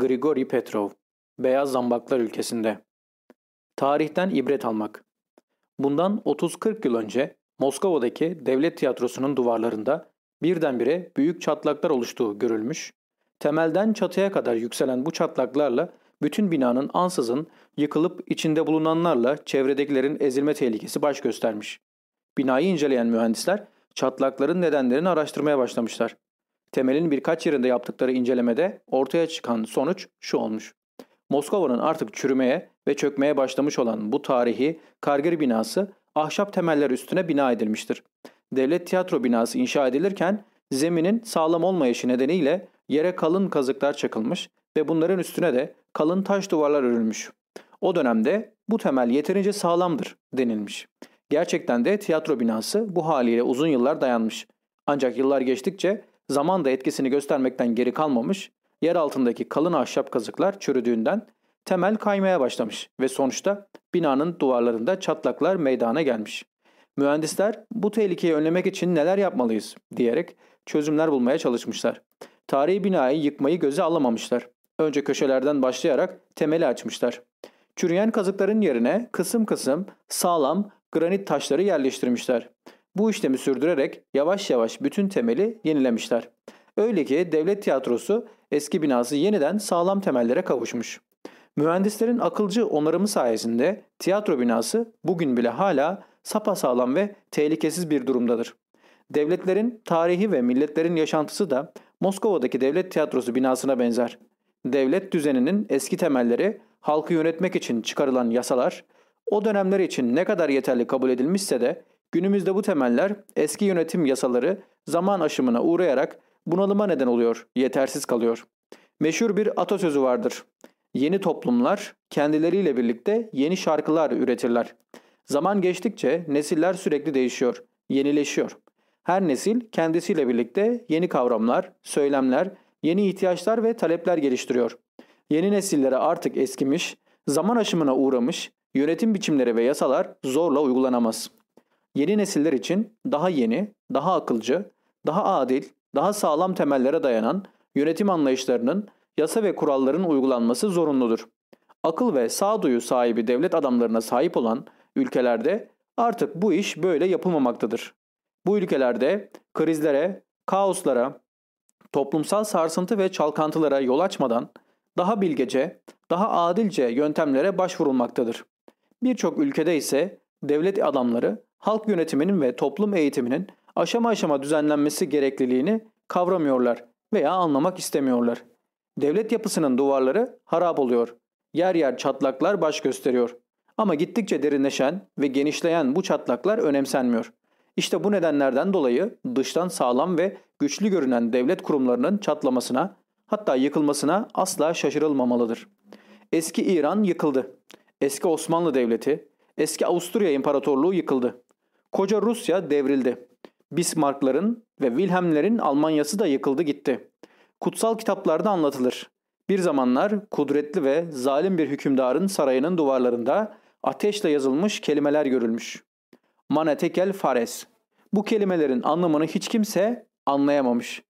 Grigori Petrov Beyaz Zambaklar ülkesinde Tarihten ibret almak Bundan 30-40 yıl önce Moskova'daki devlet tiyatrosunun duvarlarında birdenbire büyük çatlaklar oluştuğu görülmüş, temelden çatıya kadar yükselen bu çatlaklarla bütün binanın ansızın yıkılıp içinde bulunanlarla çevredekilerin ezilme tehlikesi baş göstermiş. Binayı inceleyen mühendisler çatlakların nedenlerini araştırmaya başlamışlar. Temelin birkaç yerinde yaptıkları incelemede ortaya çıkan sonuç şu olmuş. Moskova'nın artık çürümeye ve çökmeye başlamış olan bu tarihi kargır binası ahşap temeller üstüne bina edilmiştir. Devlet tiyatro binası inşa edilirken zeminin sağlam olmayışı nedeniyle yere kalın kazıklar çakılmış ve bunların üstüne de kalın taş duvarlar örülmüş. O dönemde bu temel yeterince sağlamdır denilmiş. Gerçekten de tiyatro binası bu haliyle uzun yıllar dayanmış. Ancak yıllar geçtikçe zaman da etkisini göstermekten geri kalmamış, yer altındaki kalın ahşap kazıklar çürüdüğünden temel kaymaya başlamış ve sonuçta binanın duvarlarında çatlaklar meydana gelmiş. Mühendisler bu tehlikeyi önlemek için neler yapmalıyız diyerek çözümler bulmaya çalışmışlar. Tarihi binayı yıkmayı göze alamamışlar. Önce köşelerden başlayarak temeli açmışlar. Çürüyen kazıkların yerine kısım kısım sağlam granit taşları yerleştirmişler. Bu işlemi sürdürerek yavaş yavaş bütün temeli yenilemişler. Öyle ki devlet tiyatrosu eski binası yeniden sağlam temellere kavuşmuş. Mühendislerin akılcı onarımı sayesinde tiyatro binası bugün bile hala sapasağlam ve tehlikesiz bir durumdadır. Devletlerin tarihi ve milletlerin yaşantısı da Moskova'daki devlet tiyatrosu binasına benzer. Devlet düzeninin eski temelleri halkı yönetmek için çıkarılan yasalar o dönemler için ne kadar yeterli kabul edilmişse de günümüzde bu temeller eski yönetim yasaları zaman aşımına uğrayarak bunalıma neden oluyor, yetersiz kalıyor. Meşhur bir atasözü vardır. Yeni toplumlar kendileriyle birlikte yeni şarkılar üretirler. Zaman geçtikçe nesiller sürekli değişiyor, yenileşiyor. Her nesil kendisiyle birlikte yeni kavramlar, söylemler, yeni ihtiyaçlar ve talepler geliştiriyor. Yeni nesillere artık eskimiş, zaman aşımına uğramış, yönetim biçimleri ve yasalar zorla uygulanamaz. Yeni nesiller için daha yeni, daha akılcı, daha adil, daha sağlam temellere dayanan yönetim anlayışlarının, yasa ve kuralların uygulanması zorunludur. Akıl ve sağduyu sahibi devlet adamlarına sahip olan ülkelerde artık bu iş böyle yapılmamaktadır. Bu ülkelerde krizlere, kaoslara, toplumsal sarsıntı ve çalkantılara yol açmadan daha bilgece, daha adilce yöntemlere başvurulmaktadır. Birçok ülkede ise devlet adamları halk yönetiminin ve toplum eğitiminin aşama aşama düzenlenmesi gerekliliğini kavramıyorlar veya anlamak istemiyorlar. Devlet yapısının duvarları harap oluyor. Yer yer çatlaklar baş gösteriyor. Ama gittikçe derinleşen ve genişleyen bu çatlaklar önemsenmiyor. İşte bu nedenlerden dolayı dıştan sağlam ve güçlü görünen devlet kurumlarının çatlamasına hatta yıkılmasına asla şaşırılmamalıdır. Eski İran yıkıldı. Eski Osmanlı Devleti, eski Avusturya İmparatorluğu yıkıldı. Koca Rusya devrildi. Bismarck'ların ve Wilhelm'lerin Almanyası da yıkıldı gitti. Kutsal kitaplarda anlatılır. Bir zamanlar kudretli ve zalim bir hükümdarın sarayının duvarlarında ateşle yazılmış kelimeler görülmüş. Mane tekel fares. Bu kelimelerin anlamını hiç kimse anlayamamış.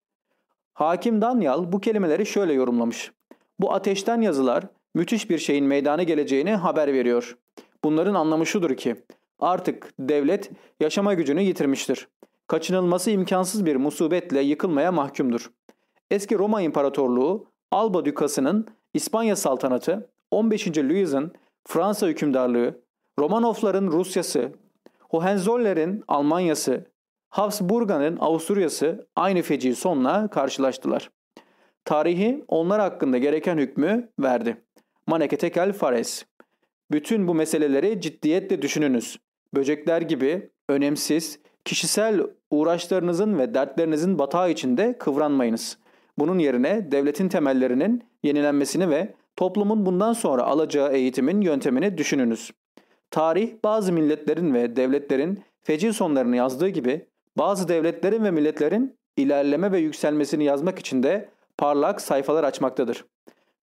Hakim Danyal bu kelimeleri şöyle yorumlamış. Bu ateşten yazılar müthiş bir şeyin meydana geleceğini haber veriyor. Bunların anlamı şudur ki artık devlet yaşama gücünü yitirmiştir. Kaçınılması imkansız bir musibetle yıkılmaya mahkumdur. Eski Roma İmparatorluğu Alba Dükası'nın İspanya saltanatı, 15. Louis'ın Fransa hükümdarlığı, Romanovların Rusyası, Hohenzollern'in Almanyası, Habsburg'un Avusturya'sı aynı feci sonla karşılaştılar. Tarihi onlar hakkında gereken hükmü verdi. Maneke tekel fares. Bütün bu meseleleri ciddiyetle düşününüz. Böcekler gibi önemsiz, kişisel uğraşlarınızın ve dertlerinizin batağı içinde kıvranmayınız. Bunun yerine devletin temellerinin yenilenmesini ve toplumun bundan sonra alacağı eğitimin yöntemini düşününüz. Tarih bazı milletlerin ve devletlerin feci sonlarını yazdığı gibi bazı devletlerin ve milletlerin ilerleme ve yükselmesini yazmak için de parlak sayfalar açmaktadır.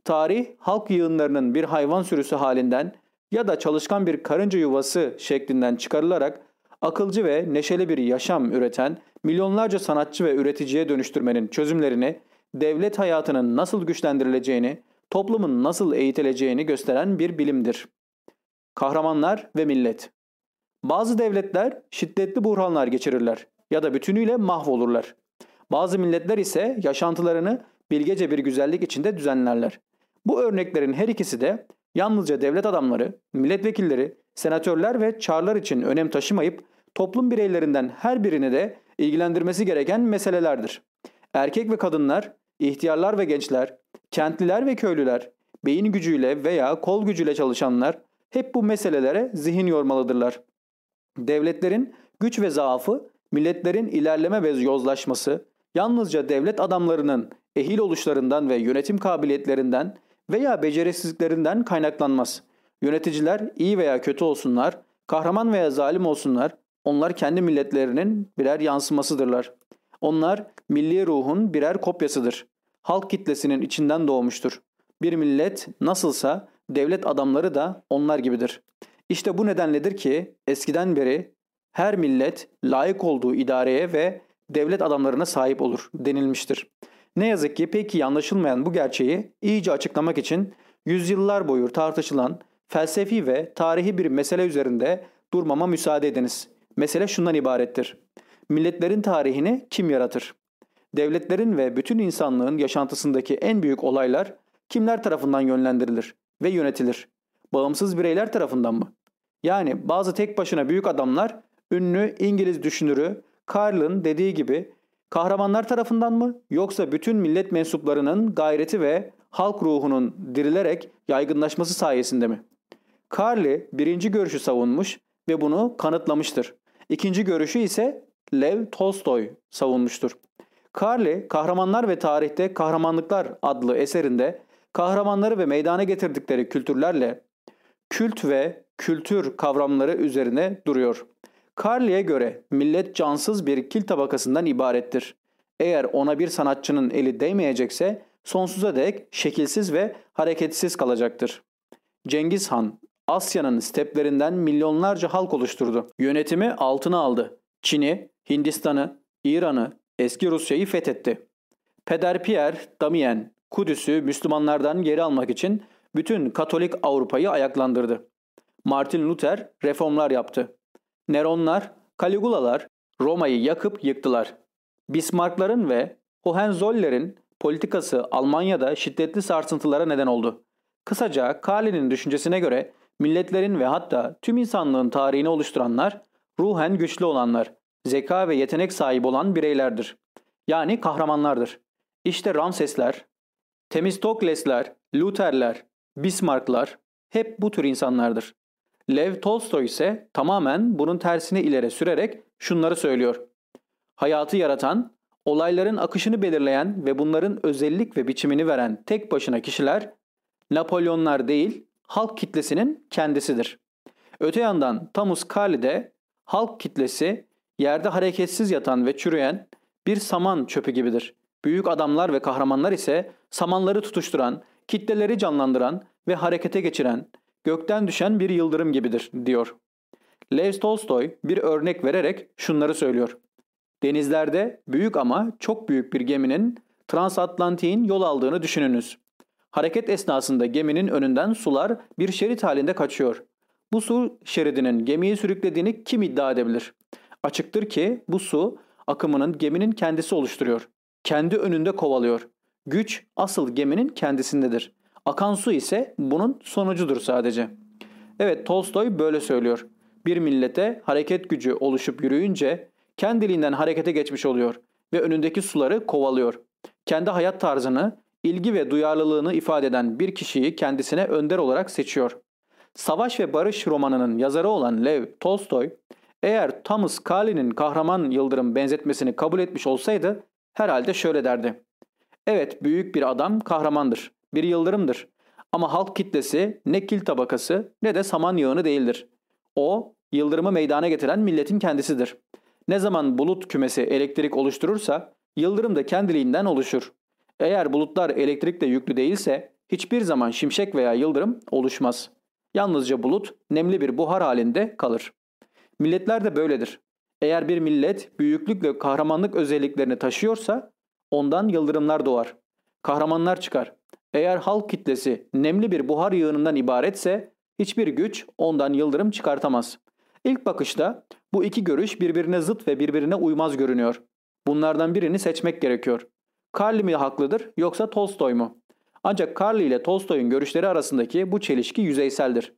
Tarih halk yığınlarının bir hayvan sürüsü halinden ya da çalışkan bir karınca yuvası şeklinden çıkarılarak akılcı ve neşeli bir yaşam üreten milyonlarca sanatçı ve üreticiye dönüştürmenin çözümlerini, devlet hayatının nasıl güçlendirileceğini, toplumun nasıl eğitileceğini gösteren bir bilimdir. Kahramanlar ve millet Bazı devletler şiddetli buhranlar geçirirler ya da bütünüyle mahvolurlar. Bazı milletler ise yaşantılarını bilgece bir güzellik içinde düzenlerler. Bu örneklerin her ikisi de yalnızca devlet adamları, milletvekilleri, senatörler ve çarlar için önem taşımayıp toplum bireylerinden her birini de ilgilendirmesi gereken meselelerdir. Erkek ve kadınlar, ihtiyarlar ve gençler, kentliler ve köylüler, beyin gücüyle veya kol gücüyle çalışanlar hep bu meselelere zihin yormalıdırlar. Devletlerin güç ve zaafı, milletlerin ilerleme ve yozlaşması, yalnızca devlet adamlarının ehil oluşlarından ve yönetim kabiliyetlerinden veya becerisizliklerinden kaynaklanmaz. Yöneticiler iyi veya kötü olsunlar, kahraman veya zalim olsunlar, onlar kendi milletlerinin birer yansımasıdırlar. Onlar milli ruhun birer kopyasıdır. Halk kitlesinin içinden doğmuştur. Bir millet nasılsa devlet adamları da onlar gibidir. İşte bu nedenledir ki eskiden beri her millet layık olduğu idareye ve devlet adamlarına sahip olur denilmiştir. Ne yazık ki pek iyi anlaşılmayan bu gerçeği iyice açıklamak için yüzyıllar boyu tartışılan felsefi ve tarihi bir mesele üzerinde durmama müsaade ediniz. Mesele şundan ibarettir. Milletlerin tarihini kim yaratır? Devletlerin ve bütün insanlığın yaşantısındaki en büyük olaylar kimler tarafından yönlendirilir ve yönetilir? Bağımsız bireyler tarafından mı? Yani bazı tek başına büyük adamlar ünlü İngiliz düşünürü Carl'ın dediği gibi kahramanlar tarafından mı yoksa bütün millet mensuplarının gayreti ve halk ruhunun dirilerek yaygınlaşması sayesinde mi? Carly birinci görüşü savunmuş ve bunu kanıtlamıştır. İkinci görüşü ise Lev Tolstoy savunmuştur. Carly, Kahramanlar ve Tarihte Kahramanlıklar adlı eserinde kahramanları ve meydana getirdikleri kültürlerle kült ve kültür kavramları üzerine duruyor. Carly'e göre millet cansız bir kil tabakasından ibarettir. Eğer ona bir sanatçının eli değmeyecekse sonsuza dek şekilsiz ve hareketsiz kalacaktır. Cengiz Han, Asya'nın steplerinden milyonlarca halk oluşturdu. Yönetimi altına aldı. Çin'i, Hindistan'ı, İran'ı, eski Rusya'yı fethetti. Peder Pierre Damien, Kudüs'ü Müslümanlardan geri almak için bütün Katolik Avrupa'yı ayaklandırdı. Martin Luther reformlar yaptı. Neronlar, Caligulalar Roma'yı yakıp yıktılar. Bismarckların ve Hohenzollern'in politikası Almanya'da şiddetli sarsıntılara neden oldu. Kısaca Kali'nin düşüncesine göre milletlerin ve hatta tüm insanlığın tarihini oluşturanlar ruhen güçlü olanlar, zeka ve yetenek sahibi olan bireylerdir. Yani kahramanlardır. İşte Ramsesler, Temistoklesler, Lutherler, Bismarcklar hep bu tür insanlardır. Lev Tolstoy ise tamamen bunun tersini ileri sürerek şunları söylüyor. Hayatı yaratan, olayların akışını belirleyen ve bunların özellik ve biçimini veren tek başına kişiler Napolyonlar değil, halk kitlesinin kendisidir. Öte yandan Tamus Kali de halk kitlesi yerde hareketsiz yatan ve çürüyen bir saman çöpü gibidir. Büyük adamlar ve kahramanlar ise samanları tutuşturan, kitleleri canlandıran ve harekete geçiren, gökten düşen bir yıldırım gibidir diyor. Lev Tolstoy bir örnek vererek şunları söylüyor. Denizlerde büyük ama çok büyük bir geminin transatlantiğin yol aldığını düşününüz. Hareket esnasında geminin önünden sular bir şerit halinde kaçıyor. Bu su şeridinin gemiyi sürüklediğini kim iddia edebilir? Açıktır ki bu su akımının geminin kendisi oluşturuyor. Kendi önünde kovalıyor. Güç asıl geminin kendisindedir. Akan su ise bunun sonucudur sadece. Evet Tolstoy böyle söylüyor. Bir millete hareket gücü oluşup yürüyünce kendiliğinden harekete geçmiş oluyor ve önündeki suları kovalıyor. Kendi hayat tarzını, ilgi ve duyarlılığını ifade eden bir kişiyi kendisine önder olarak seçiyor. Savaş ve Barış romanının yazarı olan Lev Tolstoy, eğer Thomas Kali'nin kahraman yıldırım benzetmesini kabul etmiş olsaydı herhalde şöyle derdi. Evet büyük bir adam kahramandır, bir yıldırımdır. Ama halk kitlesi ne kil tabakası ne de saman yağını değildir. O, yıldırımı meydana getiren milletin kendisidir. Ne zaman bulut kümesi elektrik oluşturursa yıldırım da kendiliğinden oluşur. Eğer bulutlar elektrikle yüklü değilse hiçbir zaman şimşek veya yıldırım oluşmaz. Yalnızca bulut nemli bir buhar halinde kalır. Milletler de böyledir. Eğer bir millet büyüklük ve kahramanlık özelliklerini taşıyorsa ondan yıldırımlar doğar. Kahramanlar çıkar. Eğer halk kitlesi nemli bir buhar yığınından ibaretse hiçbir güç ondan yıldırım çıkartamaz. İlk bakışta bu iki görüş birbirine zıt ve birbirine uymaz görünüyor. Bunlardan birini seçmek gerekiyor. Carly mi haklıdır yoksa Tolstoy mu? Ancak Carly ile Tolstoy'un görüşleri arasındaki bu çelişki yüzeyseldir.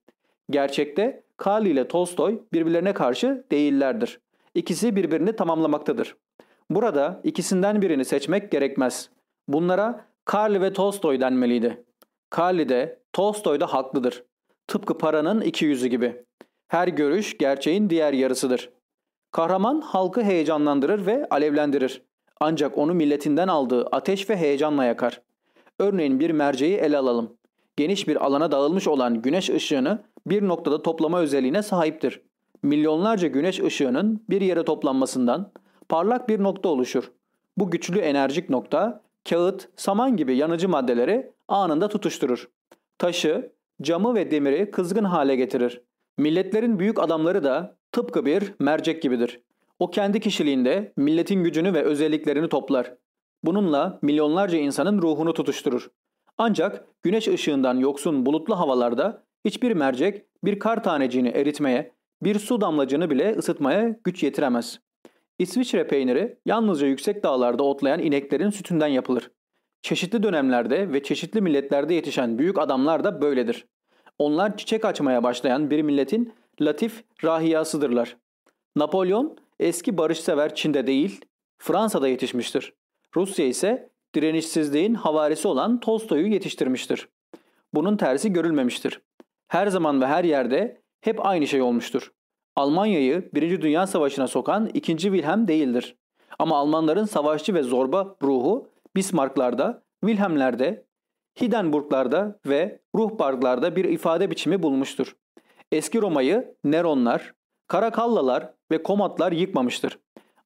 Gerçekte Carly ile Tolstoy birbirlerine karşı değillerdir. İkisi birbirini tamamlamaktadır. Burada ikisinden birini seçmek gerekmez. Bunlara Carly ve Tolstoy denmeliydi. Carly de Tolstoy da haklıdır. Tıpkı paranın iki yüzü gibi. Her görüş gerçeğin diğer yarısıdır. Kahraman halkı heyecanlandırır ve alevlendirir. Ancak onu milletinden aldığı ateş ve heyecanla yakar. Örneğin bir merceği ele alalım. Geniş bir alana dağılmış olan güneş ışığını bir noktada toplama özelliğine sahiptir. Milyonlarca güneş ışığının bir yere toplanmasından parlak bir nokta oluşur. Bu güçlü enerjik nokta kağıt, saman gibi yanıcı maddeleri anında tutuşturur. Taşı, camı ve demiri kızgın hale getirir. Milletlerin büyük adamları da tıpkı bir mercek gibidir. O kendi kişiliğinde milletin gücünü ve özelliklerini toplar. Bununla milyonlarca insanın ruhunu tutuşturur. Ancak güneş ışığından yoksun bulutlu havalarda hiçbir mercek bir kar taneciğini eritmeye, bir su damlacını bile ısıtmaya güç yetiremez. İsviçre peyniri yalnızca yüksek dağlarda otlayan ineklerin sütünden yapılır. Çeşitli dönemlerde ve çeşitli milletlerde yetişen büyük adamlar da böyledir. Onlar çiçek açmaya başlayan bir milletin latif rahiyasıdırlar. Napolyon eski barışsever Çin'de değil, Fransa'da yetişmiştir. Rusya ise direnişsizliğin havarisi olan Tolstoy'u yetiştirmiştir. Bunun tersi görülmemiştir. Her zaman ve her yerde hep aynı şey olmuştur. Almanya'yı Birinci Dünya Savaşı'na sokan 2. Wilhelm değildir. Ama Almanların savaşçı ve zorba ruhu Bismarck'larda, Wilhelm'lerde, Hindenburg'larda ve Ruhbarg'larda bir ifade biçimi bulmuştur. Eski Roma'yı Neronlar, Karakallalar ve Komatlar yıkmamıştır.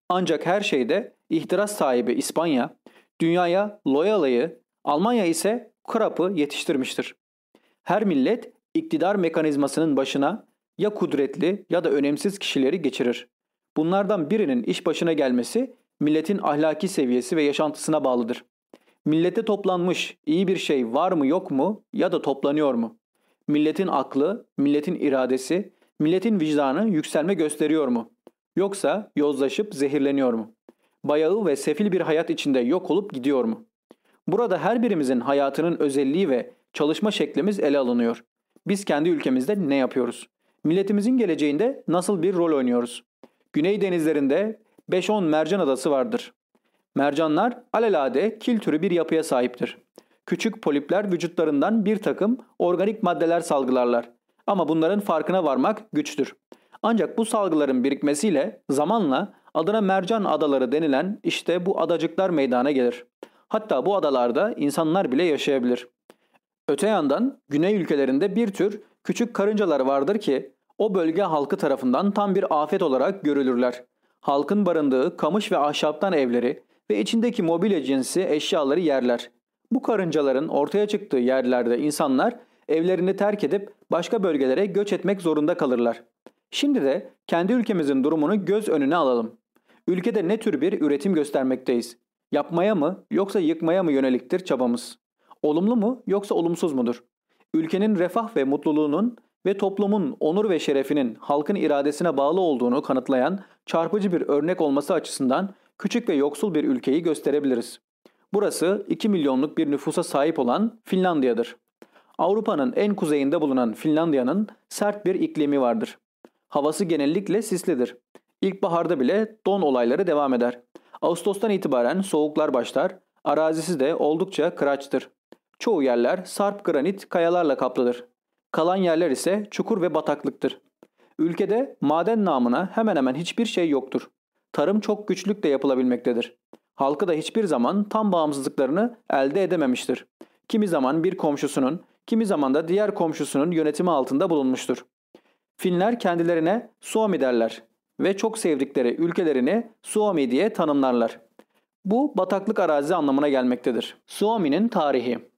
Ancak her şeyde ihtiras sahibi İspanya, dünyaya Loyala'yı, Almanya ise Krap'ı yetiştirmiştir. Her millet iktidar mekanizmasının başına ya kudretli ya da önemsiz kişileri geçirir. Bunlardan birinin iş başına gelmesi milletin ahlaki seviyesi ve yaşantısına bağlıdır. Millete toplanmış iyi bir şey var mı yok mu ya da toplanıyor mu? Milletin aklı, milletin iradesi, milletin vicdanı yükselme gösteriyor mu? Yoksa yozlaşıp zehirleniyor mu? Bayağı ve sefil bir hayat içinde yok olup gidiyor mu? Burada her birimizin hayatının özelliği ve çalışma şeklimiz ele alınıyor. Biz kendi ülkemizde ne yapıyoruz? Milletimizin geleceğinde nasıl bir rol oynuyoruz? Güney denizlerinde 5-10 mercan adası vardır. Mercanlar alelade kil türü bir yapıya sahiptir. Küçük polipler vücutlarından bir takım organik maddeler salgılarlar. Ama bunların farkına varmak güçtür. Ancak bu salgıların birikmesiyle zamanla adına mercan adaları denilen işte bu adacıklar meydana gelir. Hatta bu adalarda insanlar bile yaşayabilir. Öte yandan güney ülkelerinde bir tür küçük karıncalar vardır ki o bölge halkı tarafından tam bir afet olarak görülürler. Halkın barındığı kamış ve ahşaptan evleri ve içindeki mobilya cinsi eşyaları yerler. Bu karıncaların ortaya çıktığı yerlerde insanlar evlerini terk edip başka bölgelere göç etmek zorunda kalırlar. Şimdi de kendi ülkemizin durumunu göz önüne alalım. Ülkede ne tür bir üretim göstermekteyiz? Yapmaya mı yoksa yıkmaya mı yöneliktir çabamız? Olumlu mu yoksa olumsuz mudur? Ülkenin refah ve mutluluğunun ve toplumun onur ve şerefinin halkın iradesine bağlı olduğunu kanıtlayan çarpıcı bir örnek olması açısından küçük ve yoksul bir ülkeyi gösterebiliriz. Burası 2 milyonluk bir nüfusa sahip olan Finlandiya'dır. Avrupa'nın en kuzeyinde bulunan Finlandiya'nın sert bir iklimi vardır. Havası genellikle sislidir. İlkbaharda bile don olayları devam eder. Ağustos'tan itibaren soğuklar başlar, arazisi de oldukça kıraçtır. Çoğu yerler sarp granit kayalarla kaplıdır. Kalan yerler ise çukur ve bataklıktır. Ülkede maden namına hemen hemen hiçbir şey yoktur. Tarım çok güçlükle yapılabilmektedir. Halkı da hiçbir zaman tam bağımsızlıklarını elde edememiştir. Kimi zaman bir komşusunun, kimi zaman da diğer komşusunun yönetimi altında bulunmuştur. Finler kendilerine Suomi derler ve çok sevdikleri ülkelerini Suomi diye tanımlarlar. Bu bataklık arazi anlamına gelmektedir. Suomi'nin tarihi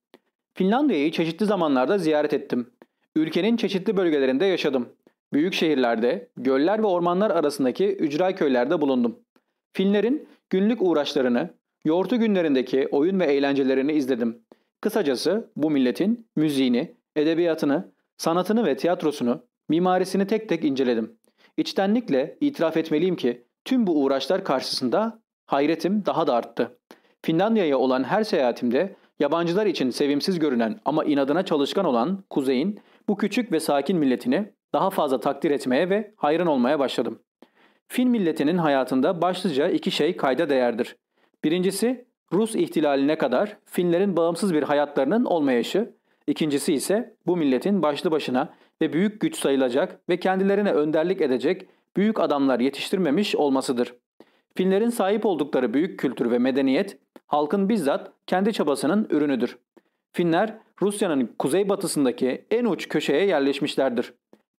Finlandiya'yı çeşitli zamanlarda ziyaret ettim. Ülkenin çeşitli bölgelerinde yaşadım. Büyük şehirlerde, göller ve ormanlar arasındaki ücra köylerde bulundum. Finlerin günlük uğraşlarını, yortu günlerindeki oyun ve eğlencelerini izledim. Kısacası bu milletin müziğini, edebiyatını, sanatını ve tiyatrosunu, mimarisini tek tek inceledim. İçtenlikle itiraf etmeliyim ki tüm bu uğraşlar karşısında hayretim daha da arttı. Finlandiya'ya olan her seyahatimde yabancılar için sevimsiz görünen ama inadına çalışkan olan Kuzey'in bu küçük ve sakin milletini daha fazla takdir etmeye ve hayran olmaya başladım. Fin milletinin hayatında başlıca iki şey kayda değerdir. Birincisi Rus ihtilaline kadar Finlerin bağımsız bir hayatlarının olmayışı, İkincisi ise bu milletin başlı başına ve büyük güç sayılacak ve kendilerine önderlik edecek büyük adamlar yetiştirmemiş olmasıdır. Finlerin sahip oldukları büyük kültür ve medeniyet halkın bizzat kendi çabasının ürünüdür. Finler Rusya'nın kuzeybatısındaki en uç köşeye yerleşmişlerdir.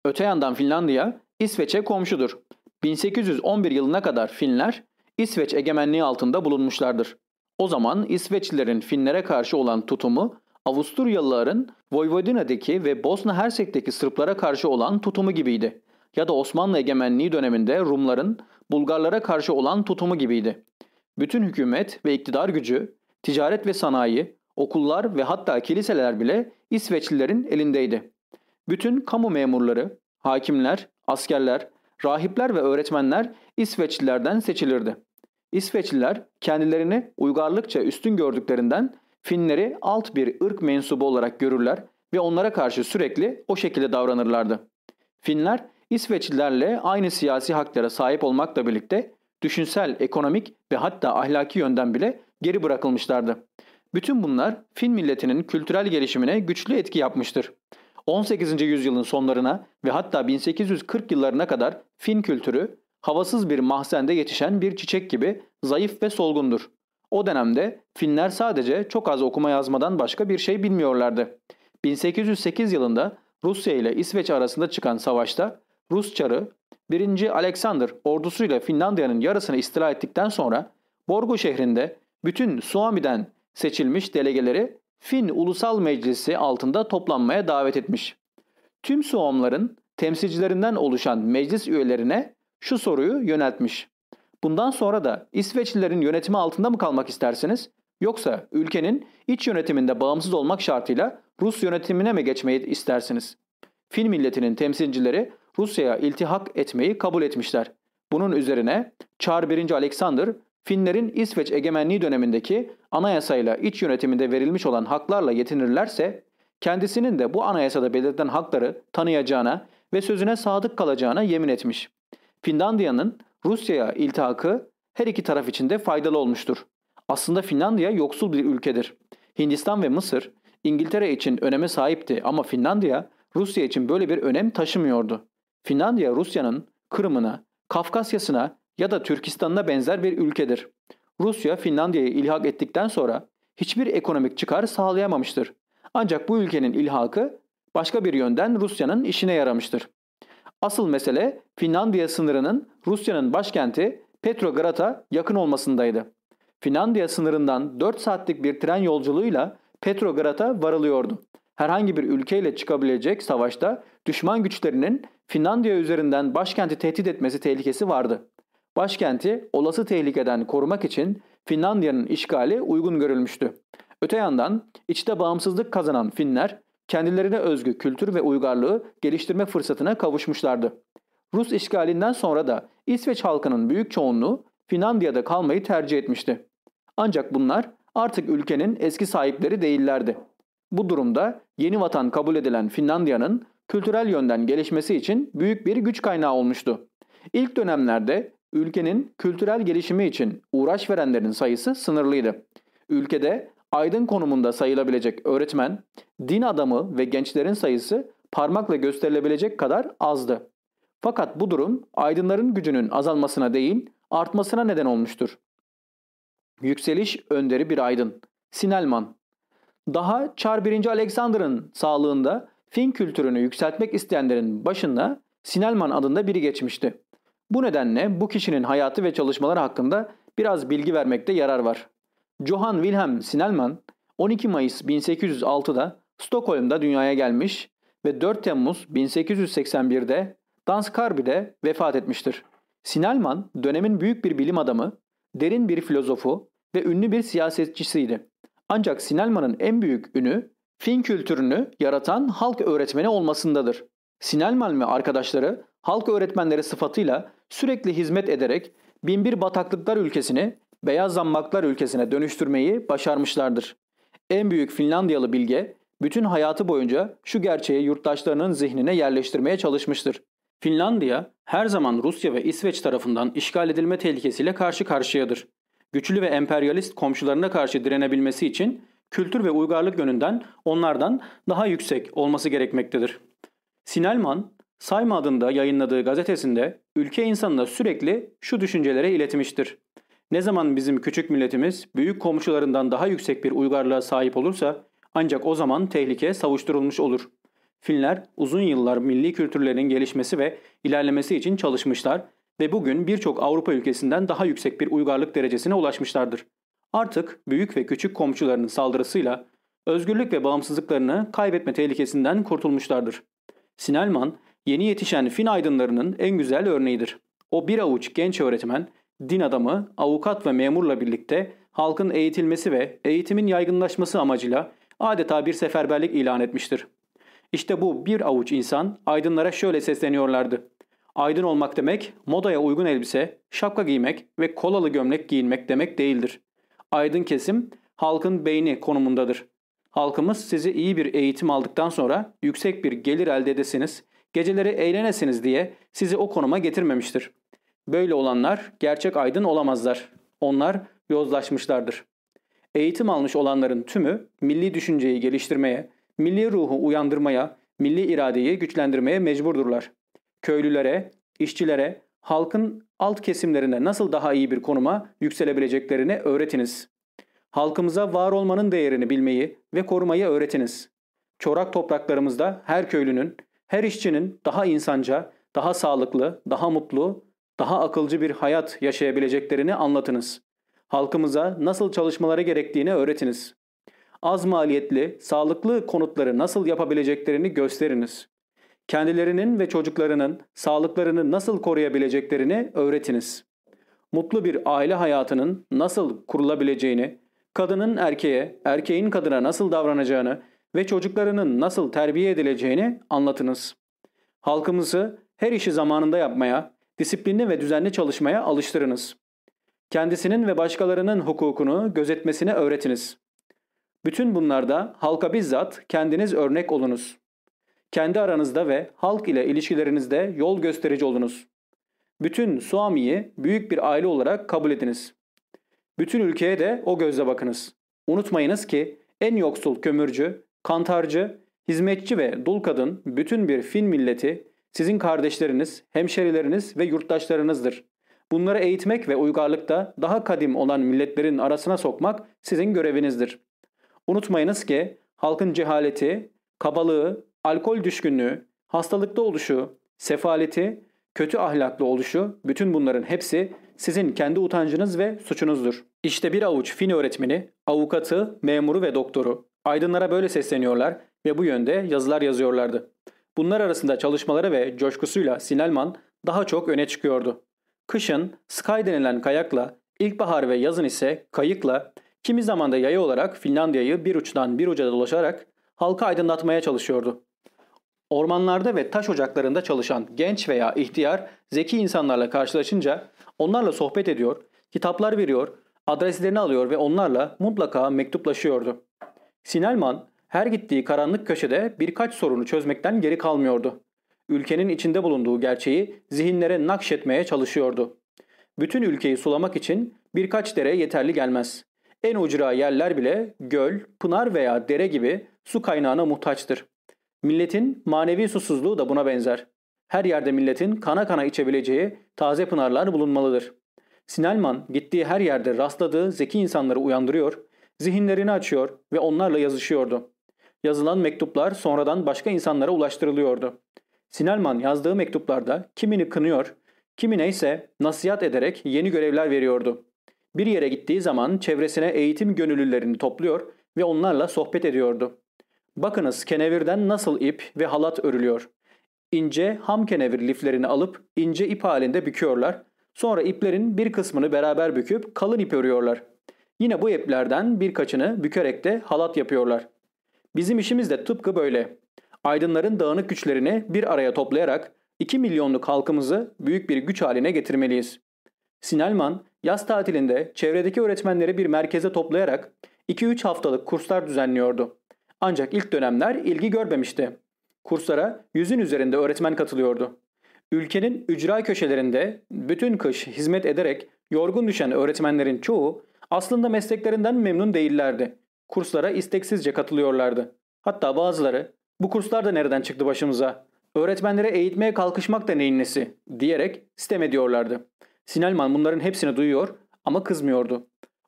Öte yandan Finlandiya İsveç'e komşudur. 1811 yılına kadar Finler İsveç egemenliği altında bulunmuşlardır. O zaman İsveçlilerin Finlere karşı olan tutumu Avusturyalıların Vojvodina'daki ve Bosna Hersek'teki Sırplara karşı olan tutumu gibiydi. Ya da Osmanlı egemenliği döneminde Rumların Bulgarlara karşı olan tutumu gibiydi. Bütün hükümet ve iktidar gücü, ticaret ve sanayi, okullar ve hatta kiliseler bile İsveçlilerin elindeydi. Bütün kamu memurları, hakimler, askerler, rahipler ve öğretmenler İsveçlilerden seçilirdi. İsveçliler kendilerini uygarlıkça üstün gördüklerinden Finleri alt bir ırk mensubu olarak görürler ve onlara karşı sürekli o şekilde davranırlardı. Finler İsveçlilerle aynı siyasi haklara sahip olmakla birlikte düşünsel, ekonomik ve hatta ahlaki yönden bile geri bırakılmışlardı. Bütün bunlar Fin milletinin kültürel gelişimine güçlü etki yapmıştır. 18. yüzyılın sonlarına ve hatta 1840 yıllarına kadar Fin kültürü havasız bir mahzende yetişen bir çiçek gibi zayıf ve solgundur. O dönemde Finler sadece çok az okuma yazmadan başka bir şey bilmiyorlardı. 1808 yılında Rusya ile İsveç arasında çıkan savaşta Rus çarı 1. Alexander ordusuyla Finlandiya'nın yarısını istila ettikten sonra Borgo şehrinde bütün Suomi'den seçilmiş delegeleri Fin Ulusal Meclisi altında toplanmaya davet etmiş. Tüm Suomların temsilcilerinden oluşan meclis üyelerine şu soruyu yöneltmiş. Bundan sonra da İsveçlilerin yönetimi altında mı kalmak istersiniz? Yoksa ülkenin iç yönetiminde bağımsız olmak şartıyla Rus yönetimine mi geçmeyi istersiniz? Fin milletinin temsilcileri Rusya'ya iltihak etmeyi kabul etmişler. Bunun üzerine Çar 1. Alexander, Finlerin İsveç egemenliği dönemindeki anayasayla iç yönetiminde verilmiş olan haklarla yetinirlerse, kendisinin de bu anayasada belirtilen hakları tanıyacağına ve sözüne sadık kalacağına yemin etmiş. Finlandiya'nın Rusya'ya iltihakı her iki taraf için de faydalı olmuştur. Aslında Finlandiya yoksul bir ülkedir. Hindistan ve Mısır İngiltere için öneme sahipti ama Finlandiya Rusya için böyle bir önem taşımıyordu. Finlandiya Rusya'nın Kırım'ına, Kafkasya'sına ya da Türkistan'ına benzer bir ülkedir. Rusya Finlandiya'yı ilhak ettikten sonra hiçbir ekonomik çıkar sağlayamamıştır. Ancak bu ülkenin ilhakı başka bir yönden Rusya'nın işine yaramıştır. Asıl mesele Finlandiya sınırının Rusya'nın başkenti Petrograd'a yakın olmasındaydı. Finlandiya sınırından 4 saatlik bir tren yolculuğuyla Petrograd'a varılıyordu. Herhangi bir ülkeyle çıkabilecek savaşta düşman güçlerinin Finlandiya üzerinden başkenti tehdit etmesi tehlikesi vardı. Başkenti olası tehlikeden korumak için Finlandiya'nın işgali uygun görülmüştü. Öte yandan içte bağımsızlık kazanan Finler kendilerine özgü kültür ve uygarlığı geliştirme fırsatına kavuşmuşlardı. Rus işgalinden sonra da İsveç halkının büyük çoğunluğu Finlandiya'da kalmayı tercih etmişti. Ancak bunlar artık ülkenin eski sahipleri değillerdi. Bu durumda yeni vatan kabul edilen Finlandiya'nın kültürel yönden gelişmesi için büyük bir güç kaynağı olmuştu. İlk dönemlerde ülkenin kültürel gelişimi için uğraş verenlerin sayısı sınırlıydı. Ülkede aydın konumunda sayılabilecek öğretmen, din adamı ve gençlerin sayısı parmakla gösterilebilecek kadar azdı. Fakat bu durum aydınların gücünün azalmasına değil, artmasına neden olmuştur. Yükseliş önderi bir aydın. Sinelman. Daha Çar 1. Alexander'ın sağlığında Fin kültürünü yükseltmek isteyenlerin başında Sinelman adında biri geçmişti. Bu nedenle bu kişinin hayatı ve çalışmaları hakkında biraz bilgi vermekte yarar var. Johann Wilhelm Sinelman 12 Mayıs 1806'da Stockholm'da dünyaya gelmiş ve 4 Temmuz 1881'de Danskarby'de vefat etmiştir. Sinelman dönemin büyük bir bilim adamı, derin bir filozofu ve ünlü bir siyasetçisiydi. Ancak Sinelman'ın en büyük ünü Fin kültürünü yaratan halk öğretmeni olmasındadır. Sinelman ve arkadaşları halk öğretmenleri sıfatıyla sürekli hizmet ederek binbir bataklıklar ülkesini beyaz zambaklar ülkesine dönüştürmeyi başarmışlardır. En büyük Finlandiyalı bilge bütün hayatı boyunca şu gerçeği yurttaşlarının zihnine yerleştirmeye çalışmıştır. Finlandiya her zaman Rusya ve İsveç tarafından işgal edilme tehlikesiyle karşı karşıyadır. Güçlü ve emperyalist komşularına karşı direnebilmesi için kültür ve uygarlık yönünden onlardan daha yüksek olması gerekmektedir. Sinelman, Sayma adında yayınladığı gazetesinde ülke insanına sürekli şu düşüncelere iletmiştir. Ne zaman bizim küçük milletimiz büyük komşularından daha yüksek bir uygarlığa sahip olursa ancak o zaman tehlike savuşturulmuş olur. Finler uzun yıllar milli kültürlerin gelişmesi ve ilerlemesi için çalışmışlar ve bugün birçok Avrupa ülkesinden daha yüksek bir uygarlık derecesine ulaşmışlardır. Artık büyük ve küçük komşularının saldırısıyla özgürlük ve bağımsızlıklarını kaybetme tehlikesinden kurtulmuşlardır. Sinelman, yeni yetişen Fin aydınlarının en güzel örneğidir. O bir avuç genç öğretmen, din adamı, avukat ve memurla birlikte halkın eğitilmesi ve eğitimin yaygınlaşması amacıyla adeta bir seferberlik ilan etmiştir. İşte bu bir avuç insan aydınlara şöyle sesleniyorlardı. Aydın olmak demek modaya uygun elbise, şapka giymek ve kolalı gömlek giyinmek demek değildir. Aydın kesim halkın beyni konumundadır. Halkımız sizi iyi bir eğitim aldıktan sonra yüksek bir gelir elde edesiniz, geceleri eğlenesiniz diye sizi o konuma getirmemiştir. Böyle olanlar gerçek aydın olamazlar. Onlar yozlaşmışlardır. Eğitim almış olanların tümü milli düşünceyi geliştirmeye, milli ruhu uyandırmaya, milli iradeyi güçlendirmeye mecburdurlar. Köylülere, işçilere, halkın alt kesimlerine nasıl daha iyi bir konuma yükselebileceklerini öğretiniz. Halkımıza var olmanın değerini bilmeyi ve korumayı öğretiniz. Çorak topraklarımızda her köylünün, her işçinin daha insanca, daha sağlıklı, daha mutlu, daha akılcı bir hayat yaşayabileceklerini anlatınız. Halkımıza nasıl çalışmaları gerektiğini öğretiniz. Az maliyetli, sağlıklı konutları nasıl yapabileceklerini gösteriniz. Kendilerinin ve çocuklarının sağlıklarını nasıl koruyabileceklerini öğretiniz. Mutlu bir aile hayatının nasıl kurulabileceğini, kadının erkeğe, erkeğin kadına nasıl davranacağını ve çocuklarının nasıl terbiye edileceğini anlatınız. Halkımızı her işi zamanında yapmaya, disiplinli ve düzenli çalışmaya alıştırınız. Kendisinin ve başkalarının hukukunu gözetmesini öğretiniz. Bütün bunlarda halka bizzat kendiniz örnek olunuz. Kendi aranızda ve halk ile ilişkilerinizde yol gösterici olunuz. Bütün Suami'yi büyük bir aile olarak kabul ediniz. Bütün ülkeye de o gözle bakınız. Unutmayınız ki en yoksul kömürcü, kantarcı, hizmetçi ve dul kadın bütün bir Fin milleti sizin kardeşleriniz, hemşerileriniz ve yurttaşlarınızdır. Bunları eğitmek ve uygarlıkta daha kadim olan milletlerin arasına sokmak sizin görevinizdir. Unutmayınız ki halkın cehaleti, kabalığı, alkol düşkünlüğü, hastalıklı oluşu, sefaleti, kötü ahlaklı oluşu bütün bunların hepsi sizin kendi utancınız ve suçunuzdur. İşte bir avuç fin öğretmeni, avukatı, memuru ve doktoru aydınlara böyle sesleniyorlar ve bu yönde yazılar yazıyorlardı. Bunlar arasında çalışmaları ve coşkusuyla Sinelman daha çok öne çıkıyordu. Kışın Sky denilen kayakla, ilkbahar ve yazın ise kayıkla, kimi zaman da yaya olarak Finlandiya'yı bir uçtan bir uca dolaşarak halka aydınlatmaya çalışıyordu. Ormanlarda ve taş ocaklarında çalışan genç veya ihtiyar, zeki insanlarla karşılaşınca onlarla sohbet ediyor, kitaplar veriyor, adreslerini alıyor ve onlarla mutlaka mektuplaşıyordu. Sinelman her gittiği karanlık köşede birkaç sorunu çözmekten geri kalmıyordu. Ülkenin içinde bulunduğu gerçeği zihinlere nakşetmeye çalışıyordu. Bütün ülkeyi sulamak için birkaç dere yeterli gelmez. En ucra yerler bile göl, pınar veya dere gibi su kaynağına muhtaçtır. Milletin manevi susuzluğu da buna benzer. Her yerde milletin kana kana içebileceği taze pınarlar bulunmalıdır. Sinelman gittiği her yerde rastladığı zeki insanları uyandırıyor, zihinlerini açıyor ve onlarla yazışıyordu. Yazılan mektuplar sonradan başka insanlara ulaştırılıyordu. Sinelman yazdığı mektuplarda kimini kınıyor, kimine ise nasihat ederek yeni görevler veriyordu. Bir yere gittiği zaman çevresine eğitim gönüllülerini topluyor ve onlarla sohbet ediyordu. Bakınız kenevirden nasıl ip ve halat örülüyor. İnce ham kenevir liflerini alıp ince ip halinde büküyorlar. Sonra iplerin bir kısmını beraber büküp kalın ip örüyorlar. Yine bu iplerden birkaçını bükerek de halat yapıyorlar. Bizim işimiz de tıpkı böyle. Aydınların dağınık güçlerini bir araya toplayarak 2 milyonluk halkımızı büyük bir güç haline getirmeliyiz. Sinelman yaz tatilinde çevredeki öğretmenleri bir merkeze toplayarak 2-3 haftalık kurslar düzenliyordu. Ancak ilk dönemler ilgi görmemişti. Kurslara yüzün üzerinde öğretmen katılıyordu. Ülkenin ücra köşelerinde bütün kış hizmet ederek yorgun düşen öğretmenlerin çoğu aslında mesleklerinden memnun değillerdi. Kurslara isteksizce katılıyorlardı. Hatta bazıları bu kurslar da nereden çıktı başımıza? Öğretmenlere eğitmeye kalkışmak da neyin nesi? diyerek sitem ediyorlardı. Sinelman bunların hepsini duyuyor ama kızmıyordu.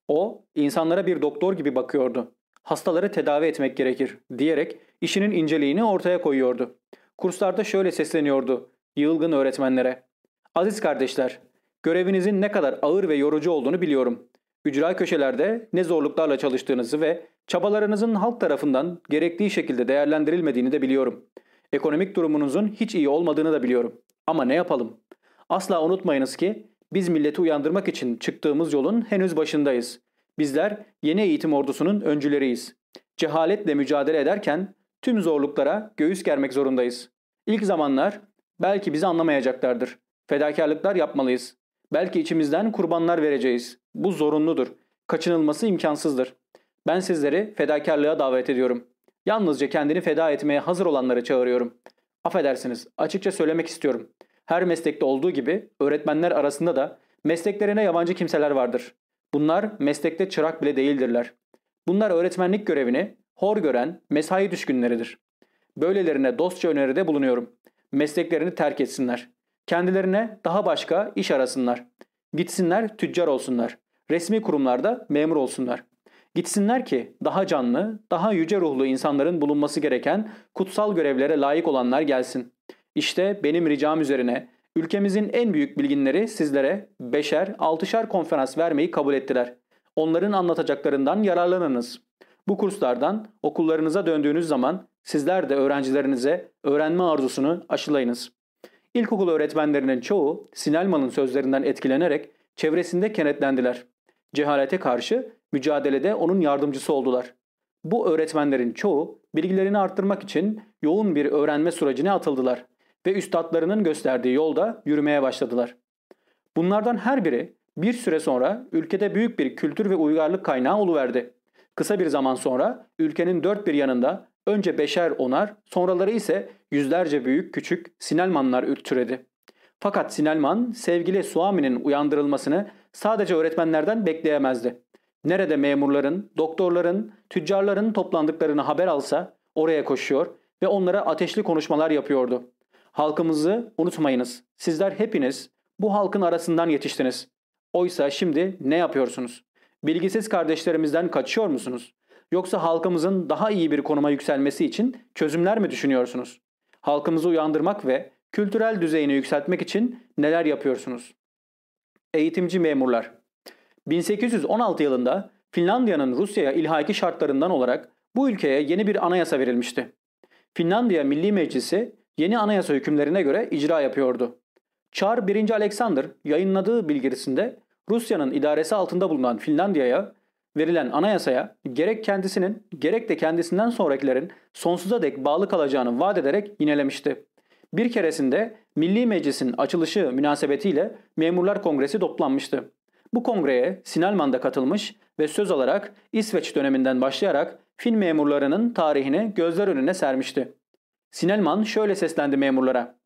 O insanlara bir doktor gibi bakıyordu. Hastaları tedavi etmek gerekir diyerek işinin inceliğini ortaya koyuyordu. Kurslarda şöyle sesleniyordu yılgın öğretmenlere. Aziz kardeşler, görevinizin ne kadar ağır ve yorucu olduğunu biliyorum. Ücra köşelerde ne zorluklarla çalıştığınızı ve çabalarınızın halk tarafından gerektiği şekilde değerlendirilmediğini de biliyorum. Ekonomik durumunuzun hiç iyi olmadığını da biliyorum. Ama ne yapalım? Asla unutmayınız ki biz milleti uyandırmak için çıktığımız yolun henüz başındayız. Bizler yeni eğitim ordusunun öncüleriyiz. Cehaletle mücadele ederken tüm zorluklara göğüs germek zorundayız. İlk zamanlar belki bizi anlamayacaklardır. Fedakarlıklar yapmalıyız. Belki içimizden kurbanlar vereceğiz. Bu zorunludur. Kaçınılması imkansızdır. Ben sizleri fedakarlığa davet ediyorum. Yalnızca kendini feda etmeye hazır olanları çağırıyorum. Affedersiniz, açıkça söylemek istiyorum. Her meslekte olduğu gibi öğretmenler arasında da mesleklerine yabancı kimseler vardır. Bunlar meslekte çırak bile değildirler. Bunlar öğretmenlik görevini hor gören mesai düşkünleridir. Böylelerine dostça öneride bulunuyorum. Mesleklerini terk etsinler. Kendilerine daha başka iş arasınlar. Gitsinler tüccar olsunlar. Resmi kurumlarda memur olsunlar. Gitsinler ki daha canlı, daha yüce ruhlu insanların bulunması gereken kutsal görevlere layık olanlar gelsin. İşte benim ricam üzerine ülkemizin en büyük bilginleri sizlere beşer, altışar konferans vermeyi kabul ettiler. Onların anlatacaklarından yararlanınız. Bu kurslardan okullarınıza döndüğünüz zaman sizler de öğrencilerinize öğrenme arzusunu aşılayınız. İlkokul öğretmenlerinin çoğu Sinelman'ın sözlerinden etkilenerek çevresinde kenetlendiler. Cehalete karşı mücadelede onun yardımcısı oldular. Bu öğretmenlerin çoğu bilgilerini arttırmak için yoğun bir öğrenme sürecine atıldılar ve üstadlarının gösterdiği yolda yürümeye başladılar. Bunlardan her biri bir süre sonra ülkede büyük bir kültür ve uygarlık kaynağı oluverdi. Kısa bir zaman sonra ülkenin dört bir yanında önce beşer onar, sonraları ise yüzlerce büyük küçük Sinelmanlar türedi. Fakat Sinelman sevgili Suami'nin uyandırılmasını sadece öğretmenlerden bekleyemezdi. Nerede memurların, doktorların, tüccarların toplandıklarını haber alsa oraya koşuyor ve onlara ateşli konuşmalar yapıyordu. Halkımızı unutmayınız. Sizler hepiniz bu halkın arasından yetiştiniz. Oysa şimdi ne yapıyorsunuz? Bilgisiz kardeşlerimizden kaçıyor musunuz? Yoksa halkımızın daha iyi bir konuma yükselmesi için çözümler mi düşünüyorsunuz? Halkımızı uyandırmak ve kültürel düzeyini yükseltmek için neler yapıyorsunuz? Eğitimci memurlar 1816 yılında Finlandiya'nın Rusya'ya ilhaki şartlarından olarak bu ülkeye yeni bir anayasa verilmişti. Finlandiya Milli Meclisi yeni anayasa hükümlerine göre icra yapıyordu. Çar 1. Alexander yayınladığı bilgirisinde Rusya'nın idaresi altında bulunan Finlandiya'ya verilen anayasaya gerek kendisinin gerek de kendisinden sonrakilerin sonsuza dek bağlı kalacağını vaat ederek yinelemişti. Bir keresinde Milli Meclis'in açılışı münasebetiyle Memurlar Kongresi toplanmıştı. Bu kongreye Sinalman da katılmış ve söz alarak İsveç döneminden başlayarak Fin memurlarının tarihini gözler önüne sermişti. Sinelman şöyle seslendi memurlara.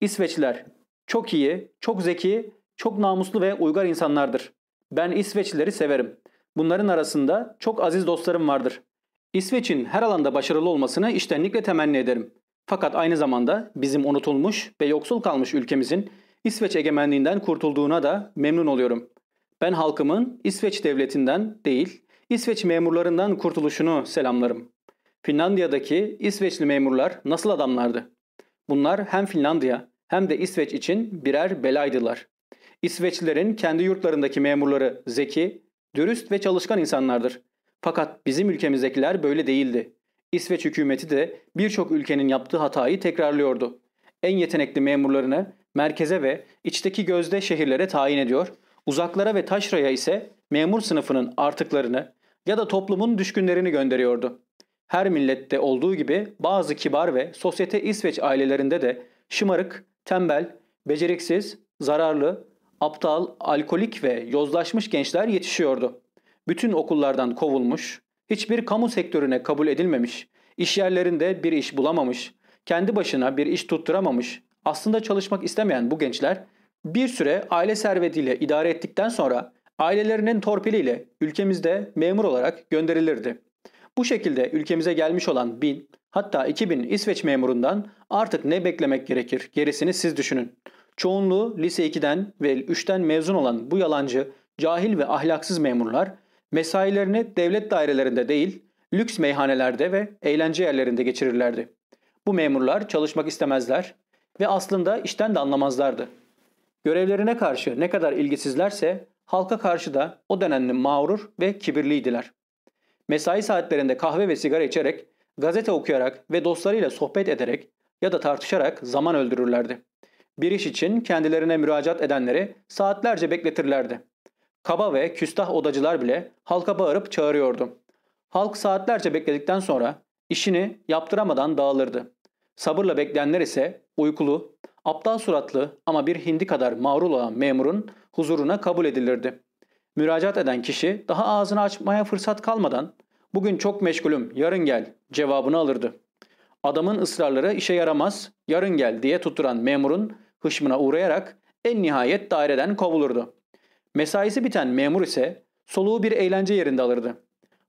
İsveçliler çok iyi, çok zeki, çok namuslu ve uygar insanlardır. Ben İsveçlileri severim. Bunların arasında çok aziz dostlarım vardır. İsveç'in her alanda başarılı olmasını iştenlikle temenni ederim. Fakat aynı zamanda bizim unutulmuş ve yoksul kalmış ülkemizin İsveç egemenliğinden kurtulduğuna da memnun oluyorum. Ben halkımın İsveç devletinden değil, İsveç memurlarından kurtuluşunu selamlarım. Finlandiya'daki İsveçli memurlar nasıl adamlardı? Bunlar hem Finlandiya hem de İsveç için birer belaydılar. İsveçlilerin kendi yurtlarındaki memurları zeki, dürüst ve çalışkan insanlardır. Fakat bizim ülkemizdekiler böyle değildi. İsveç hükümeti de birçok ülkenin yaptığı hatayı tekrarlıyordu. En yetenekli memurlarını merkeze ve içteki gözde şehirlere tayin ediyor, Uzaklara ve taşraya ise memur sınıfının artıklarını ya da toplumun düşkünlerini gönderiyordu. Her millette olduğu gibi bazı kibar ve sosyete İsveç ailelerinde de şımarık, tembel, beceriksiz, zararlı, aptal, alkolik ve yozlaşmış gençler yetişiyordu. Bütün okullardan kovulmuş, hiçbir kamu sektörüne kabul edilmemiş, iş yerlerinde bir iş bulamamış, kendi başına bir iş tutturamamış, aslında çalışmak istemeyen bu gençler bir süre aile servetiyle idare ettikten sonra ailelerinin torpiliyle ülkemizde memur olarak gönderilirdi. Bu şekilde ülkemize gelmiş olan 1000 hatta 2000 İsveç memurundan artık ne beklemek gerekir gerisini siz düşünün. Çoğunluğu lise 2'den ve 3'ten mezun olan bu yalancı, cahil ve ahlaksız memurlar mesailerini devlet dairelerinde değil, lüks meyhanelerde ve eğlence yerlerinde geçirirlerdi. Bu memurlar çalışmak istemezler ve aslında işten de anlamazlardı. Görevlerine karşı ne kadar ilgisizlerse halka karşı da o denenli mağrur ve kibirliydiler. Mesai saatlerinde kahve ve sigara içerek, gazete okuyarak ve dostlarıyla sohbet ederek ya da tartışarak zaman öldürürlerdi. Bir iş için kendilerine müracaat edenleri saatlerce bekletirlerdi. Kaba ve küstah odacılar bile halka bağırıp çağırıyordu. Halk saatlerce bekledikten sonra işini yaptıramadan dağılırdı. Sabırla bekleyenler ise uykulu, aptal suratlı ama bir hindi kadar mağrul olan memurun huzuruna kabul edilirdi. Müracaat eden kişi daha ağzını açmaya fırsat kalmadan bugün çok meşgulüm yarın gel cevabını alırdı. Adamın ısrarları işe yaramaz yarın gel diye tutturan memurun hışmına uğrayarak en nihayet daireden kovulurdu. Mesaisi biten memur ise soluğu bir eğlence yerinde alırdı.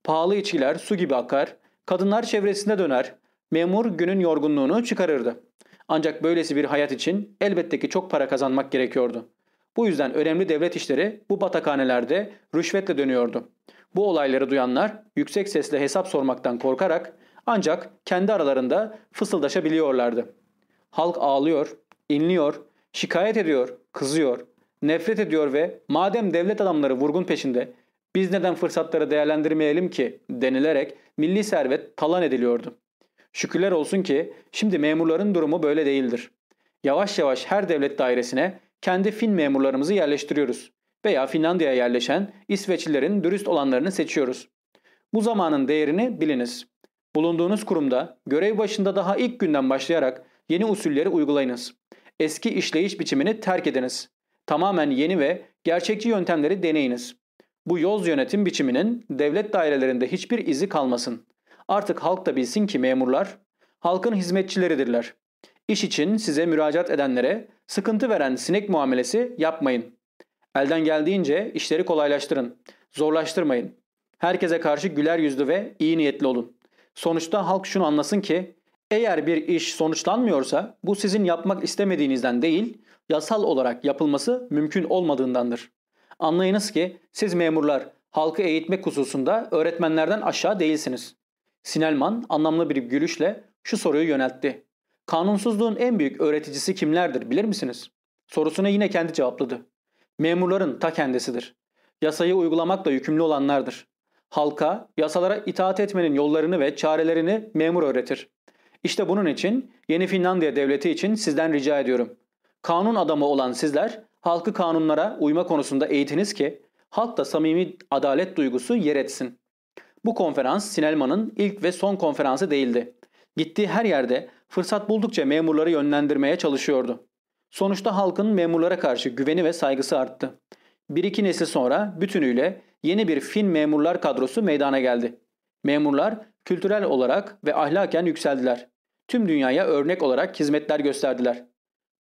Pahalı içkiler su gibi akar, kadınlar çevresinde döner, memur günün yorgunluğunu çıkarırdı. Ancak böylesi bir hayat için elbette ki çok para kazanmak gerekiyordu. Bu yüzden önemli devlet işleri bu batakhanelerde rüşvetle dönüyordu. Bu olayları duyanlar yüksek sesle hesap sormaktan korkarak ancak kendi aralarında fısıldaşabiliyorlardı. Halk ağlıyor, inliyor, şikayet ediyor, kızıyor, nefret ediyor ve madem devlet adamları vurgun peşinde biz neden fırsatları değerlendirmeyelim ki denilerek milli servet talan ediliyordu. Şükürler olsun ki şimdi memurların durumu böyle değildir. Yavaş yavaş her devlet dairesine kendi Fin memurlarımızı yerleştiriyoruz veya Finlandiya'ya yerleşen İsveçlilerin dürüst olanlarını seçiyoruz. Bu zamanın değerini biliniz. Bulunduğunuz kurumda görev başında daha ilk günden başlayarak yeni usulleri uygulayınız. Eski işleyiş biçimini terk ediniz. Tamamen yeni ve gerçekçi yöntemleri deneyiniz. Bu yoz yönetim biçiminin devlet dairelerinde hiçbir izi kalmasın. Artık halk da bilsin ki memurlar halkın hizmetçileridirler. İş için size müracaat edenlere sıkıntı veren sinek muamelesi yapmayın. Elden geldiğince işleri kolaylaştırın. Zorlaştırmayın. Herkese karşı güler yüzlü ve iyi niyetli olun. Sonuçta halk şunu anlasın ki eğer bir iş sonuçlanmıyorsa bu sizin yapmak istemediğinizden değil, yasal olarak yapılması mümkün olmadığındandır. Anlayınız ki siz memurlar halkı eğitmek hususunda öğretmenlerden aşağı değilsiniz. Sinelman anlamlı bir gülüşle şu soruyu yöneltti. Kanunsuzluğun en büyük öğreticisi kimlerdir bilir misiniz? Sorusuna yine kendi cevapladı. Memurların ta kendisidir. Yasayı uygulamakla yükümlü olanlardır. Halka, yasalara itaat etmenin yollarını ve çarelerini memur öğretir. İşte bunun için yeni Finlandiya devleti için sizden rica ediyorum. Kanun adamı olan sizler halkı kanunlara uyma konusunda eğitiniz ki halk da samimi adalet duygusu yer etsin. Bu konferans Sinelman'ın ilk ve son konferansı değildi. Gittiği her yerde fırsat buldukça memurları yönlendirmeye çalışıyordu. Sonuçta halkın memurlara karşı güveni ve saygısı arttı. Bir iki nesil sonra bütünüyle yeni bir Fin memurlar kadrosu meydana geldi. Memurlar kültürel olarak ve ahlaken yükseldiler. Tüm dünyaya örnek olarak hizmetler gösterdiler.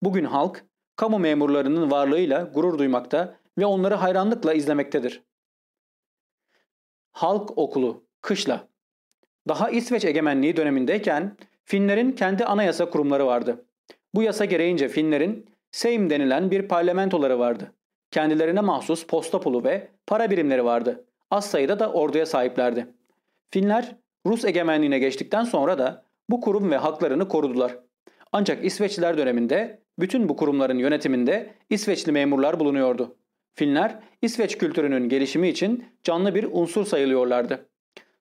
Bugün halk kamu memurlarının varlığıyla gurur duymakta ve onları hayranlıkla izlemektedir. Halk Okulu, Kışla Daha İsveç egemenliği dönemindeyken Finlerin kendi anayasa kurumları vardı. Bu yasa gereğince Finlerin Seim denilen bir parlamentoları vardı. Kendilerine mahsus posta pulu ve para birimleri vardı. Az sayıda da orduya sahiplerdi. Finler Rus egemenliğine geçtikten sonra da bu kurum ve haklarını korudular. Ancak İsveçliler döneminde bütün bu kurumların yönetiminde İsveçli memurlar bulunuyordu. Finler İsveç kültürünün gelişimi için canlı bir unsur sayılıyorlardı.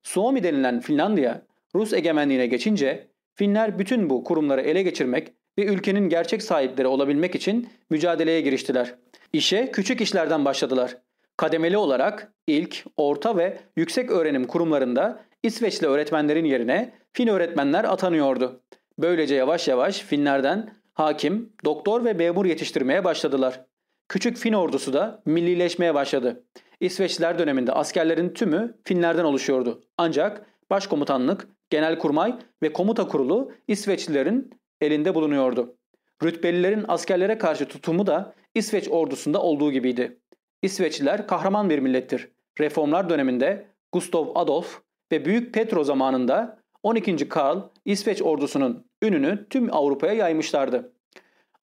Suomi denilen Finlandiya Rus egemenliğine geçince Finler bütün bu kurumları ele geçirmek ve ülkenin gerçek sahipleri olabilmek için mücadeleye giriştiler. İşe küçük işlerden başladılar. Kademeli olarak ilk, orta ve yüksek öğrenim kurumlarında İsveçli öğretmenlerin yerine Fin öğretmenler atanıyordu. Böylece yavaş yavaş Finlerden hakim, doktor ve memur yetiştirmeye başladılar. Küçük Fin ordusu da millileşmeye başladı. İsveçliler döneminde askerlerin tümü Finlerden oluşuyordu. Ancak başkomutanlık, genelkurmay ve komuta kurulu İsveçlilerin elinde bulunuyordu. Rütbelilerin askerlere karşı tutumu da İsveç ordusunda olduğu gibiydi. İsveçliler kahraman bir millettir. Reformlar döneminde Gustav Adolf ve Büyük Petro zamanında 12. Karl İsveç ordusunun ününü tüm Avrupa'ya yaymışlardı.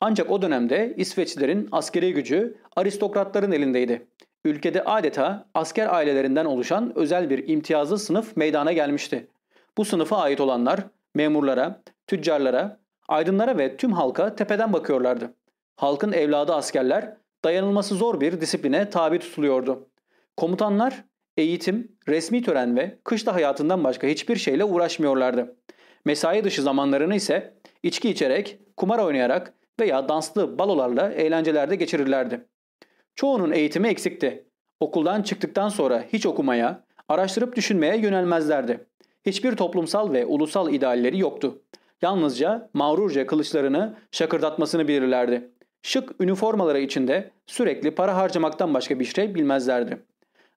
Ancak o dönemde İsveçlilerin askeri gücü aristokratların elindeydi. Ülkede adeta asker ailelerinden oluşan özel bir imtiyazlı sınıf meydana gelmişti. Bu sınıfa ait olanlar memurlara, tüccarlara, aydınlara ve tüm halka tepeden bakıyorlardı. Halkın evladı askerler dayanılması zor bir disipline tabi tutuluyordu. Komutanlar eğitim, resmi tören ve kışla hayatından başka hiçbir şeyle uğraşmıyorlardı. Mesai dışı zamanlarını ise içki içerek, kumar oynayarak veya danslı balolarla eğlencelerde geçirirlerdi. Çoğunun eğitimi eksikti. Okuldan çıktıktan sonra hiç okumaya, araştırıp düşünmeye yönelmezlerdi. Hiçbir toplumsal ve ulusal idealleri yoktu. Yalnızca mağrurca kılıçlarını şakırdatmasını bilirlerdi. Şık üniformaları içinde sürekli para harcamaktan başka bir şey bilmezlerdi.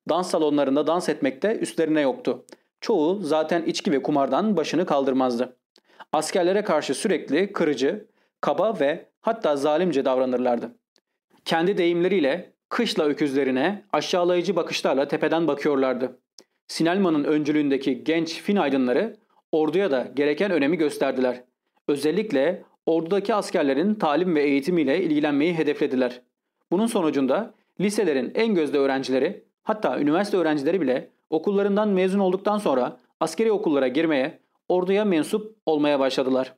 Dans salonlarında dans etmekte üstlerine yoktu. Çoğu zaten içki ve kumardan başını kaldırmazdı. Askerlere karşı sürekli kırıcı, kaba ve hatta zalimce davranırlardı. Kendi deyimleriyle kışla öküzlerine aşağılayıcı bakışlarla tepeden bakıyorlardı. Sinelman'ın öncülüğündeki genç Fin aydınları orduya da gereken önemi gösterdiler. Özellikle ordudaki askerlerin talim ve eğitimiyle ilgilenmeyi hedeflediler. Bunun sonucunda liselerin en gözde öğrencileri hatta üniversite öğrencileri bile okullarından mezun olduktan sonra askeri okullara girmeye, orduya mensup olmaya başladılar.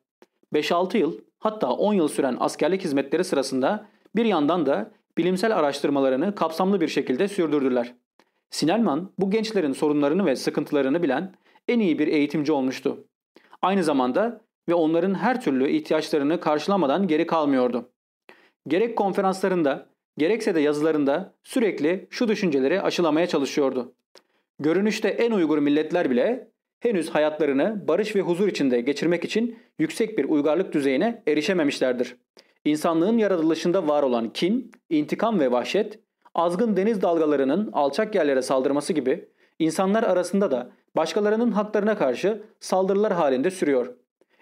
5-6 yıl hatta 10 yıl süren askerlik hizmetleri sırasında bir yandan da bilimsel araştırmalarını kapsamlı bir şekilde sürdürdüler. Sinelman bu gençlerin sorunlarını ve sıkıntılarını bilen en iyi bir eğitimci olmuştu. Aynı zamanda ve onların her türlü ihtiyaçlarını karşılamadan geri kalmıyordu. Gerek konferanslarında gerekse de yazılarında sürekli şu düşünceleri aşılamaya çalışıyordu. Görünüşte en uygur milletler bile henüz hayatlarını barış ve huzur içinde geçirmek için yüksek bir uygarlık düzeyine erişememişlerdir. İnsanlığın yaratılışında var olan kin, intikam ve vahşet, azgın deniz dalgalarının alçak yerlere saldırması gibi insanlar arasında da başkalarının haklarına karşı saldırılar halinde sürüyor.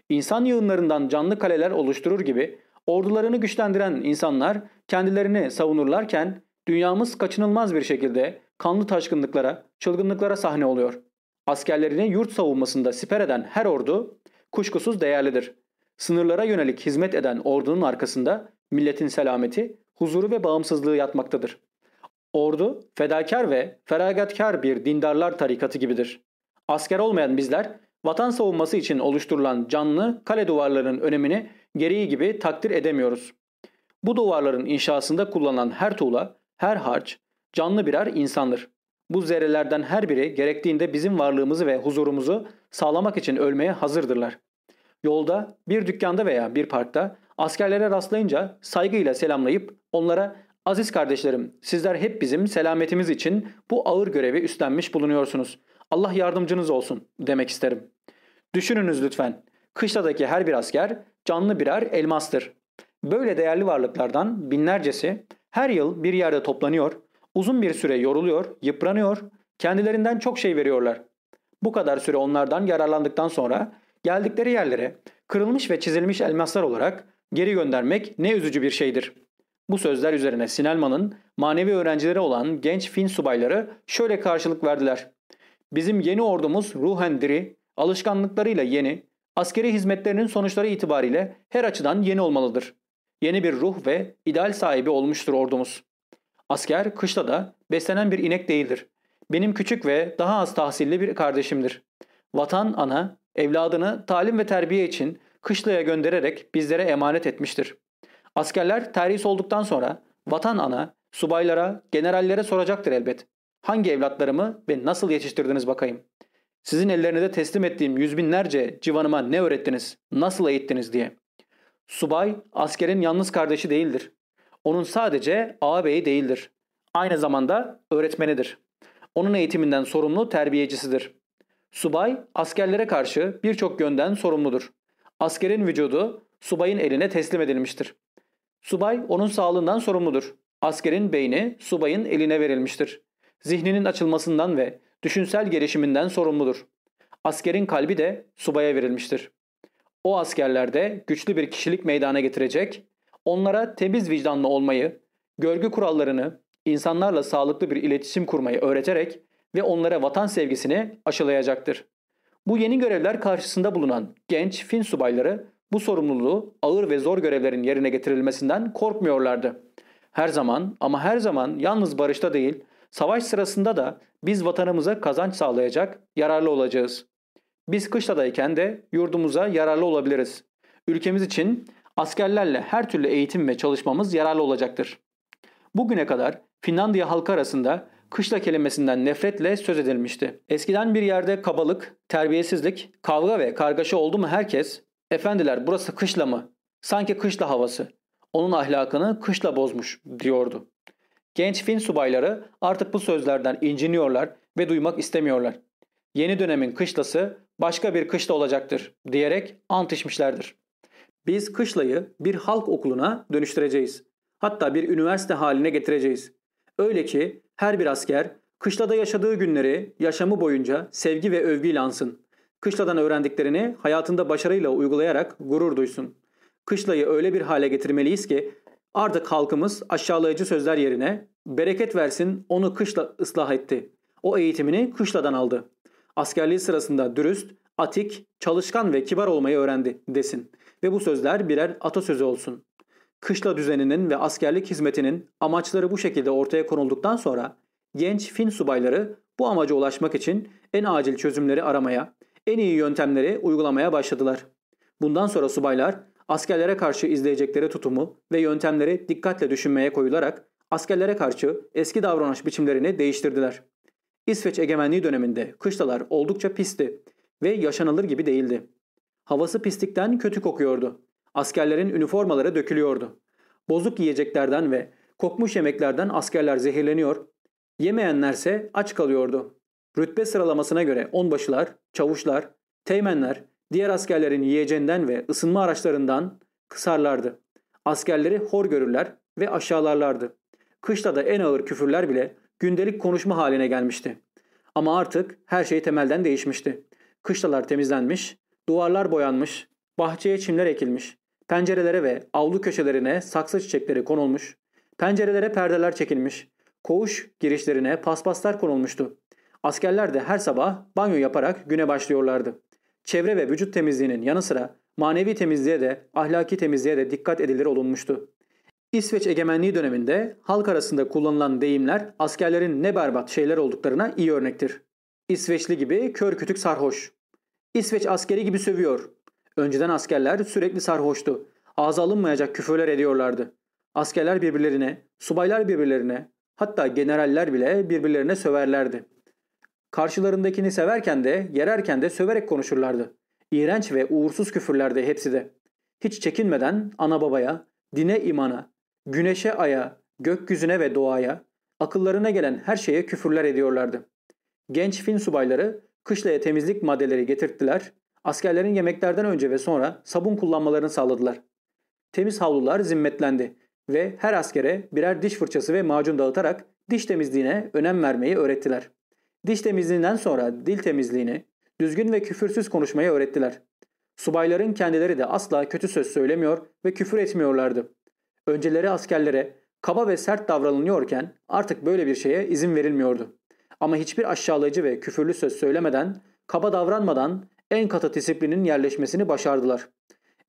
İnsan yığınlarından canlı kaleler oluşturur gibi ordularını güçlendiren insanlar kendilerini savunurlarken dünyamız kaçınılmaz bir şekilde kanlı taşkınlıklara, çılgınlıklara sahne oluyor. Askerlerini yurt savunmasında siper eden her ordu kuşkusuz değerlidir. Sınırlara yönelik hizmet eden ordunun arkasında milletin selameti, huzuru ve bağımsızlığı yatmaktadır. Ordu fedakar ve feragatkar bir dindarlar tarikatı gibidir. Asker olmayan bizler vatan savunması için oluşturulan canlı kale duvarlarının önemini gereği gibi takdir edemiyoruz. Bu duvarların inşasında kullanılan her tuğla, her harç canlı birer insandır. Bu zerrelerden her biri gerektiğinde bizim varlığımızı ve huzurumuzu sağlamak için ölmeye hazırdırlar. Yolda, bir dükkanda veya bir parkta askerlere rastlayınca saygıyla selamlayıp onlara Aziz kardeşlerim, sizler hep bizim selametimiz için bu ağır görevi üstlenmiş bulunuyorsunuz. Allah yardımcınız olsun demek isterim. Düşününüz lütfen. Kışladaki her bir asker canlı birer elmastır. Böyle değerli varlıklardan binlercesi her yıl bir yerde toplanıyor, uzun bir süre yoruluyor, yıpranıyor, kendilerinden çok şey veriyorlar. Bu kadar süre onlardan yararlandıktan sonra geldikleri yerlere kırılmış ve çizilmiş elmaslar olarak geri göndermek ne üzücü bir şeydir. Bu sözler üzerine Sinelman'ın manevi öğrencileri olan genç Fin subayları şöyle karşılık verdiler. Bizim yeni ordumuz ruhen diri, alışkanlıklarıyla yeni, askeri hizmetlerinin sonuçları itibariyle her açıdan yeni olmalıdır. Yeni bir ruh ve ideal sahibi olmuştur ordumuz. Asker kışta da beslenen bir inek değildir. Benim küçük ve daha az tahsilli bir kardeşimdir. Vatan ana evladını talim ve terbiye için kışlaya göndererek bizlere emanet etmiştir. Askerler terhis olduktan sonra vatan ana subaylara, generallere soracaktır elbet. Hangi evlatlarımı ve nasıl yetiştirdiniz bakayım. Sizin ellerinize teslim ettiğim yüz binlerce civanıma ne öğrettiniz, nasıl eğittiniz diye. Subay askerin yalnız kardeşi değildir. Onun sadece ağabeyi değildir. Aynı zamanda öğretmenidir. Onun eğitiminden sorumlu terbiyecisidir. Subay askerlere karşı birçok yönden sorumludur. Askerin vücudu subayın eline teslim edilmiştir. Subay onun sağlığından sorumludur. Askerin beyni subayın eline verilmiştir. Zihninin açılmasından ve düşünsel gelişiminden sorumludur. Askerin kalbi de subaya verilmiştir. O askerlerde güçlü bir kişilik meydana getirecek, onlara temiz vicdanlı olmayı, görgü kurallarını, insanlarla sağlıklı bir iletişim kurmayı öğreterek ve onlara vatan sevgisini aşılayacaktır. Bu yeni görevler karşısında bulunan genç Fin subayları bu sorumluluğu ağır ve zor görevlerin yerine getirilmesinden korkmuyorlardı. Her zaman ama her zaman yalnız barışta değil, savaş sırasında da biz vatanımıza kazanç sağlayacak, yararlı olacağız. Biz kışladayken de yurdumuza yararlı olabiliriz. Ülkemiz için askerlerle her türlü eğitim ve çalışmamız yararlı olacaktır. Bugüne kadar Finlandiya halkı arasında kışla kelimesinden nefretle söz edilmişti. Eskiden bir yerde kabalık, terbiyesizlik, kavga ve kargaşa oldu mu herkes, efendiler burası kışla mı? Sanki kışla havası. Onun ahlakını kışla bozmuş diyordu. Genç Fin subayları artık bu sözlerden inciniyorlar ve duymak istemiyorlar. Yeni dönemin kışlası başka bir kışla olacaktır diyerek ant içmişlerdir. Biz kışlayı bir halk okuluna dönüştüreceğiz. Hatta bir üniversite haline getireceğiz. Öyle ki her bir asker kışlada yaşadığı günleri yaşamı boyunca sevgi ve övgüyle ansın. Kışladan öğrendiklerini hayatında başarıyla uygulayarak gurur duysun. Kışlayı öyle bir hale getirmeliyiz ki artık halkımız aşağılayıcı sözler yerine bereket versin onu kışla ıslah etti. O eğitimini kışladan aldı. Askerliği sırasında dürüst, atik, çalışkan ve kibar olmayı öğrendi desin. Ve bu sözler birer atasözü olsun. Kışla düzeninin ve askerlik hizmetinin amaçları bu şekilde ortaya konulduktan sonra genç Fin subayları bu amaca ulaşmak için en acil çözümleri aramaya, en iyi yöntemleri uygulamaya başladılar. Bundan sonra subaylar askerlere karşı izleyecekleri tutumu ve yöntemleri dikkatle düşünmeye koyularak askerlere karşı eski davranış biçimlerini değiştirdiler. İsveç egemenliği döneminde kışlalar oldukça pisti ve yaşanılır gibi değildi. Havası pislikten kötü kokuyordu. Askerlerin üniformaları dökülüyordu. Bozuk yiyeceklerden ve kokmuş yemeklerden askerler zehirleniyor, yemeyenlerse aç kalıyordu. Rütbe sıralamasına göre onbaşılar, çavuşlar, teğmenler diğer askerlerin yiyeceğinden ve ısınma araçlarından kısarlardı. Askerleri hor görürler ve aşağılarlardı. Kışla da en ağır küfürler bile gündelik konuşma haline gelmişti. Ama artık her şey temelden değişmişti. Kışlalar temizlenmiş, duvarlar boyanmış, bahçeye çimler ekilmiş, pencerelere ve avlu köşelerine saksı çiçekleri konulmuş, pencerelere perdeler çekilmiş, koğuş girişlerine paspaslar konulmuştu. Askerler de her sabah banyo yaparak güne başlıyorlardı. Çevre ve vücut temizliğinin yanı sıra manevi temizliğe de ahlaki temizliğe de dikkat edilir olunmuştu. İsveç egemenliği döneminde halk arasında kullanılan deyimler askerlerin ne berbat şeyler olduklarına iyi örnektir. İsveçli gibi kör kütük sarhoş. İsveç askeri gibi sövüyor. Önceden askerler sürekli sarhoştu. Ağza alınmayacak küfürler ediyorlardı. Askerler birbirlerine, subaylar birbirlerine, hatta generaller bile birbirlerine söverlerdi. Karşılarındakini severken de, yererken de söverek konuşurlardı. İğrenç ve uğursuz küfürlerdi hepsi de. Hiç çekinmeden ana babaya, dine imana, güneşe aya, gökyüzüne ve doğaya, akıllarına gelen her şeye küfürler ediyorlardı. Genç Fin subayları kışlaya temizlik maddeleri getirttiler, askerlerin yemeklerden önce ve sonra sabun kullanmalarını sağladılar. Temiz havlular zimmetlendi ve her askere birer diş fırçası ve macun dağıtarak diş temizliğine önem vermeyi öğrettiler. Diş temizliğinden sonra dil temizliğini, düzgün ve küfürsüz konuşmayı öğrettiler. Subayların kendileri de asla kötü söz söylemiyor ve küfür etmiyorlardı. Önceleri askerlere kaba ve sert davranılıyorken artık böyle bir şeye izin verilmiyordu. Ama hiçbir aşağılayıcı ve küfürlü söz söylemeden, kaba davranmadan en katı disiplinin yerleşmesini başardılar.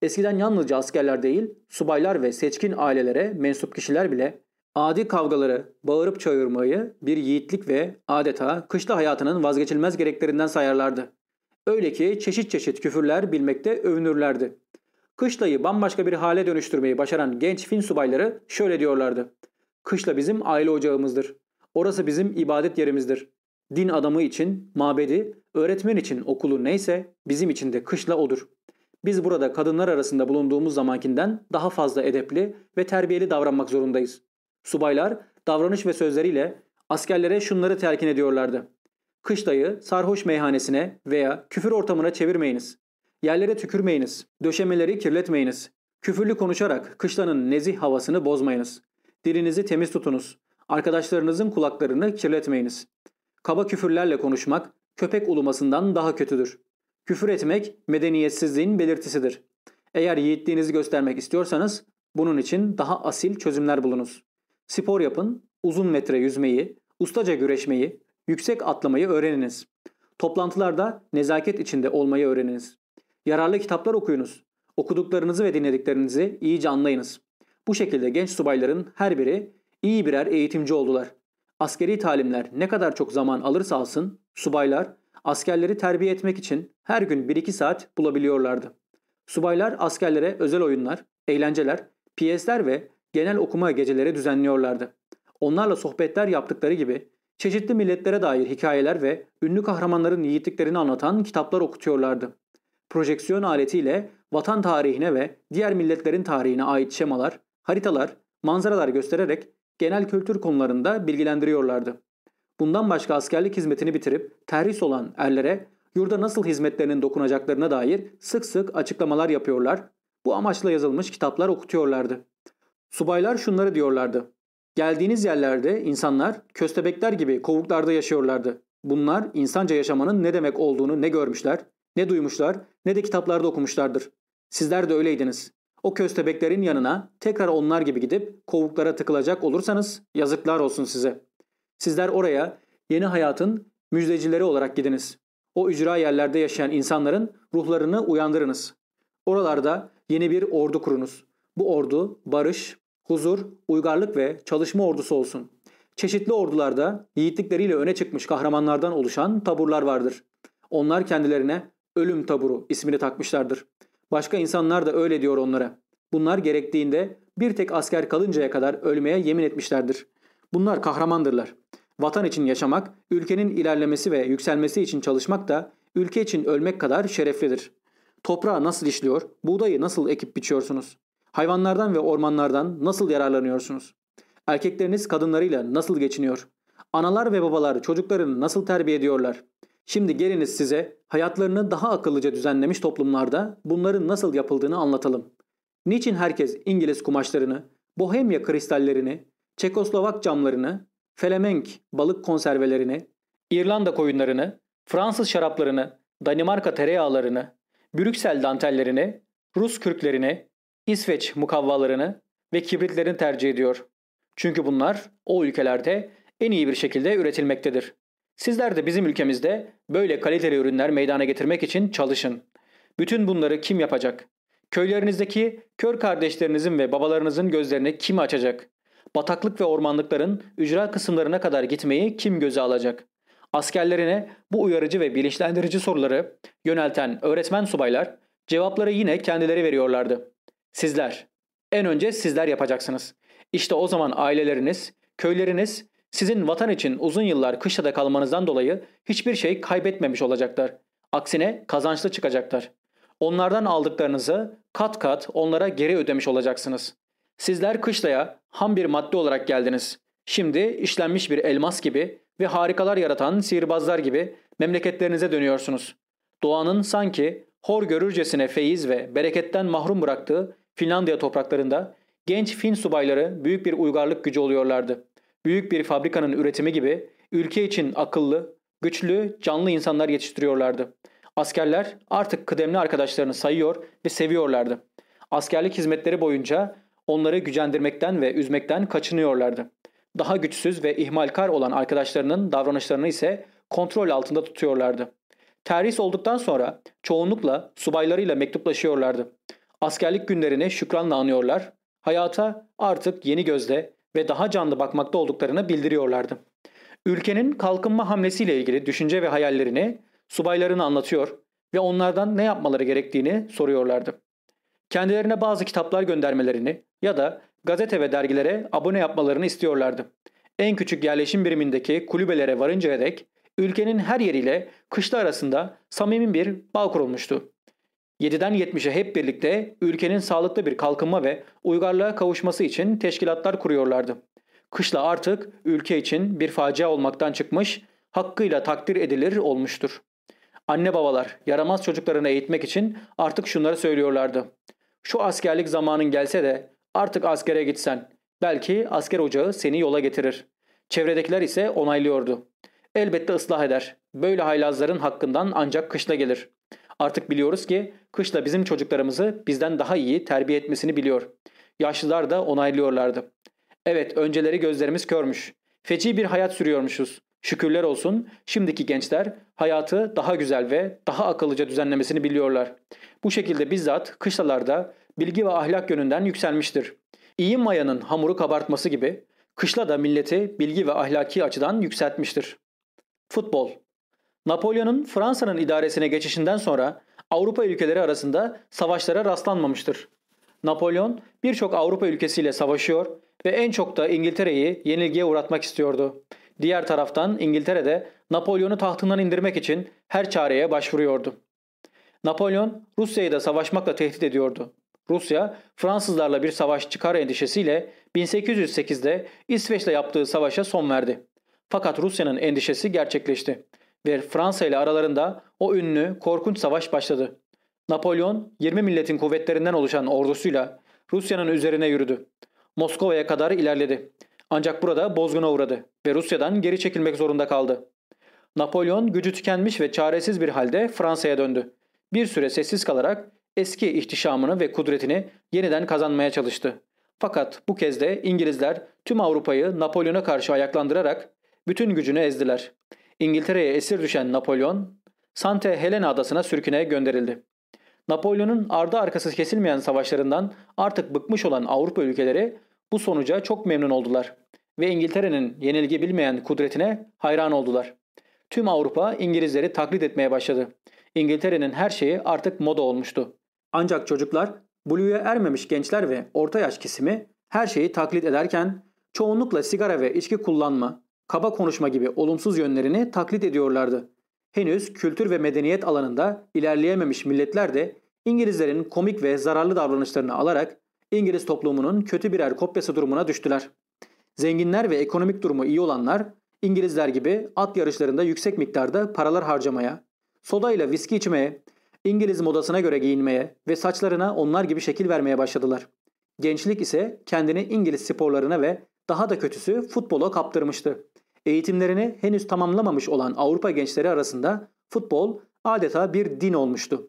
Eskiden yalnızca askerler değil, subaylar ve seçkin ailelere mensup kişiler bile adi kavgaları, bağırıp çağırmayı bir yiğitlik ve adeta kışla hayatının vazgeçilmez gereklerinden sayarlardı. Öyle ki çeşit çeşit küfürler bilmekte övünürlerdi. Kışlayı bambaşka bir hale dönüştürmeyi başaran genç Fin subayları şöyle diyorlardı. Kışla bizim aile ocağımızdır. Orası bizim ibadet yerimizdir. Din adamı için mabedi, öğretmen için okulu neyse bizim için de kışla odur. Biz burada kadınlar arasında bulunduğumuz zamankinden daha fazla edepli ve terbiyeli davranmak zorundayız. Subaylar davranış ve sözleriyle askerlere şunları telkin ediyorlardı. Kışlayı sarhoş meyhanesine veya küfür ortamına çevirmeyiniz. Yerlere tükürmeyiniz. Döşemeleri kirletmeyiniz. Küfürlü konuşarak kışlanın nezih havasını bozmayınız. Dilinizi temiz tutunuz. Arkadaşlarınızın kulaklarını kirletmeyiniz. Kaba küfürlerle konuşmak köpek ulumasından daha kötüdür. Küfür etmek medeniyetsizliğin belirtisidir. Eğer yiğitliğinizi göstermek istiyorsanız bunun için daha asil çözümler bulunuz. Spor yapın, uzun metre yüzmeyi, ustaca güreşmeyi, yüksek atlamayı öğreniniz. Toplantılarda nezaket içinde olmayı öğreniniz. Yararlı kitaplar okuyunuz. Okuduklarınızı ve dinlediklerinizi iyice anlayınız. Bu şekilde genç subayların her biri iyi birer eğitimci oldular. Askeri talimler ne kadar çok zaman alırsa alsın, subaylar askerleri terbiye etmek için her gün 1-2 saat bulabiliyorlardı. Subaylar askerlere özel oyunlar, eğlenceler, piyesler ve genel okuma geceleri düzenliyorlardı. Onlarla sohbetler yaptıkları gibi çeşitli milletlere dair hikayeler ve ünlü kahramanların yiğitliklerini anlatan kitaplar okutuyorlardı. Projeksiyon aletiyle vatan tarihine ve diğer milletlerin tarihine ait şemalar, haritalar, manzaralar göstererek genel kültür konularında bilgilendiriyorlardı. Bundan başka askerlik hizmetini bitirip terhis olan erlere yurda nasıl hizmetlerinin dokunacaklarına dair sık sık açıklamalar yapıyorlar, bu amaçla yazılmış kitaplar okutuyorlardı. Subaylar şunları diyorlardı. Geldiğiniz yerlerde insanlar köstebekler gibi kovuklarda yaşıyorlardı. Bunlar insanca yaşamanın ne demek olduğunu ne görmüşler, ne duymuşlar, ne de kitaplarda okumuşlardır. Sizler de öyleydiniz. O köstebeklerin yanına tekrar onlar gibi gidip kovuklara tıkılacak olursanız yazıklar olsun size. Sizler oraya yeni hayatın müjdecileri olarak gidiniz. O ücra yerlerde yaşayan insanların ruhlarını uyandırınız. Oralarda yeni bir ordu kurunuz. Bu ordu barış, huzur, uygarlık ve çalışma ordusu olsun. Çeşitli ordularda yiğitlikleriyle öne çıkmış kahramanlardan oluşan taburlar vardır. Onlar kendilerine ölüm taburu ismini takmışlardır. Başka insanlar da öyle diyor onlara. Bunlar gerektiğinde bir tek asker kalıncaya kadar ölmeye yemin etmişlerdir. Bunlar kahramandırlar. Vatan için yaşamak, ülkenin ilerlemesi ve yükselmesi için çalışmak da ülke için ölmek kadar şereflidir. Toprağı nasıl işliyor, buğdayı nasıl ekip biçiyorsunuz? Hayvanlardan ve ormanlardan nasıl yararlanıyorsunuz? Erkekleriniz kadınlarıyla nasıl geçiniyor? Analar ve babalar çocuklarını nasıl terbiye ediyorlar? Şimdi geliniz size hayatlarını daha akıllıca düzenlemiş toplumlarda bunların nasıl yapıldığını anlatalım. Niçin herkes İngiliz kumaşlarını, Bohemya kristallerini, Çekoslovak camlarını, Felemenk balık konservelerini, İrlanda koyunlarını, Fransız şaraplarını, Danimarka tereyağlarını, Brüksel dantellerini, Rus kürklerini, İsveç mukavvalarını ve kibritlerini tercih ediyor. Çünkü bunlar o ülkelerde en iyi bir şekilde üretilmektedir. Sizler de bizim ülkemizde böyle kaliteli ürünler meydana getirmek için çalışın. Bütün bunları kim yapacak? Köylerinizdeki kör kardeşlerinizin ve babalarınızın gözlerini kim açacak? Bataklık ve ormanlıkların ücra kısımlarına kadar gitmeyi kim göze alacak? Askerlerine bu uyarıcı ve bilinçlendirici soruları yönelten öğretmen subaylar cevapları yine kendileri veriyorlardı. Sizler, en önce sizler yapacaksınız. İşte o zaman aileleriniz, köyleriniz sizin vatan için uzun yıllar kışlada kalmanızdan dolayı hiçbir şey kaybetmemiş olacaklar. Aksine kazançlı çıkacaklar. Onlardan aldıklarınızı kat kat onlara geri ödemiş olacaksınız. Sizler kışlaya ham bir madde olarak geldiniz. Şimdi işlenmiş bir elmas gibi ve harikalar yaratan sihirbazlar gibi memleketlerinize dönüyorsunuz. Doğanın sanki hor görürcesine feyiz ve bereketten mahrum bıraktığı Finlandiya topraklarında genç Fin subayları büyük bir uygarlık gücü oluyorlardı. Büyük bir fabrikanın üretimi gibi ülke için akıllı, güçlü, canlı insanlar yetiştiriyorlardı. Askerler artık kıdemli arkadaşlarını sayıyor ve seviyorlardı. Askerlik hizmetleri boyunca onları gücendirmekten ve üzmekten kaçınıyorlardı. Daha güçsüz ve ihmalkar olan arkadaşlarının davranışlarını ise kontrol altında tutuyorlardı. Terhis olduktan sonra çoğunlukla subaylarıyla mektuplaşıyorlardı. Askerlik günlerini şükranla anıyorlar, hayata artık yeni gözle ve daha canlı bakmakta olduklarını bildiriyorlardı. Ülkenin kalkınma hamlesiyle ilgili düşünce ve hayallerini subaylarına anlatıyor ve onlardan ne yapmaları gerektiğini soruyorlardı. Kendilerine bazı kitaplar göndermelerini ya da gazete ve dergilere abone yapmalarını istiyorlardı. En küçük yerleşim birimindeki kulübelere varıncaya dek ülkenin her yeriyle kışla arasında samimi bir bağ kurulmuştu. 7'den 70'e hep birlikte ülkenin sağlıklı bir kalkınma ve uygarlığa kavuşması için teşkilatlar kuruyorlardı. Kışla artık ülke için bir facia olmaktan çıkmış, hakkıyla takdir edilir olmuştur. Anne babalar yaramaz çocuklarını eğitmek için artık şunları söylüyorlardı. Şu askerlik zamanın gelse de artık askere gitsen. Belki asker ocağı seni yola getirir. Çevredekiler ise onaylıyordu. Elbette ıslah eder. Böyle haylazların hakkından ancak kışla gelir. Artık biliyoruz ki kışla bizim çocuklarımızı bizden daha iyi terbiye etmesini biliyor. Yaşlılar da onaylıyorlardı. Evet önceleri gözlerimiz körmüş. Feci bir hayat sürüyormuşuz. Şükürler olsun şimdiki gençler hayatı daha güzel ve daha akıllıca düzenlemesini biliyorlar. Bu şekilde bizzat kışlalarda bilgi ve ahlak yönünden yükselmiştir. İyi mayanın hamuru kabartması gibi kışla da milleti bilgi ve ahlaki açıdan yükseltmiştir. Futbol Napolyon'un Fransa'nın idaresine geçişinden sonra Avrupa ülkeleri arasında savaşlara rastlanmamıştır. Napolyon birçok Avrupa ülkesiyle savaşıyor ve en çok da İngiltere'yi yenilgiye uğratmak istiyordu. Diğer taraftan İngiltere de Napolyon'u tahtından indirmek için her çareye başvuruyordu. Napolyon Rusya'yı da savaşmakla tehdit ediyordu. Rusya Fransızlarla bir savaş çıkar endişesiyle 1808'de İsveç'le yaptığı savaşa son verdi. Fakat Rusya'nın endişesi gerçekleşti ve Fransa ile aralarında o ünlü korkunç savaş başladı. Napolyon 20 milletin kuvvetlerinden oluşan ordusuyla Rusya'nın üzerine yürüdü. Moskova'ya kadar ilerledi. Ancak burada bozguna uğradı ve Rusya'dan geri çekilmek zorunda kaldı. Napolyon gücü tükenmiş ve çaresiz bir halde Fransa'ya döndü. Bir süre sessiz kalarak eski ihtişamını ve kudretini yeniden kazanmaya çalıştı. Fakat bu kez de İngilizler tüm Avrupa'yı Napolyon'a karşı ayaklandırarak bütün gücünü ezdiler. İngiltere'ye esir düşen Napolyon, Sante Helena adasına sürküne gönderildi. Napolyon'un ardı arkası kesilmeyen savaşlarından artık bıkmış olan Avrupa ülkeleri bu sonuca çok memnun oldular ve İngiltere'nin yenilgi bilmeyen kudretine hayran oldular. Tüm Avrupa İngilizleri taklit etmeye başladı. İngiltere'nin her şeyi artık moda olmuştu. Ancak çocuklar, Blue'ya ermemiş gençler ve orta yaş kesimi her şeyi taklit ederken çoğunlukla sigara ve içki kullanma, kaba konuşma gibi olumsuz yönlerini taklit ediyorlardı. Henüz kültür ve medeniyet alanında ilerleyememiş milletler de İngilizlerin komik ve zararlı davranışlarını alarak İngiliz toplumunun kötü birer kopyası durumuna düştüler. Zenginler ve ekonomik durumu iyi olanlar İngilizler gibi at yarışlarında yüksek miktarda paralar harcamaya, soda ile viski içmeye, İngiliz modasına göre giyinmeye ve saçlarına onlar gibi şekil vermeye başladılar. Gençlik ise kendini İngiliz sporlarına ve daha da kötüsü futbola kaptırmıştı. Eğitimlerini henüz tamamlamamış olan Avrupa gençleri arasında futbol adeta bir din olmuştu.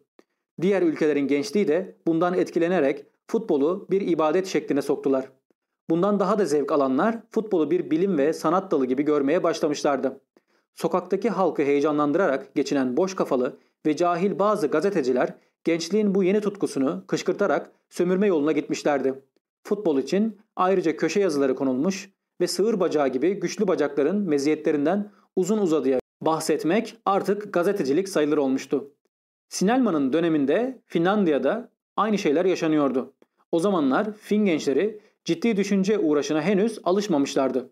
Diğer ülkelerin gençliği de bundan etkilenerek futbolu bir ibadet şekline soktular. Bundan daha da zevk alanlar futbolu bir bilim ve sanat dalı gibi görmeye başlamışlardı. Sokaktaki halkı heyecanlandırarak geçinen boş kafalı ve cahil bazı gazeteciler gençliğin bu yeni tutkusunu kışkırtarak sömürme yoluna gitmişlerdi. Futbol için ayrıca köşe yazıları konulmuş ve sığır bacağı gibi güçlü bacakların meziyetlerinden uzun uzadıya bahsetmek artık gazetecilik sayılır olmuştu. Sinelman'ın döneminde Finlandiya'da aynı şeyler yaşanıyordu. O zamanlar Fin gençleri ciddi düşünce uğraşına henüz alışmamışlardı.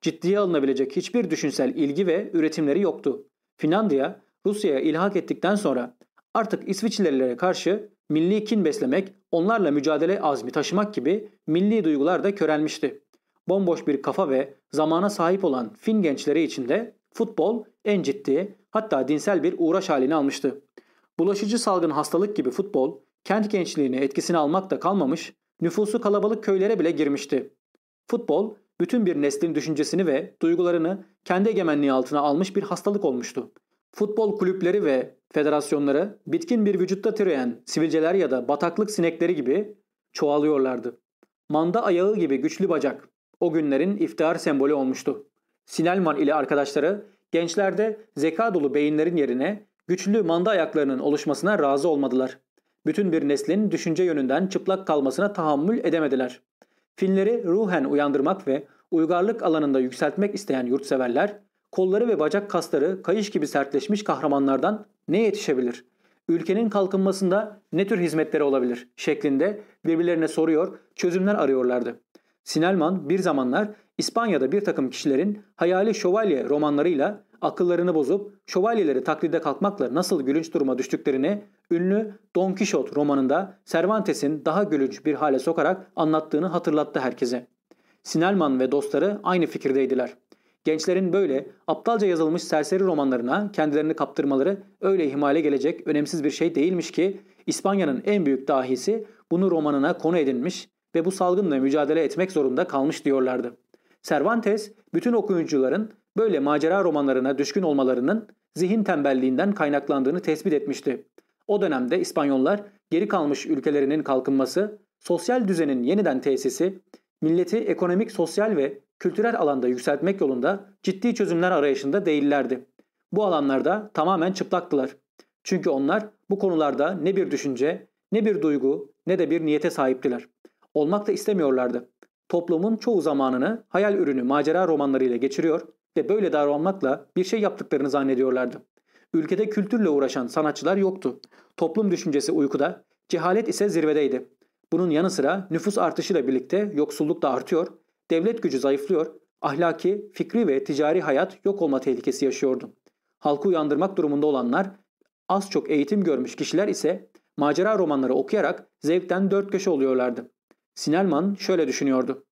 Ciddiye alınabilecek hiçbir düşünsel ilgi ve üretimleri yoktu. Finlandiya Rusya'ya ilhak ettikten sonra artık İsviçrelilere karşı milli kin beslemek, onlarla mücadele azmi taşımak gibi milli duygular da körelmişti. Bomboş bir kafa ve zamana sahip olan Fin gençleri için de futbol en ciddi hatta dinsel bir uğraş halini almıştı. Bulaşıcı salgın hastalık gibi futbol kent gençliğini etkisine almakta kalmamış, nüfusu kalabalık köylere bile girmişti. Futbol bütün bir neslin düşüncesini ve duygularını kendi egemenliği altına almış bir hastalık olmuştu. Futbol kulüpleri ve federasyonları bitkin bir vücutta türeyen sivilceler ya da bataklık sinekleri gibi çoğalıyorlardı. Manda ayağı gibi güçlü bacak o günlerin iftihar sembolü olmuştu. Sinelman ile arkadaşları gençlerde zeka dolu beyinlerin yerine güçlü manda ayaklarının oluşmasına razı olmadılar. Bütün bir neslin düşünce yönünden çıplak kalmasına tahammül edemediler. Finleri ruhen uyandırmak ve uygarlık alanında yükseltmek isteyen yurtseverler, kolları ve bacak kasları kayış gibi sertleşmiş kahramanlardan ne yetişebilir? Ülkenin kalkınmasında ne tür hizmetleri olabilir? şeklinde birbirlerine soruyor, çözümler arıyorlardı. Sinelman bir zamanlar İspanya'da bir takım kişilerin hayali şövalye romanlarıyla akıllarını bozup şövalyeleri taklide kalkmakla nasıl gülünç duruma düştüklerini ünlü Don Quixote romanında Cervantes'in daha gülünç bir hale sokarak anlattığını hatırlattı herkese. Sinelman ve dostları aynı fikirdeydiler. Gençlerin böyle aptalca yazılmış serseri romanlarına kendilerini kaptırmaları öyle ihmale gelecek önemsiz bir şey değilmiş ki İspanya'nın en büyük dahisi bunu romanına konu edinmiş ve bu salgınla mücadele etmek zorunda kalmış diyorlardı. Cervantes bütün okuyucuların böyle macera romanlarına düşkün olmalarının zihin tembelliğinden kaynaklandığını tespit etmişti. O dönemde İspanyollar geri kalmış ülkelerinin kalkınması, sosyal düzenin yeniden tesisi, milleti ekonomik, sosyal ve kültürel alanda yükseltmek yolunda ciddi çözümler arayışında değillerdi. Bu alanlarda tamamen çıplaktılar. Çünkü onlar bu konularda ne bir düşünce, ne bir duygu, ne de bir niyete sahiptiler. Olmak da istemiyorlardı. Toplumun çoğu zamanını hayal ürünü macera romanlarıyla geçiriyor ve böyle davranmakla bir şey yaptıklarını zannediyorlardı. Ülkede kültürle uğraşan sanatçılar yoktu. Toplum düşüncesi uykuda, cehalet ise zirvedeydi. Bunun yanı sıra nüfus artışıyla birlikte yoksulluk da artıyor, devlet gücü zayıflıyor, ahlaki, fikri ve ticari hayat yok olma tehlikesi yaşıyordu. Halkı uyandırmak durumunda olanlar, az çok eğitim görmüş kişiler ise macera romanları okuyarak zevkten dört köşe oluyorlardı. Sinelman şöyle düşünüyordu.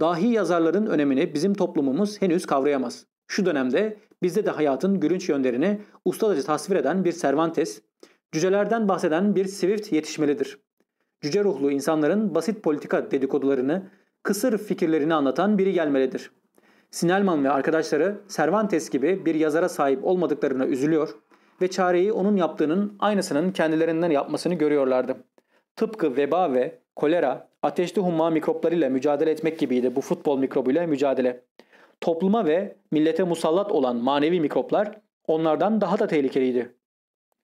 Dahi yazarların önemini bizim toplumumuz henüz kavrayamaz. Şu dönemde bizde de hayatın gülünç yönlerini ustaca tasvir eden bir Cervantes, cücelerden bahseden bir Swift yetişmelidir. Cüce ruhlu insanların basit politika dedikodularını, kısır fikirlerini anlatan biri gelmelidir. Sinelman ve arkadaşları Cervantes gibi bir yazara sahip olmadıklarına üzülüyor ve çareyi onun yaptığının aynısının kendilerinden yapmasını görüyorlardı. Tıpkı veba ve kolera, ateşli humma mikroplarıyla mücadele etmek gibiydi bu futbol mikrobuyla mücadele. Topluma ve millete musallat olan manevi mikroplar onlardan daha da tehlikeliydi.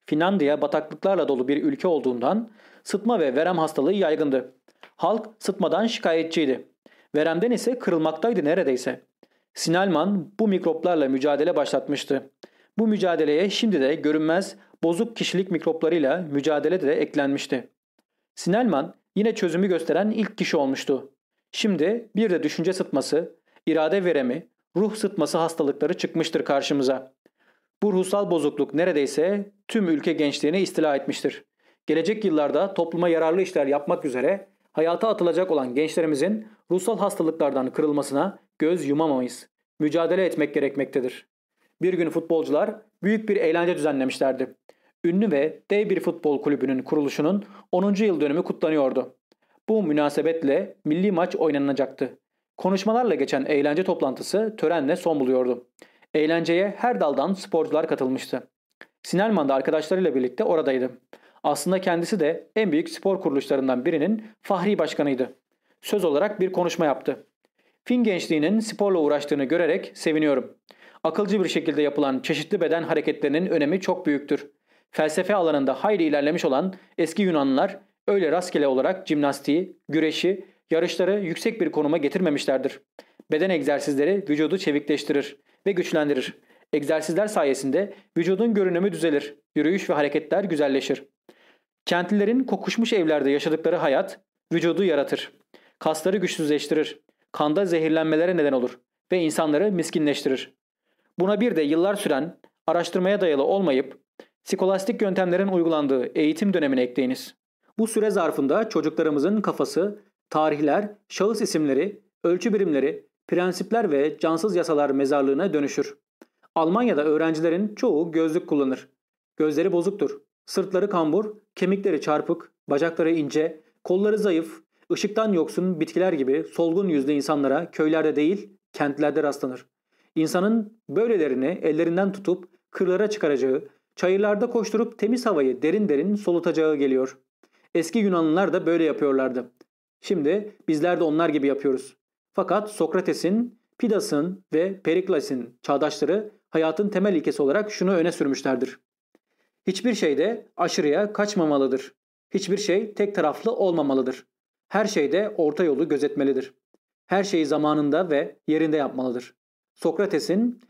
Finlandiya bataklıklarla dolu bir ülke olduğundan sıtma ve verem hastalığı yaygındı. Halk sıtmadan şikayetçiydi. Veremden ise kırılmaktaydı neredeyse. Sinalman bu mikroplarla mücadele başlatmıştı. Bu mücadeleye şimdi de görünmez bozuk kişilik mikroplarıyla mücadele de eklenmişti. Sinelman yine çözümü gösteren ilk kişi olmuştu. Şimdi bir de düşünce sıtması, irade veremi, ruh sıtması hastalıkları çıkmıştır karşımıza. Bu ruhsal bozukluk neredeyse tüm ülke gençliğini istila etmiştir. Gelecek yıllarda topluma yararlı işler yapmak üzere hayata atılacak olan gençlerimizin ruhsal hastalıklardan kırılmasına göz yumamayız. Mücadele etmek gerekmektedir. Bir gün futbolcular büyük bir eğlence düzenlemişlerdi. Ünlü ve dev bir futbol kulübünün kuruluşunun 10. yıl dönümü kutlanıyordu. Bu münasebetle milli maç oynanacaktı. Konuşmalarla geçen eğlence toplantısı törenle son buluyordu. Eğlenceye her daldan sporcular katılmıştı. Sinelman da arkadaşlarıyla birlikte oradaydı. Aslında kendisi de en büyük spor kuruluşlarından birinin fahri başkanıydı. Söz olarak bir konuşma yaptı. Fin gençliğinin sporla uğraştığını görerek seviniyorum. Akılcı bir şekilde yapılan çeşitli beden hareketlerinin önemi çok büyüktür. Felsefe alanında hayli ilerlemiş olan eski Yunanlılar öyle rastgele olarak jimnastiği, güreşi, yarışları yüksek bir konuma getirmemişlerdir. Beden egzersizleri vücudu çevikleştirir ve güçlendirir. Egzersizler sayesinde vücudun görünümü düzelir, yürüyüş ve hareketler güzelleşir. Kentlilerin kokuşmuş evlerde yaşadıkları hayat vücudu yaratır. Kasları güçsüzleştirir. Kanda zehirlenmelere neden olur ve insanları miskinleştirir. Buna bir de yıllar süren araştırmaya dayalı olmayıp skolastik yöntemlerin uygulandığı eğitim dönemine ekleyiniz. Bu süre zarfında çocuklarımızın kafası tarihler, şahıs isimleri, ölçü birimleri, prensipler ve cansız yasalar mezarlığına dönüşür. Almanya'da öğrencilerin çoğu gözlük kullanır. Gözleri bozuktur. Sırtları kambur, kemikleri çarpık, bacakları ince, kolları zayıf, ışıktan yoksun bitkiler gibi solgun yüzlü insanlara köylerde değil, kentlerde rastlanır. İnsanın böylelerini ellerinden tutup kırlara çıkaracağı, çayırlarda koşturup temiz havayı derin derin solutacağı geliyor. Eski Yunanlılar da böyle yapıyorlardı. Şimdi bizler de onlar gibi yapıyoruz. Fakat Sokrates'in, Pidas'ın ve Periklas'in çağdaşları hayatın temel ilkesi olarak şunu öne sürmüşlerdir. Hiçbir şeyde aşırıya kaçmamalıdır. Hiçbir şey tek taraflı olmamalıdır. Her şeyde orta yolu gözetmelidir. Her şeyi zamanında ve yerinde yapmalıdır. Sokrates'in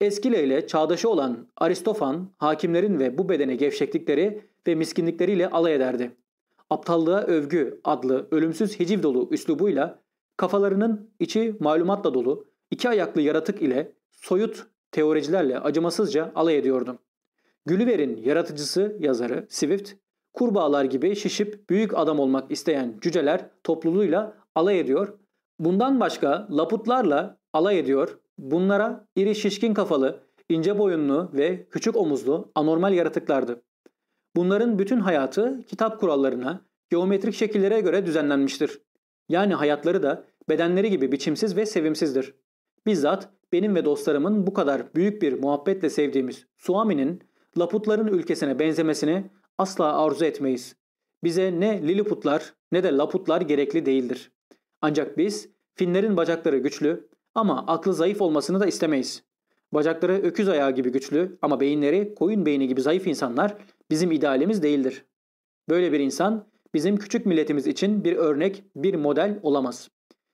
eskiyle ile çağdaşı olan Aristofan hakimlerin ve bu bedene gevşeklikleri ve miskinlikleriyle alay ederdi. Aptallığa övgü adlı ölümsüz hiciv dolu üslubuyla kafalarının içi malumatla dolu iki ayaklı yaratık ile soyut teoricilerle acımasızca alay ediyordu. Gülliver'in yaratıcısı yazarı Swift, kurbağalar gibi şişip büyük adam olmak isteyen cüceler topluluğuyla alay ediyor. Bundan başka laputlarla alay ediyor. Bunlara iri şişkin kafalı, ince boyunlu ve küçük omuzlu anormal yaratıklardı. Bunların bütün hayatı kitap kurallarına, geometrik şekillere göre düzenlenmiştir. Yani hayatları da bedenleri gibi biçimsiz ve sevimsizdir. Bizzat benim ve dostlarımın bu kadar büyük bir muhabbetle sevdiğimiz Suami'nin Laputların ülkesine benzemesini asla arzu etmeyiz. Bize ne Lilliputlar ne de Laputlar gerekli değildir. Ancak biz Finlerin bacakları güçlü ama aklı zayıf olmasını da istemeyiz. Bacakları öküz ayağı gibi güçlü ama beyinleri koyun beyni gibi zayıf insanlar bizim idealimiz değildir. Böyle bir insan bizim küçük milletimiz için bir örnek, bir model olamaz.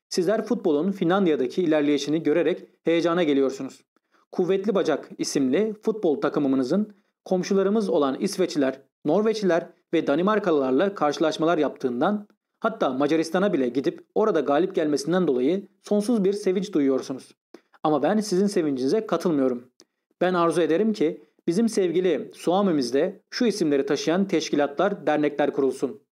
Sizler futbolun Finlandiya'daki ilerleyişini görerek heyecana geliyorsunuz. Kuvvetli Bacak isimli futbol takımımızın komşularımız olan İsveçliler, Norveçliler ve Danimarkalılarla karşılaşmalar yaptığından hatta Macaristan'a bile gidip orada galip gelmesinden dolayı sonsuz bir sevinç duyuyorsunuz. Ama ben sizin sevincinize katılmıyorum. Ben arzu ederim ki bizim sevgili Suami'mizde şu isimleri taşıyan teşkilatlar, dernekler kurulsun.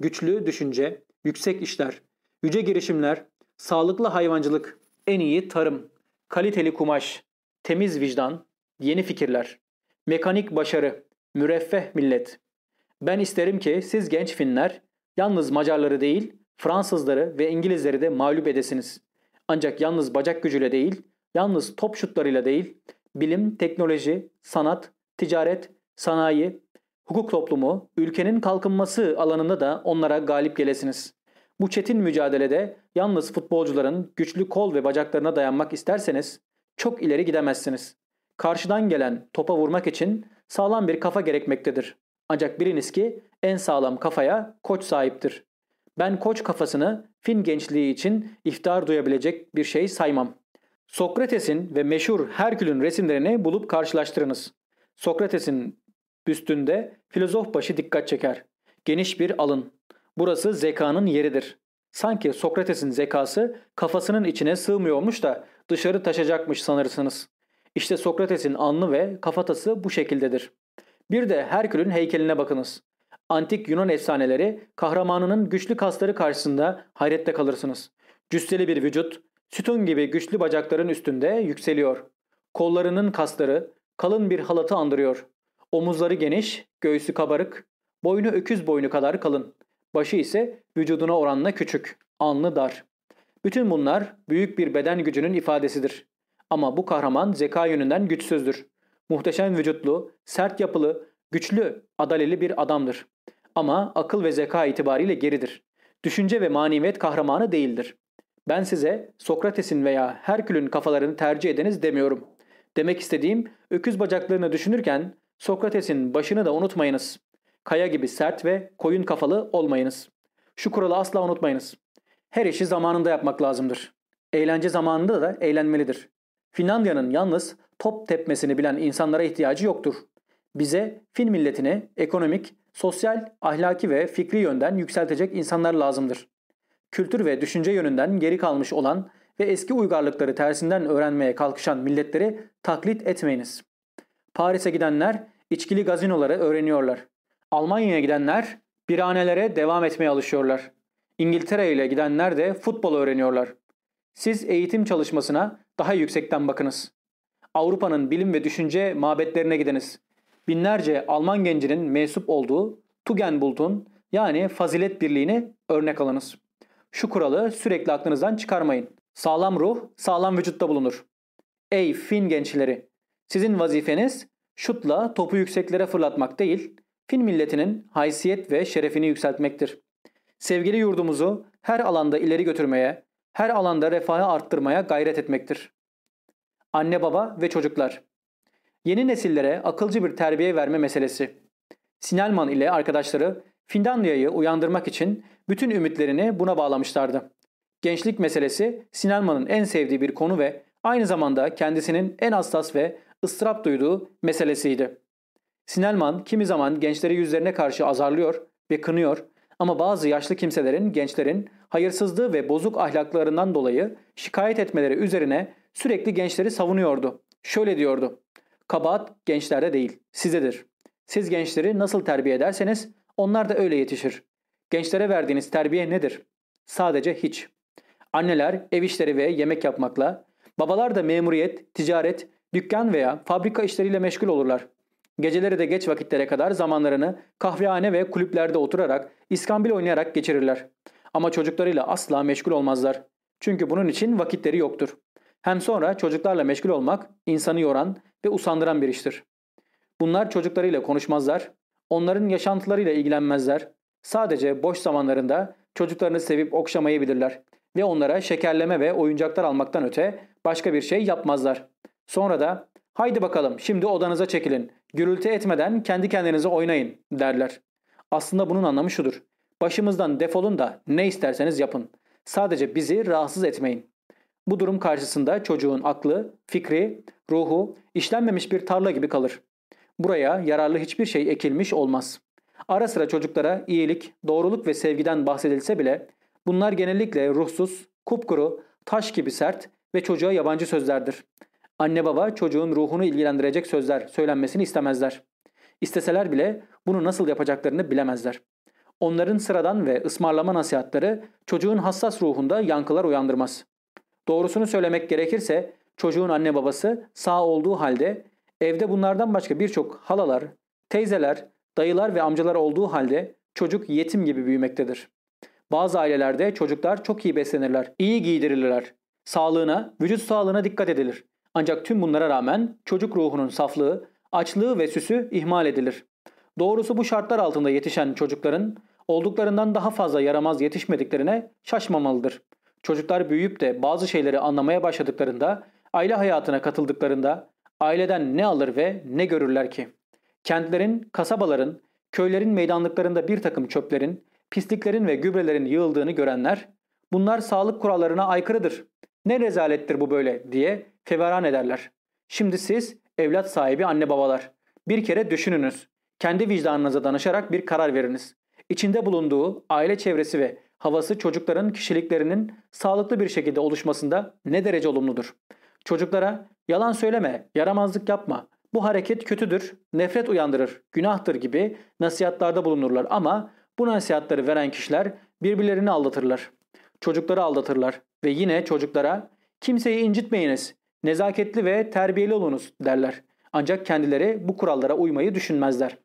Güçlü düşünce, yüksek işler, yüce girişimler, sağlıklı hayvancılık, en iyi tarım, kaliteli kumaş, temiz vicdan, yeni fikirler, mekanik başarı, müreffeh millet. Ben isterim ki siz genç Finler yalnız Macarları değil, Fransızları ve İngilizleri de mağlup edesiniz. Ancak yalnız bacak gücüyle değil, yalnız top şutlarıyla değil, bilim, teknoloji, sanat, ticaret, sanayi, hukuk toplumu, ülkenin kalkınması alanında da onlara galip gelesiniz. Bu çetin mücadelede yalnız futbolcuların güçlü kol ve bacaklarına dayanmak isterseniz çok ileri gidemezsiniz. Karşıdan gelen topa vurmak için sağlam bir kafa gerekmektedir. Ancak biriniz ki en sağlam kafaya koç sahiptir. Ben koç kafasını Fin gençliği için iftihar duyabilecek bir şey saymam. Sokrates'in ve meşhur Herkül'ün resimlerini bulup karşılaştırınız. Sokrates'in büstünde filozof başı dikkat çeker. Geniş bir alın. Burası zekanın yeridir. Sanki Sokrates'in zekası kafasının içine sığmıyormuş da dışarı taşacakmış sanırsınız. İşte Sokrates'in alnı ve kafatası bu şekildedir. Bir de Herkül'ün heykeline bakınız. Antik Yunan efsaneleri kahramanının güçlü kasları karşısında hayrette kalırsınız. Cüsseli bir vücut, sütun gibi güçlü bacakların üstünde yükseliyor. Kollarının kasları kalın bir halatı andırıyor. Omuzları geniş, göğsü kabarık, boynu öküz boynu kadar kalın. Başı ise vücuduna oranla küçük, alnı dar. Bütün bunlar büyük bir beden gücünün ifadesidir. Ama bu kahraman zeka yönünden güçsüzdür. Muhteşem vücutlu, sert yapılı, güçlü, adaleli bir adamdır. Ama akıl ve zeka itibariyle geridir. Düşünce ve maneviyet kahramanı değildir. Ben size Sokrates'in veya Herkül'ün kafalarını tercih edeniz demiyorum. Demek istediğim öküz bacaklarını düşünürken Sokrates'in başını da unutmayınız. Kaya gibi sert ve koyun kafalı olmayınız. Şu kuralı asla unutmayınız. Her işi zamanında yapmak lazımdır. Eğlence zamanında da eğlenmelidir. Finlandiya'nın yalnız top tepmesini bilen insanlara ihtiyacı yoktur. Bize Fin milletini ekonomik, sosyal, ahlaki ve fikri yönden yükseltecek insanlar lazımdır. Kültür ve düşünce yönünden geri kalmış olan ve eski uygarlıkları tersinden öğrenmeye kalkışan milletleri taklit etmeyiniz. Paris'e gidenler içkili gazinoları öğreniyorlar. Almanya'ya gidenler birhanelere devam etmeye alışıyorlar. İngiltere ile gidenler de futbol öğreniyorlar. Siz eğitim çalışmasına daha yüksekten bakınız. Avrupa'nın bilim ve düşünce mabetlerine gidiniz. Binlerce Alman gencinin mensup olduğu Tugendbult'un yani fazilet birliğini örnek alınız. Şu kuralı sürekli aklınızdan çıkarmayın. Sağlam ruh, sağlam vücutta bulunur. Ey Fin gençleri! Sizin vazifeniz şutla topu yükseklere fırlatmak değil, Fin milletinin haysiyet ve şerefini yükseltmektir. Sevgili yurdumuzu her alanda ileri götürmeye, her alanda refahı arttırmaya gayret etmektir. Anne baba ve çocuklar. Yeni nesillere akılcı bir terbiye verme meselesi. Sinelman ile arkadaşları Finlandiya'yı uyandırmak için bütün ümitlerini buna bağlamışlardı. Gençlik meselesi Sinelman'ın en sevdiği bir konu ve aynı zamanda kendisinin en hassas ve ıstırap duyduğu meselesiydi. Sinelman kimi zaman gençleri yüzlerine karşı azarlıyor ve kınıyor ama bazı yaşlı kimselerin gençlerin hayırsızlığı ve bozuk ahlaklarından dolayı şikayet etmeleri üzerine sürekli gençleri savunuyordu. Şöyle diyordu. Kabahat gençlerde değil, sizdedir. Siz gençleri nasıl terbiye ederseniz onlar da öyle yetişir. Gençlere verdiğiniz terbiye nedir? Sadece hiç. Anneler ev işleri ve yemek yapmakla, babalar da memuriyet, ticaret, dükkan veya fabrika işleriyle meşgul olurlar. Geceleri de geç vakitlere kadar zamanlarını kahvehane ve kulüplerde oturarak, iskambil oynayarak geçirirler. Ama çocuklarıyla asla meşgul olmazlar. Çünkü bunun için vakitleri yoktur. Hem sonra çocuklarla meşgul olmak insanı yoran ve usandıran bir iştir. Bunlar çocuklarıyla konuşmazlar, onların yaşantılarıyla ilgilenmezler. Sadece boş zamanlarında çocuklarını sevip okşamayı bilirler ve onlara şekerleme ve oyuncaklar almaktan öte başka bir şey yapmazlar. Sonra da haydi bakalım şimdi odanıza çekilin, gürültü etmeden kendi kendinize oynayın derler. Aslında bunun anlamı şudur. Başımızdan defolun da ne isterseniz yapın. Sadece bizi rahatsız etmeyin. Bu durum karşısında çocuğun aklı, fikri, ruhu işlenmemiş bir tarla gibi kalır. Buraya yararlı hiçbir şey ekilmiş olmaz. Ara sıra çocuklara iyilik, doğruluk ve sevgiden bahsedilse bile bunlar genellikle ruhsuz, kupkuru, taş gibi sert ve çocuğa yabancı sözlerdir. Anne baba çocuğun ruhunu ilgilendirecek sözler söylenmesini istemezler. İsteseler bile bunu nasıl yapacaklarını bilemezler. Onların sıradan ve ısmarlama nasihatları çocuğun hassas ruhunda yankılar uyandırmaz. Doğrusunu söylemek gerekirse çocuğun anne babası sağ olduğu halde evde bunlardan başka birçok halalar, teyzeler, dayılar ve amcalar olduğu halde çocuk yetim gibi büyümektedir. Bazı ailelerde çocuklar çok iyi beslenirler, iyi giydirilirler. Sağlığına, vücut sağlığına dikkat edilir. Ancak tüm bunlara rağmen çocuk ruhunun saflığı, açlığı ve süsü ihmal edilir. Doğrusu bu şartlar altında yetişen çocukların olduklarından daha fazla yaramaz yetişmediklerine şaşmamalıdır. Çocuklar büyüyüp de bazı şeyleri anlamaya başladıklarında, aile hayatına katıldıklarında aileden ne alır ve ne görürler ki? Kentlerin, kasabaların, köylerin meydanlıklarında bir takım çöplerin, pisliklerin ve gübrelerin yığıldığını görenler, bunlar sağlık kurallarına aykırıdır. Ne rezalettir bu böyle diye feveran ederler. Şimdi siz evlat sahibi anne babalar. Bir kere düşününüz. Kendi vicdanınıza danışarak bir karar veriniz. İçinde bulunduğu aile çevresi ve havası çocukların kişiliklerinin sağlıklı bir şekilde oluşmasında ne derece olumludur? Çocuklara yalan söyleme, yaramazlık yapma, bu hareket kötüdür, nefret uyandırır, günahtır gibi nasihatlarda bulunurlar ama bu nasihatları veren kişiler birbirlerini aldatırlar. Çocukları aldatırlar ve yine çocuklara kimseyi incitmeyiniz, nezaketli ve terbiyeli olunuz derler. Ancak kendileri bu kurallara uymayı düşünmezler.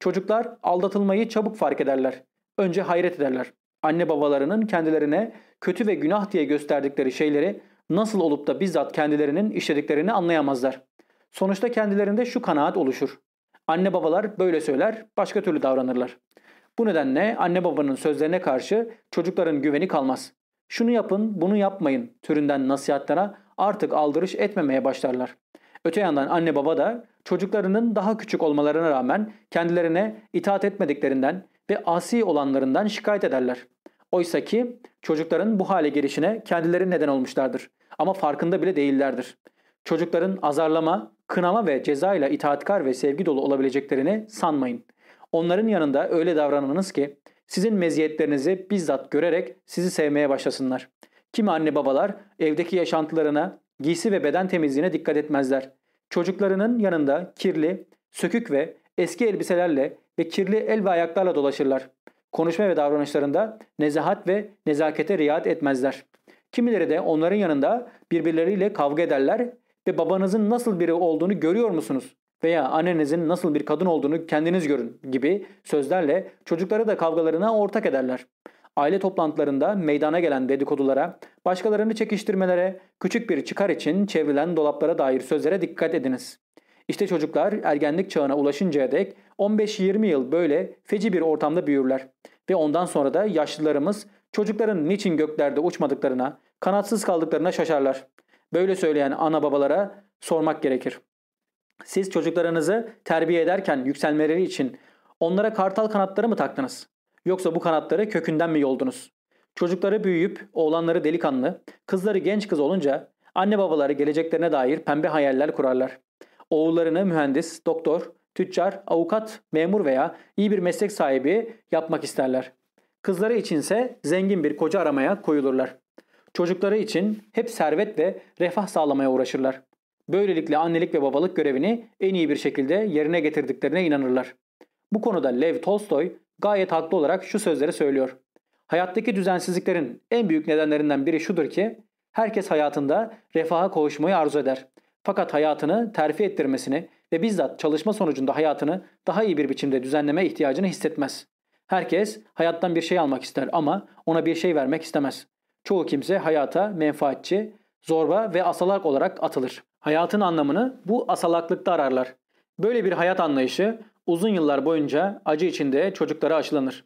Çocuklar aldatılmayı çabuk fark ederler. Önce hayret ederler. Anne babalarının kendilerine kötü ve günah diye gösterdikleri şeyleri nasıl olup da bizzat kendilerinin işlediklerini anlayamazlar. Sonuçta kendilerinde şu kanaat oluşur. Anne babalar böyle söyler, başka türlü davranırlar. Bu nedenle anne babanın sözlerine karşı çocukların güveni kalmaz. Şunu yapın, bunu yapmayın türünden nasihatlara artık aldırış etmemeye başlarlar. Öte yandan anne baba da çocuklarının daha küçük olmalarına rağmen kendilerine itaat etmediklerinden ve asi olanlarından şikayet ederler. Oysa ki çocukların bu hale gelişine kendileri neden olmuşlardır ama farkında bile değillerdir. Çocukların azarlama, kınama ve ceza ile itaatkar ve sevgi dolu olabileceklerini sanmayın. Onların yanında öyle davranınız ki sizin meziyetlerinizi bizzat görerek sizi sevmeye başlasınlar. Kimi anne babalar evdeki yaşantılarına, giysi ve beden temizliğine dikkat etmezler. Çocuklarının yanında kirli, sökük ve eski elbiselerle ve kirli el ve ayaklarla dolaşırlar. Konuşma ve davranışlarında nezahat ve nezakete riayet etmezler. Kimileri de onların yanında birbirleriyle kavga ederler ve babanızın nasıl biri olduğunu görüyor musunuz? Veya annenizin nasıl bir kadın olduğunu kendiniz görün gibi sözlerle çocukları da kavgalarına ortak ederler. Aile toplantılarında meydana gelen dedikodulara, başkalarını çekiştirmelere, küçük bir çıkar için çevrilen dolaplara dair sözlere dikkat ediniz. İşte çocuklar ergenlik çağına ulaşıncaya dek 15-20 yıl böyle feci bir ortamda büyürler. Ve ondan sonra da yaşlılarımız çocukların niçin göklerde uçmadıklarına, kanatsız kaldıklarına şaşarlar. Böyle söyleyen ana babalara sormak gerekir. Siz çocuklarınızı terbiye ederken yükselmeleri için onlara kartal kanatları mı taktınız? Yoksa bu kanatları kökünden mi yoldunuz? Çocukları büyüyüp oğlanları delikanlı, kızları genç kız olunca anne babaları geleceklerine dair pembe hayaller kurarlar. Oğullarını mühendis, doktor, tüccar, avukat, memur veya iyi bir meslek sahibi yapmak isterler. Kızları içinse zengin bir koca aramaya koyulurlar. Çocukları için hep servet ve refah sağlamaya uğraşırlar. Böylelikle annelik ve babalık görevini en iyi bir şekilde yerine getirdiklerine inanırlar. Bu konuda Lev Tolstoy gayet haklı olarak şu sözleri söylüyor. Hayattaki düzensizliklerin en büyük nedenlerinden biri şudur ki herkes hayatında refaha kavuşmayı arzu eder. Fakat hayatını terfi ettirmesini ve bizzat çalışma sonucunda hayatını daha iyi bir biçimde düzenleme ihtiyacını hissetmez. Herkes hayattan bir şey almak ister ama ona bir şey vermek istemez. Çoğu kimse hayata menfaatçi, zorba ve asalak olarak atılır. Hayatın anlamını bu asalaklıkta ararlar. Böyle bir hayat anlayışı uzun yıllar boyunca acı içinde çocuklara aşılanır.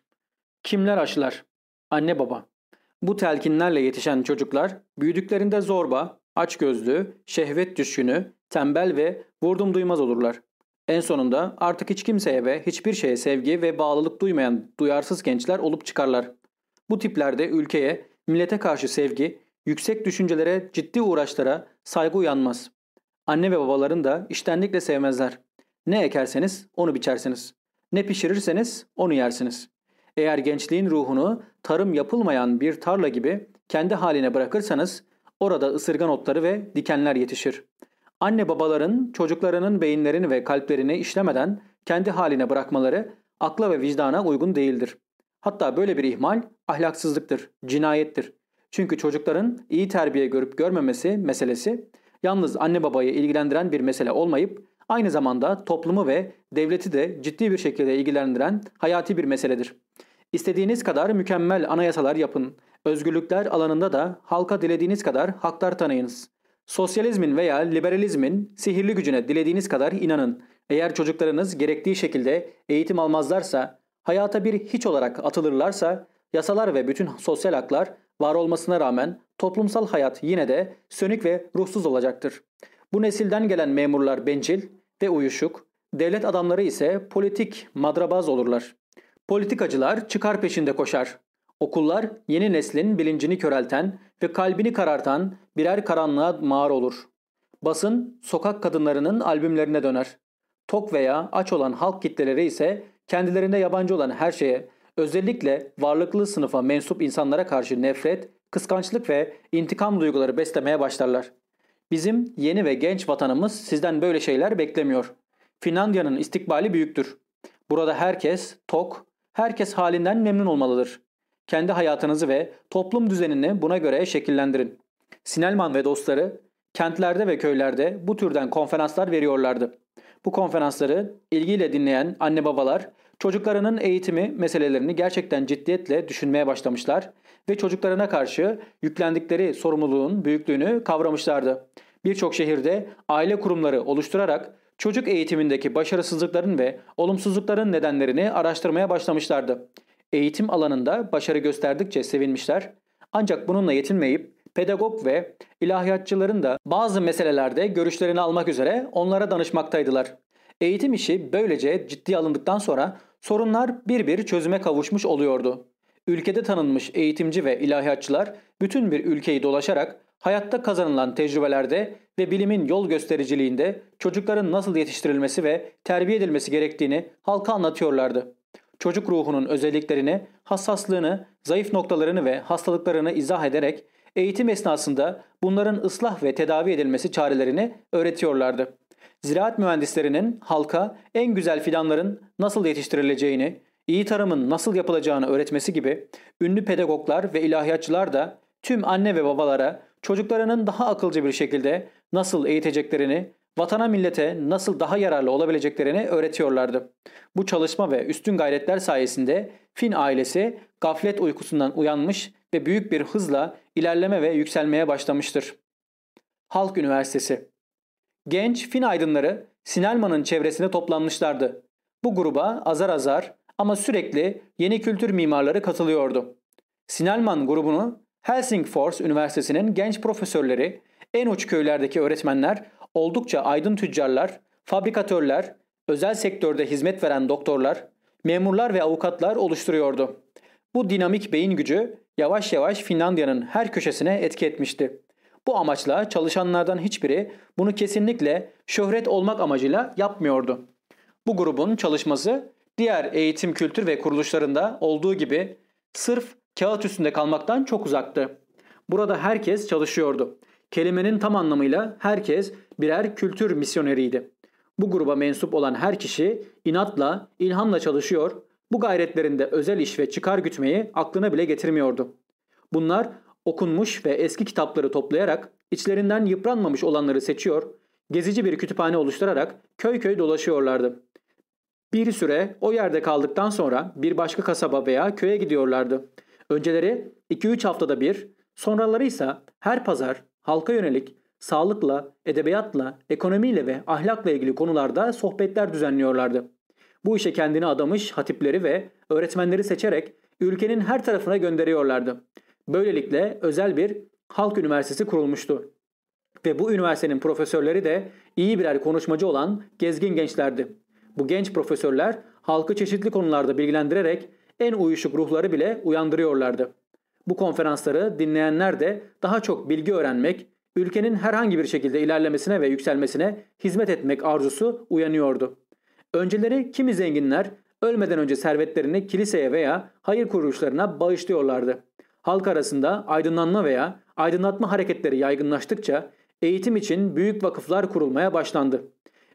Kimler aşılar? Anne baba. Bu telkinlerle yetişen çocuklar büyüdüklerinde zorba, açgözlü, şehvet düşkünü, tembel ve vurdum duymaz olurlar. En sonunda artık hiç kimseye ve hiçbir şeye sevgi ve bağlılık duymayan duyarsız gençler olup çıkarlar. Bu tiplerde ülkeye, millete karşı sevgi, yüksek düşüncelere, ciddi uğraşlara saygı uyanmaz. Anne ve babaların da iştenlikle sevmezler. Ne ekerseniz onu biçersiniz. Ne pişirirseniz onu yersiniz. Eğer gençliğin ruhunu tarım yapılmayan bir tarla gibi kendi haline bırakırsanız orada ısırgan otları ve dikenler yetişir. Anne babaların çocuklarının beyinlerini ve kalplerini işlemeden kendi haline bırakmaları akla ve vicdana uygun değildir. Hatta böyle bir ihmal ahlaksızlıktır, cinayettir. Çünkü çocukların iyi terbiye görüp görmemesi meselesi yalnız anne babayı ilgilendiren bir mesele olmayıp aynı zamanda toplumu ve devleti de ciddi bir şekilde ilgilendiren hayati bir meseledir. İstediğiniz kadar mükemmel anayasalar yapın. Özgürlükler alanında da halka dilediğiniz kadar haklar tanıyınız. Sosyalizmin veya liberalizmin sihirli gücüne dilediğiniz kadar inanın. Eğer çocuklarınız gerektiği şekilde eğitim almazlarsa, hayata bir hiç olarak atılırlarsa, yasalar ve bütün sosyal haklar var olmasına rağmen toplumsal hayat yine de sönük ve ruhsuz olacaktır. Bu nesilden gelen memurlar bencil ve uyuşuk, devlet adamları ise politik madrabaz olurlar. Politikacılar çıkar peşinde koşar. Okullar yeni neslin bilincini körelten ve kalbini karartan birer karanlığa mağar olur. Basın sokak kadınlarının albümlerine döner. Tok veya aç olan halk kitleleri ise kendilerine yabancı olan her şeye, özellikle varlıklı sınıfa mensup insanlara karşı nefret, kıskançlık ve intikam duyguları beslemeye başlarlar. Bizim yeni ve genç vatanımız sizden böyle şeyler beklemiyor. Finlandiya'nın istikbali büyüktür. Burada herkes tok, herkes halinden memnun olmalıdır. Kendi hayatınızı ve toplum düzenini buna göre şekillendirin. Sinelman ve dostları kentlerde ve köylerde bu türden konferanslar veriyorlardı. Bu konferansları ilgiyle dinleyen anne babalar çocuklarının eğitimi meselelerini gerçekten ciddiyetle düşünmeye başlamışlar ve çocuklarına karşı yüklendikleri sorumluluğun büyüklüğünü kavramışlardı. Birçok şehirde aile kurumları oluşturarak çocuk eğitimindeki başarısızlıkların ve olumsuzlukların nedenlerini araştırmaya başlamışlardı. Eğitim alanında başarı gösterdikçe sevinmişler ancak bununla yetinmeyip pedagog ve ilahiyatçıların da bazı meselelerde görüşlerini almak üzere onlara danışmaktaydılar. Eğitim işi böylece ciddi alındıktan sonra sorunlar bir bir çözüme kavuşmuş oluyordu. Ülkede tanınmış eğitimci ve ilahiyatçılar bütün bir ülkeyi dolaşarak hayatta kazanılan tecrübelerde ve bilimin yol göstericiliğinde çocukların nasıl yetiştirilmesi ve terbiye edilmesi gerektiğini halka anlatıyorlardı. Çocuk ruhunun özelliklerini, hassaslığını, zayıf noktalarını ve hastalıklarını izah ederek eğitim esnasında bunların ıslah ve tedavi edilmesi çarelerini öğretiyorlardı. Ziraat mühendislerinin halka en güzel fidanların nasıl yetiştirileceğini, iyi tarımın nasıl yapılacağını öğretmesi gibi ünlü pedagoglar ve ilahiyatçılar da tüm anne ve babalara çocuklarının daha akılcı bir şekilde nasıl eğiteceklerini, vatana millete nasıl daha yararlı olabileceklerini öğretiyorlardı. Bu çalışma ve üstün gayretler sayesinde Fin ailesi gaflet uykusundan uyanmış ve büyük bir hızla ilerleme ve yükselmeye başlamıştır. Halk Üniversitesi Genç Fin aydınları Sinelman'ın çevresine toplanmışlardı. Bu gruba azar azar ama sürekli yeni kültür mimarları katılıyordu. Sinelman grubunu Helsingfors Üniversitesi'nin genç profesörleri, en uç köylerdeki öğretmenler, oldukça aydın tüccarlar, fabrikatörler, özel sektörde hizmet veren doktorlar, memurlar ve avukatlar oluşturuyordu. Bu dinamik beyin gücü yavaş yavaş Finlandiya'nın her köşesine etki etmişti. Bu amaçla çalışanlardan hiçbiri bunu kesinlikle şöhret olmak amacıyla yapmıyordu. Bu grubun çalışması diğer eğitim kültür ve kuruluşlarında olduğu gibi sırf kağıt üstünde kalmaktan çok uzaktı. Burada herkes çalışıyordu. Kelimenin tam anlamıyla herkes birer kültür misyoneriydi. Bu gruba mensup olan her kişi inatla, ilhamla çalışıyor, bu gayretlerinde özel iş ve çıkar gütmeyi aklına bile getirmiyordu. Bunlar okunmuş ve eski kitapları toplayarak içlerinden yıpranmamış olanları seçiyor, gezici bir kütüphane oluşturarak köy köy dolaşıyorlardı. Bir süre o yerde kaldıktan sonra bir başka kasaba veya köye gidiyorlardı. Önceleri 2-3 haftada bir, sonraları ise her pazar halka yönelik sağlıkla, edebiyatla, ekonomiyle ve ahlakla ilgili konularda sohbetler düzenliyorlardı. Bu işe kendini adamış hatipleri ve öğretmenleri seçerek ülkenin her tarafına gönderiyorlardı. Böylelikle özel bir halk üniversitesi kurulmuştu. Ve bu üniversitenin profesörleri de iyi birer konuşmacı olan gezgin gençlerdi. Bu genç profesörler halkı çeşitli konularda bilgilendirerek en uyuşuk ruhları bile uyandırıyorlardı. Bu konferansları dinleyenler de daha çok bilgi öğrenmek, ülkenin herhangi bir şekilde ilerlemesine ve yükselmesine hizmet etmek arzusu uyanıyordu. Önceleri kimi zenginler ölmeden önce servetlerini kiliseye veya hayır kuruluşlarına bağışlıyorlardı. Halk arasında aydınlanma veya aydınlatma hareketleri yaygınlaştıkça eğitim için büyük vakıflar kurulmaya başlandı.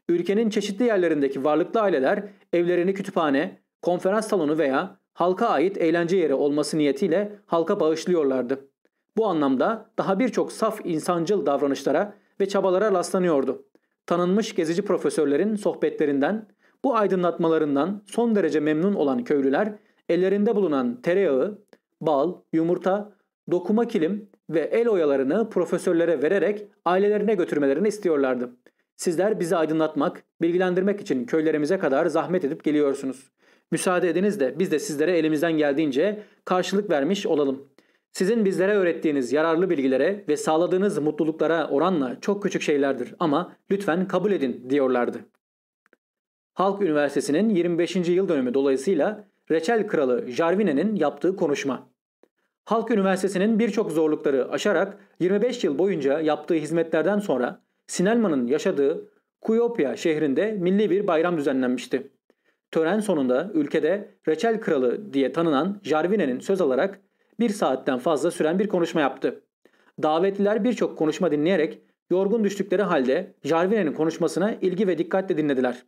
Ülkenin çeşitli yerlerindeki varlıklı aileler evlerini kütüphane, konferans salonu veya halka ait eğlence yeri olması niyetiyle halka bağışlıyorlardı. Bu anlamda daha birçok saf insancıl davranışlara ve çabalara rastlanıyordu. Tanınmış gezici profesörlerin sohbetlerinden, bu aydınlatmalarından son derece memnun olan köylüler ellerinde bulunan tereyağı, bal, yumurta, dokuma kilim ve el oyalarını profesörlere vererek ailelerine götürmelerini istiyorlardı. Sizler bizi aydınlatmak, bilgilendirmek için köylerimize kadar zahmet edip geliyorsunuz. Müsaade ediniz de biz de sizlere elimizden geldiğince karşılık vermiş olalım. Sizin bizlere öğrettiğiniz yararlı bilgilere ve sağladığınız mutluluklara oranla çok küçük şeylerdir ama lütfen kabul edin diyorlardı. Halk Üniversitesi'nin 25. yıl dönümü dolayısıyla Reçel Kralı Jarvine'nin yaptığı konuşma. Halk Üniversitesi'nin birçok zorlukları aşarak 25 yıl boyunca yaptığı hizmetlerden sonra Sinelman'ın yaşadığı Kuyopya şehrinde milli bir bayram düzenlenmişti. Tören sonunda ülkede Reçel Kralı diye tanınan Jarvine'nin söz alarak bir saatten fazla süren bir konuşma yaptı. Davetliler birçok konuşma dinleyerek yorgun düştükleri halde Jarvine'nin konuşmasına ilgi ve dikkatle dinlediler.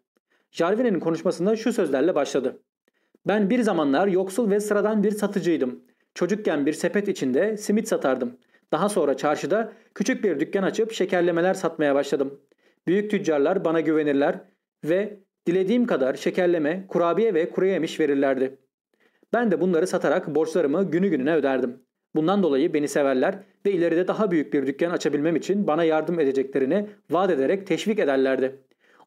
Jarvine'nin konuşmasında şu sözlerle başladı. Ben bir zamanlar yoksul ve sıradan bir satıcıydım. Çocukken bir sepet içinde simit satardım. Daha sonra çarşıda küçük bir dükkan açıp şekerlemeler satmaya başladım. Büyük tüccarlar bana güvenirler ve dilediğim kadar şekerleme, kurabiye ve kuru yemiş verirlerdi. Ben de bunları satarak borçlarımı günü gününe öderdim. Bundan dolayı beni severler ve ileride daha büyük bir dükkan açabilmem için bana yardım edeceklerini vaat ederek teşvik ederlerdi.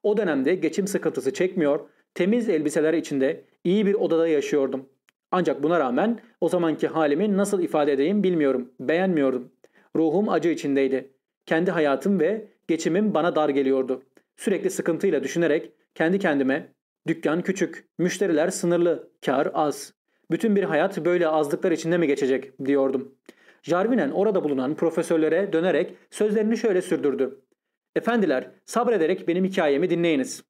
O dönemde geçim sıkıntısı çekmiyor, temiz elbiseler içinde iyi bir odada yaşıyordum. Ancak buna rağmen o zamanki halimi nasıl ifade edeyim bilmiyorum, beğenmiyordum. Ruhum acı içindeydi. Kendi hayatım ve geçimim bana dar geliyordu. Sürekli sıkıntıyla düşünerek kendi kendime dükkan küçük, müşteriler sınırlı, kar az. Bütün bir hayat böyle azlıklar içinde mi geçecek diyordum. Jarvinen orada bulunan profesörlere dönerek sözlerini şöyle sürdürdü. Efendiler sabrederek benim hikayemi dinleyiniz.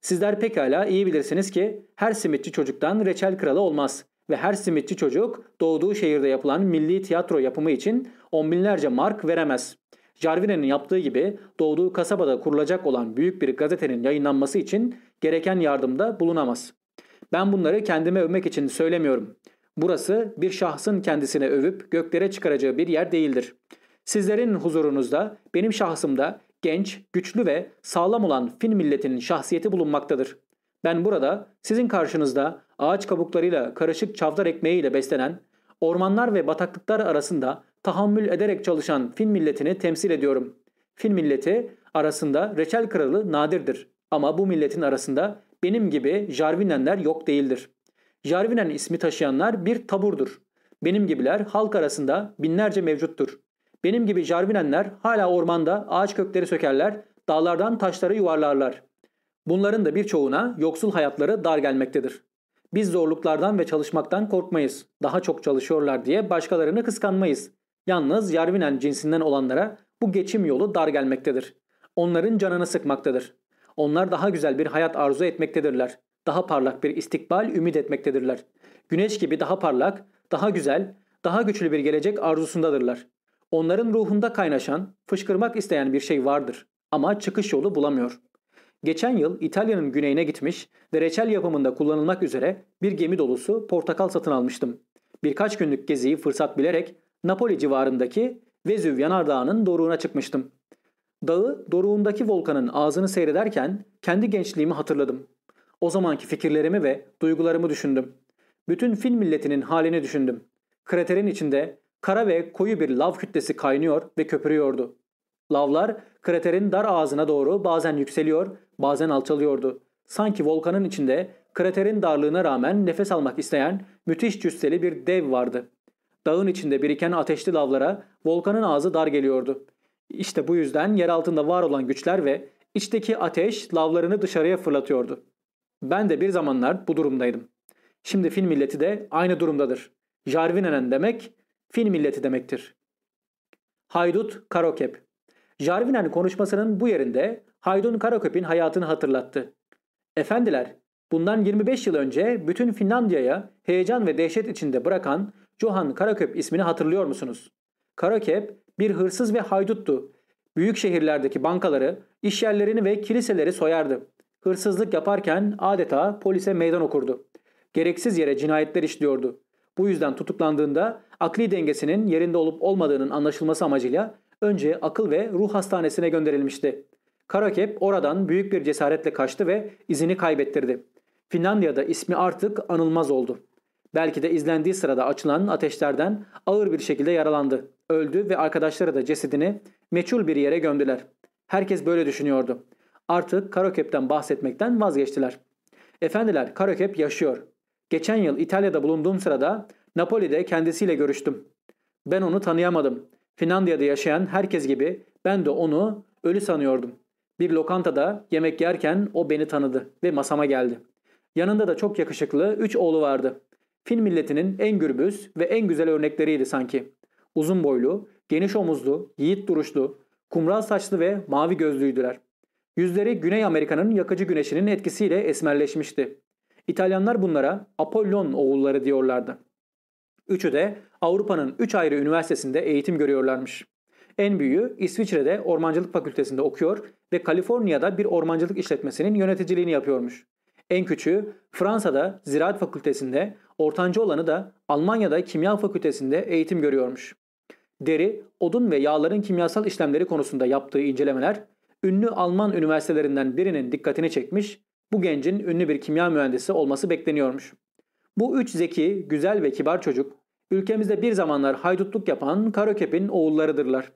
Sizler pekala iyi bilirsiniz ki her simitçi çocuktan reçel kralı olmaz ve her simitçi çocuk doğduğu şehirde yapılan milli tiyatro yapımı için on binlerce mark veremez. Jarvine'nin yaptığı gibi doğduğu kasabada kurulacak olan büyük bir gazetenin yayınlanması için gereken yardımda bulunamaz. Ben bunları kendime övmek için söylemiyorum. Burası bir şahsın kendisine övüp göklere çıkaracağı bir yer değildir. Sizlerin huzurunuzda benim şahsımda genç, güçlü ve sağlam olan Fin milletinin şahsiyeti bulunmaktadır. Ben burada sizin karşınızda ağaç kabuklarıyla karışık çavdar ekmeğiyle beslenen, ormanlar ve bataklıklar arasında tahammül ederek çalışan Fin milletini temsil ediyorum. Fin milleti arasında reçel kralı nadirdir ama bu milletin arasında benim gibi Jarvinenler yok değildir. Jarvinen ismi taşıyanlar bir taburdur. Benim gibiler halk arasında binlerce mevcuttur. Benim gibi Jarvinenler hala ormanda ağaç kökleri sökerler, dağlardan taşları yuvarlarlar. Bunların da birçoğuna yoksul hayatları dar gelmektedir. Biz zorluklardan ve çalışmaktan korkmayız. Daha çok çalışıyorlar diye başkalarını kıskanmayız. Yalnız Yarvinen cinsinden olanlara bu geçim yolu dar gelmektedir. Onların canını sıkmaktadır. Onlar daha güzel bir hayat arzu etmektedirler. Daha parlak bir istikbal ümit etmektedirler. Güneş gibi daha parlak, daha güzel, daha güçlü bir gelecek arzusundadırlar. Onların ruhunda kaynaşan, fışkırmak isteyen bir şey vardır ama çıkış yolu bulamıyor. Geçen yıl İtalya'nın güneyine gitmiş ve reçel yapımında kullanılmak üzere bir gemi dolusu portakal satın almıştım. Birkaç günlük geziyi fırsat bilerek Napoli civarındaki Vezüv yanardağının doruğuna çıkmıştım. Dağı doruğundaki volkanın ağzını seyrederken kendi gençliğimi hatırladım. O zamanki fikirlerimi ve duygularımı düşündüm. Bütün Fin milletinin halini düşündüm. Kraterin içinde kara ve koyu bir lav kütlesi kaynıyor ve köpürüyordu. Lavlar kraterin dar ağzına doğru bazen yükseliyor, bazen alçalıyordu. Sanki volkanın içinde kraterin darlığına rağmen nefes almak isteyen müthiş cüsseli bir dev vardı. Dağın içinde biriken ateşli lavlara volkanın ağzı dar geliyordu. İşte bu yüzden yer altında var olan güçler ve içteki ateş lavlarını dışarıya fırlatıyordu. Ben de bir zamanlar bu durumdaydım. Şimdi Fin milleti de aynı durumdadır. Jarvinen demek Fin milleti demektir. Haydut Karokep Jarvinen konuşmasının bu yerinde Haydun Karakop'in hayatını hatırlattı. Efendiler, bundan 25 yıl önce bütün Finlandiya'ya heyecan ve dehşet içinde bırakan Johan Karaköp ismini hatırlıyor musunuz? Karaköp bir hırsız ve hayduttu. Büyük şehirlerdeki bankaları, işyerlerini ve kiliseleri soyardı. Hırsızlık yaparken adeta polise meydan okurdu. Gereksiz yere cinayetler işliyordu. Bu yüzden tutuklandığında akli dengesinin yerinde olup olmadığının anlaşılması amacıyla önce akıl ve ruh hastanesine gönderilmişti. Karakep oradan büyük bir cesaretle kaçtı ve izini kaybettirdi. Finlandiya'da ismi artık anılmaz oldu. Belki de izlendiği sırada açılan ateşlerden ağır bir şekilde yaralandı. Öldü ve arkadaşları da cesedini meçhul bir yere gömdüler. Herkes böyle düşünüyordu. Artık Karakep'ten bahsetmekten vazgeçtiler. Efendiler Karakep yaşıyor. Geçen yıl İtalya'da bulunduğum sırada Napoli'de kendisiyle görüştüm. Ben onu tanıyamadım. Finlandiya'da yaşayan herkes gibi ben de onu ölü sanıyordum. Bir lokantada yemek yerken o beni tanıdı ve masama geldi. Yanında da çok yakışıklı üç oğlu vardı. Fin milletinin en gürbüz ve en güzel örnekleriydi sanki. Uzun boylu, geniş omuzlu, yiğit duruşlu, kumral saçlı ve mavi gözlüydüler. Yüzleri Güney Amerika'nın yakıcı güneşinin etkisiyle esmerleşmişti. İtalyanlar bunlara Apollon oğulları diyorlardı. Üçü de Avrupa'nın üç ayrı üniversitesinde eğitim görüyorlarmış. En büyüğü İsviçre'de ormancılık fakültesinde okuyor ve Kaliforniya'da bir ormancılık işletmesinin yöneticiliğini yapıyormuş. En küçüğü Fransa'da Ziraat Fakültesinde, ortancı olanı da Almanya'da Kimya Fakültesinde eğitim görüyormuş. Deri, odun ve yağların kimyasal işlemleri konusunda yaptığı incelemeler ünlü Alman üniversitelerinden birinin dikkatini çekmiş, bu gencin ünlü bir kimya mühendisi olması bekleniyormuş. Bu üç zeki, güzel ve kibar çocuk ülkemizde bir zamanlar haydutluk yapan Karakep'in oğullarıdırlar.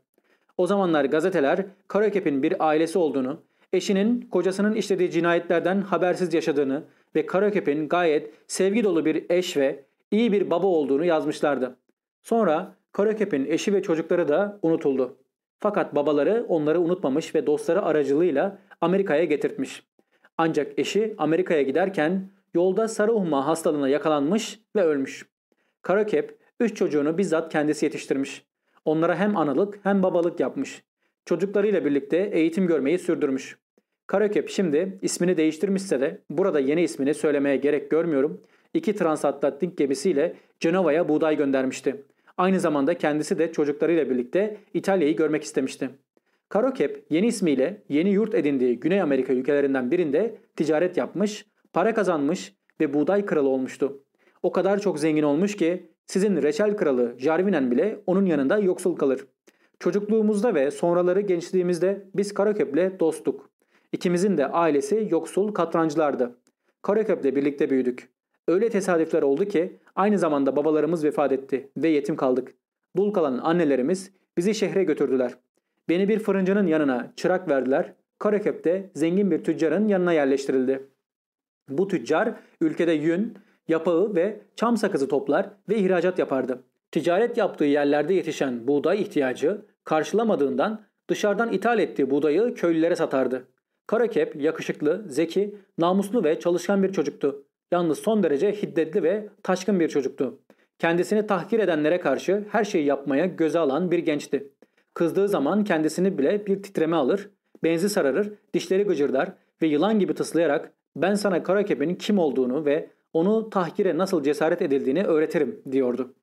O zamanlar gazeteler Karakep'in bir ailesi olduğunu, eşinin kocasının işlediği cinayetlerden habersiz yaşadığını ve Karakep'in gayet sevgi dolu bir eş ve iyi bir baba olduğunu yazmışlardı. Sonra Karakep'in eşi ve çocukları da unutuldu. Fakat babaları onları unutmamış ve dostları aracılığıyla Amerika'ya getirtmiş. Ancak eşi Amerika'ya giderken yolda sarı uhma hastalığına yakalanmış ve ölmüş. Karakep üç çocuğunu bizzat kendisi yetiştirmiş. Onlara hem analık hem babalık yapmış. Çocuklarıyla birlikte eğitim görmeyi sürdürmüş. Karakep şimdi ismini değiştirmişse de burada yeni ismini söylemeye gerek görmüyorum. İki transatlantik gemisiyle Cenova'ya buğday göndermişti. Aynı zamanda kendisi de çocuklarıyla birlikte İtalya'yı görmek istemişti. Karokep yeni ismiyle yeni yurt edindiği Güney Amerika ülkelerinden birinde ticaret yapmış, para kazanmış ve buğday kralı olmuştu. O kadar çok zengin olmuş ki sizin reçel kralı Jarvinen bile onun yanında yoksul kalır. Çocukluğumuzda ve sonraları gençliğimizde biz Karaköp'le dosttuk. İkimizin de ailesi yoksul katrancılardı. Karaköp'le birlikte büyüdük. Öyle tesadüfler oldu ki aynı zamanda babalarımız vefat etti ve yetim kaldık. Dul kalan annelerimiz bizi şehre götürdüler. Beni bir fırıncının yanına çırak verdiler. Karaköp'te zengin bir tüccarın yanına yerleştirildi. Bu tüccar ülkede yün, yapağı ve çam sakızı toplar ve ihracat yapardı. Ticaret yaptığı yerlerde yetişen buğday ihtiyacı karşılamadığından dışarıdan ithal ettiği buğdayı köylülere satardı. Karakep yakışıklı, zeki, namuslu ve çalışkan bir çocuktu. Yalnız son derece hiddetli ve taşkın bir çocuktu. Kendisini tahkir edenlere karşı her şeyi yapmaya göze alan bir gençti. Kızdığı zaman kendisini bile bir titreme alır, benzi sararır, dişleri gıcırdar ve yılan gibi tıslayarak ben sana Karakep'in kim olduğunu ve onu tahkire nasıl cesaret edildiğini öğretirim diyordu.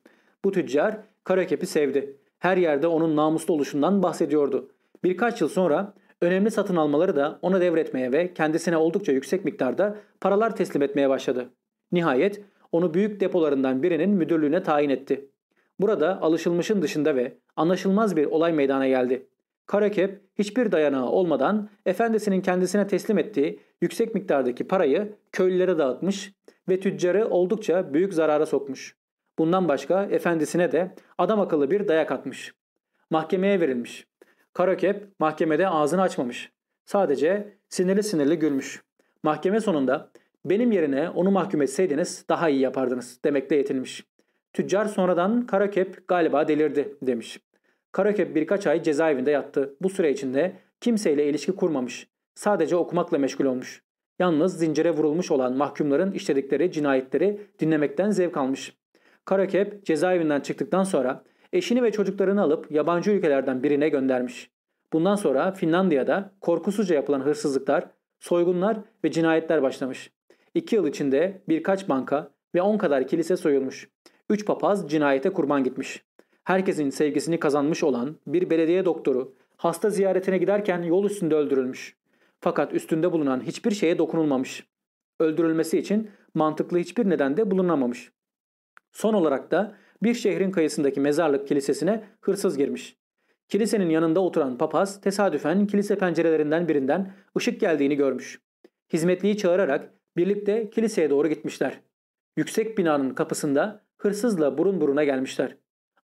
Bu tüccar Karakep'i sevdi Her yerde onun namuslu oluşundan bahsediyordu. Birkaç yıl sonra önemli satın almaları da ona devretmeye ve kendisine oldukça yüksek miktarda paralar teslim etmeye başladı. Nihayet onu büyük depolarından birinin müdürlüğüne tayin etti. Burada alışılmışın dışında ve anlaşılmaz bir olay meydana geldi. Karakep hiçbir dayanağı olmadan efendisinin kendisine teslim ettiği yüksek miktardaki parayı köylülere dağıtmış ve tüccarı oldukça büyük zarara sokmuş. Bundan başka efendisine de adam akıllı bir dayak atmış. Mahkemeye verilmiş. Karakep mahkemede ağzını açmamış. Sadece sinirli sinirli gülmüş. Mahkeme sonunda benim yerine onu mahkum etseydiniz daha iyi yapardınız demekle yetinmiş. Tüccar sonradan Karakep galiba delirdi demiş. Karakep birkaç ay cezaevinde yattı. Bu süre içinde kimseyle ilişki kurmamış. Sadece okumakla meşgul olmuş. Yalnız zincire vurulmuş olan mahkumların işledikleri cinayetleri dinlemekten zevk almış. Karakep cezaevinden çıktıktan sonra eşini ve çocuklarını alıp yabancı ülkelerden birine göndermiş. Bundan sonra Finlandiya'da korkusuzca yapılan hırsızlıklar, soygunlar ve cinayetler başlamış. İki yıl içinde birkaç banka ve on kadar kilise soyulmuş. Üç papaz cinayete kurban gitmiş. Herkesin sevgisini kazanmış olan bir belediye doktoru hasta ziyaretine giderken yol üstünde öldürülmüş. Fakat üstünde bulunan hiçbir şeye dokunulmamış. Öldürülmesi için mantıklı hiçbir neden de bulunamamış. Son olarak da bir şehrin kıyısındaki mezarlık kilisesine hırsız girmiş. Kilisenin yanında oturan papaz tesadüfen kilise pencerelerinden birinden ışık geldiğini görmüş. Hizmetliyi çağırarak birlikte kiliseye doğru gitmişler. Yüksek binanın kapısında hırsızla burun buruna gelmişler.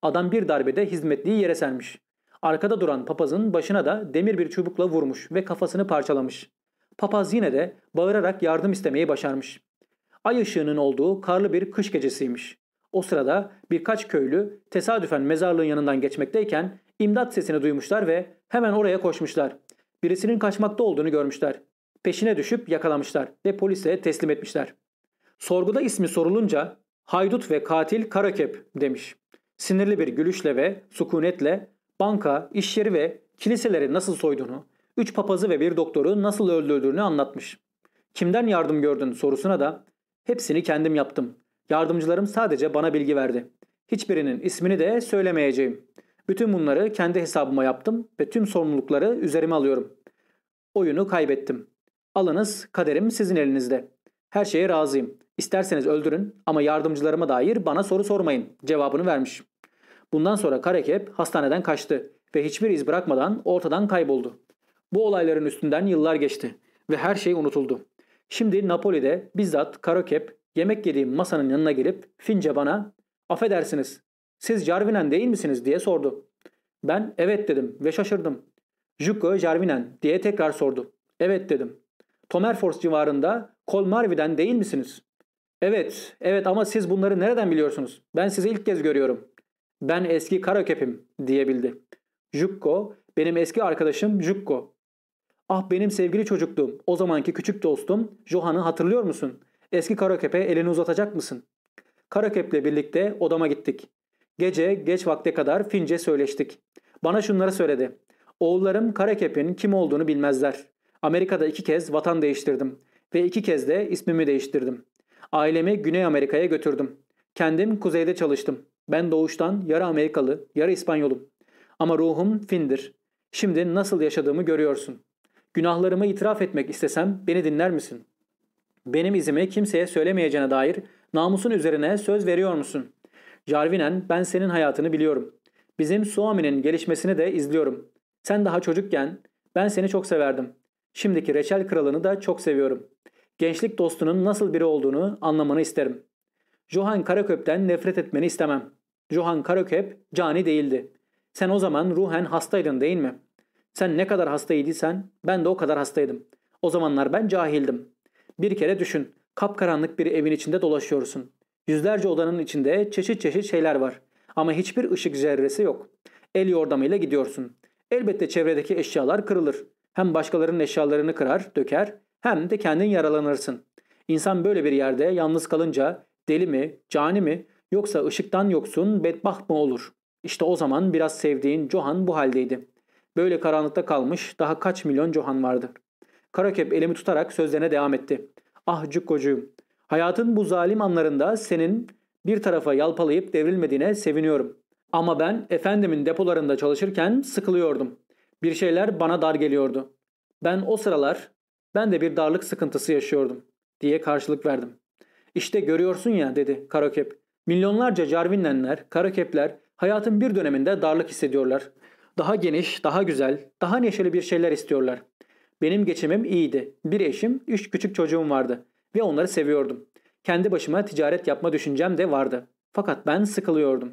Adam bir darbede hizmetliyi yere sermiş. Arkada duran papazın başına da demir bir çubukla vurmuş ve kafasını parçalamış. Papaz yine de bağırarak yardım istemeyi başarmış. Ay ışığının olduğu karlı bir kış gecesiymiş. O sırada birkaç köylü tesadüfen mezarlığın yanından geçmekteyken imdat sesini duymuşlar ve hemen oraya koşmuşlar. Birisinin kaçmakta olduğunu görmüşler. Peşine düşüp yakalamışlar ve polise teslim etmişler. Sorguda ismi sorulunca haydut ve katil Karakep demiş. Sinirli bir gülüşle ve sukunetle banka, iş yeri ve kiliseleri nasıl soyduğunu, üç papazı ve bir doktoru nasıl öldürdüğünü anlatmış. Kimden yardım gördün sorusuna da hepsini kendim yaptım. Yardımcılarım sadece bana bilgi verdi. Hiçbirinin ismini de söylemeyeceğim. Bütün bunları kendi hesabıma yaptım ve tüm sorumlulukları üzerime alıyorum. Oyunu kaybettim. Alınız, kaderim sizin elinizde. Her şeye razıyım. İsterseniz öldürün ama yardımcılarıma dair bana soru sormayın cevabını vermiş. Bundan sonra Karekep hastaneden kaçtı ve hiçbir iz bırakmadan ortadan kayboldu. Bu olayların üstünden yıllar geçti ve her şey unutuldu. Şimdi Napoli'de bizzat Karakep yemek yediğim masanın yanına gelip Fince bana affedersiniz siz Jarvinen değil misiniz diye sordu. Ben evet dedim ve şaşırdım. Jukko Jarvinen diye tekrar sordu. Evet dedim. Tomerfors civarında Kolmarvi'den değil misiniz? Evet, evet ama siz bunları nereden biliyorsunuz? Ben sizi ilk kez görüyorum. Ben eski Karakep'im diyebildi. Jukko, benim eski arkadaşım Jukko. Ah benim sevgili çocukluğum, o zamanki küçük dostum Johan'ı hatırlıyor musun? Eski Karakep'e elini uzatacak mısın? Karakep'le birlikte odama gittik. Gece geç vakte kadar fince söyleştik. Bana şunları söyledi. Oğullarım Karakep'in kim olduğunu bilmezler. Amerika'da iki kez vatan değiştirdim ve iki kez de ismimi değiştirdim. Ailemi Güney Amerika'ya götürdüm. Kendim kuzeyde çalıştım. Ben doğuştan yarı Amerikalı, yarı İspanyolum. Ama ruhum Fin'dir. Şimdi nasıl yaşadığımı görüyorsun. Günahlarımı itiraf etmek istesem beni dinler misin? Benim izimi kimseye söylemeyeceğine dair namusun üzerine söz veriyor musun? Jarvinen ben senin hayatını biliyorum. Bizim Suomi'nin gelişmesini de izliyorum. Sen daha çocukken ben seni çok severdim. Şimdiki Reçel Kralı'nı da çok seviyorum. Gençlik dostunun nasıl biri olduğunu anlamanı isterim. Johan Karaköp'ten nefret etmeni istemem. Johan Karaköp cani değildi. Sen o zaman ruhen hastaydın değil mi? Sen ne kadar hastaydıysan ben de o kadar hastaydım. O zamanlar ben cahildim. Bir kere düşün. Kapkaranlık bir evin içinde dolaşıyorsun. Yüzlerce odanın içinde çeşit çeşit şeyler var. Ama hiçbir ışık zerresi yok. El yordamıyla gidiyorsun. Elbette çevredeki eşyalar kırılır. Hem başkalarının eşyalarını kırar, döker hem de kendin yaralanırsın. İnsan böyle bir yerde yalnız kalınca deli mi, cani mi yoksa ışıktan yoksun bedbaht mı olur? İşte o zaman biraz sevdiğin Johan bu haldeydi. Böyle karanlıkta kalmış daha kaç milyon Johan vardı. Karakep elimi tutarak sözlerine devam etti. Ah cukkocuğum, hayatın bu zalim anlarında senin bir tarafa yalpalayıp devrilmediğine seviniyorum. Ama ben efendimin depolarında çalışırken sıkılıyordum. Bir şeyler bana dar geliyordu. Ben o sıralar ben de bir darlık sıkıntısı yaşıyordum diye karşılık verdim. İşte görüyorsun ya dedi Karakep. Milyonlarca Jarvinlenler, Karakepler hayatın bir döneminde darlık hissediyorlar. Daha geniş, daha güzel, daha neşeli bir şeyler istiyorlar. Benim geçimim iyiydi. Bir eşim, üç küçük çocuğum vardı. Ve onları seviyordum. Kendi başıma ticaret yapma düşüncem de vardı. Fakat ben sıkılıyordum.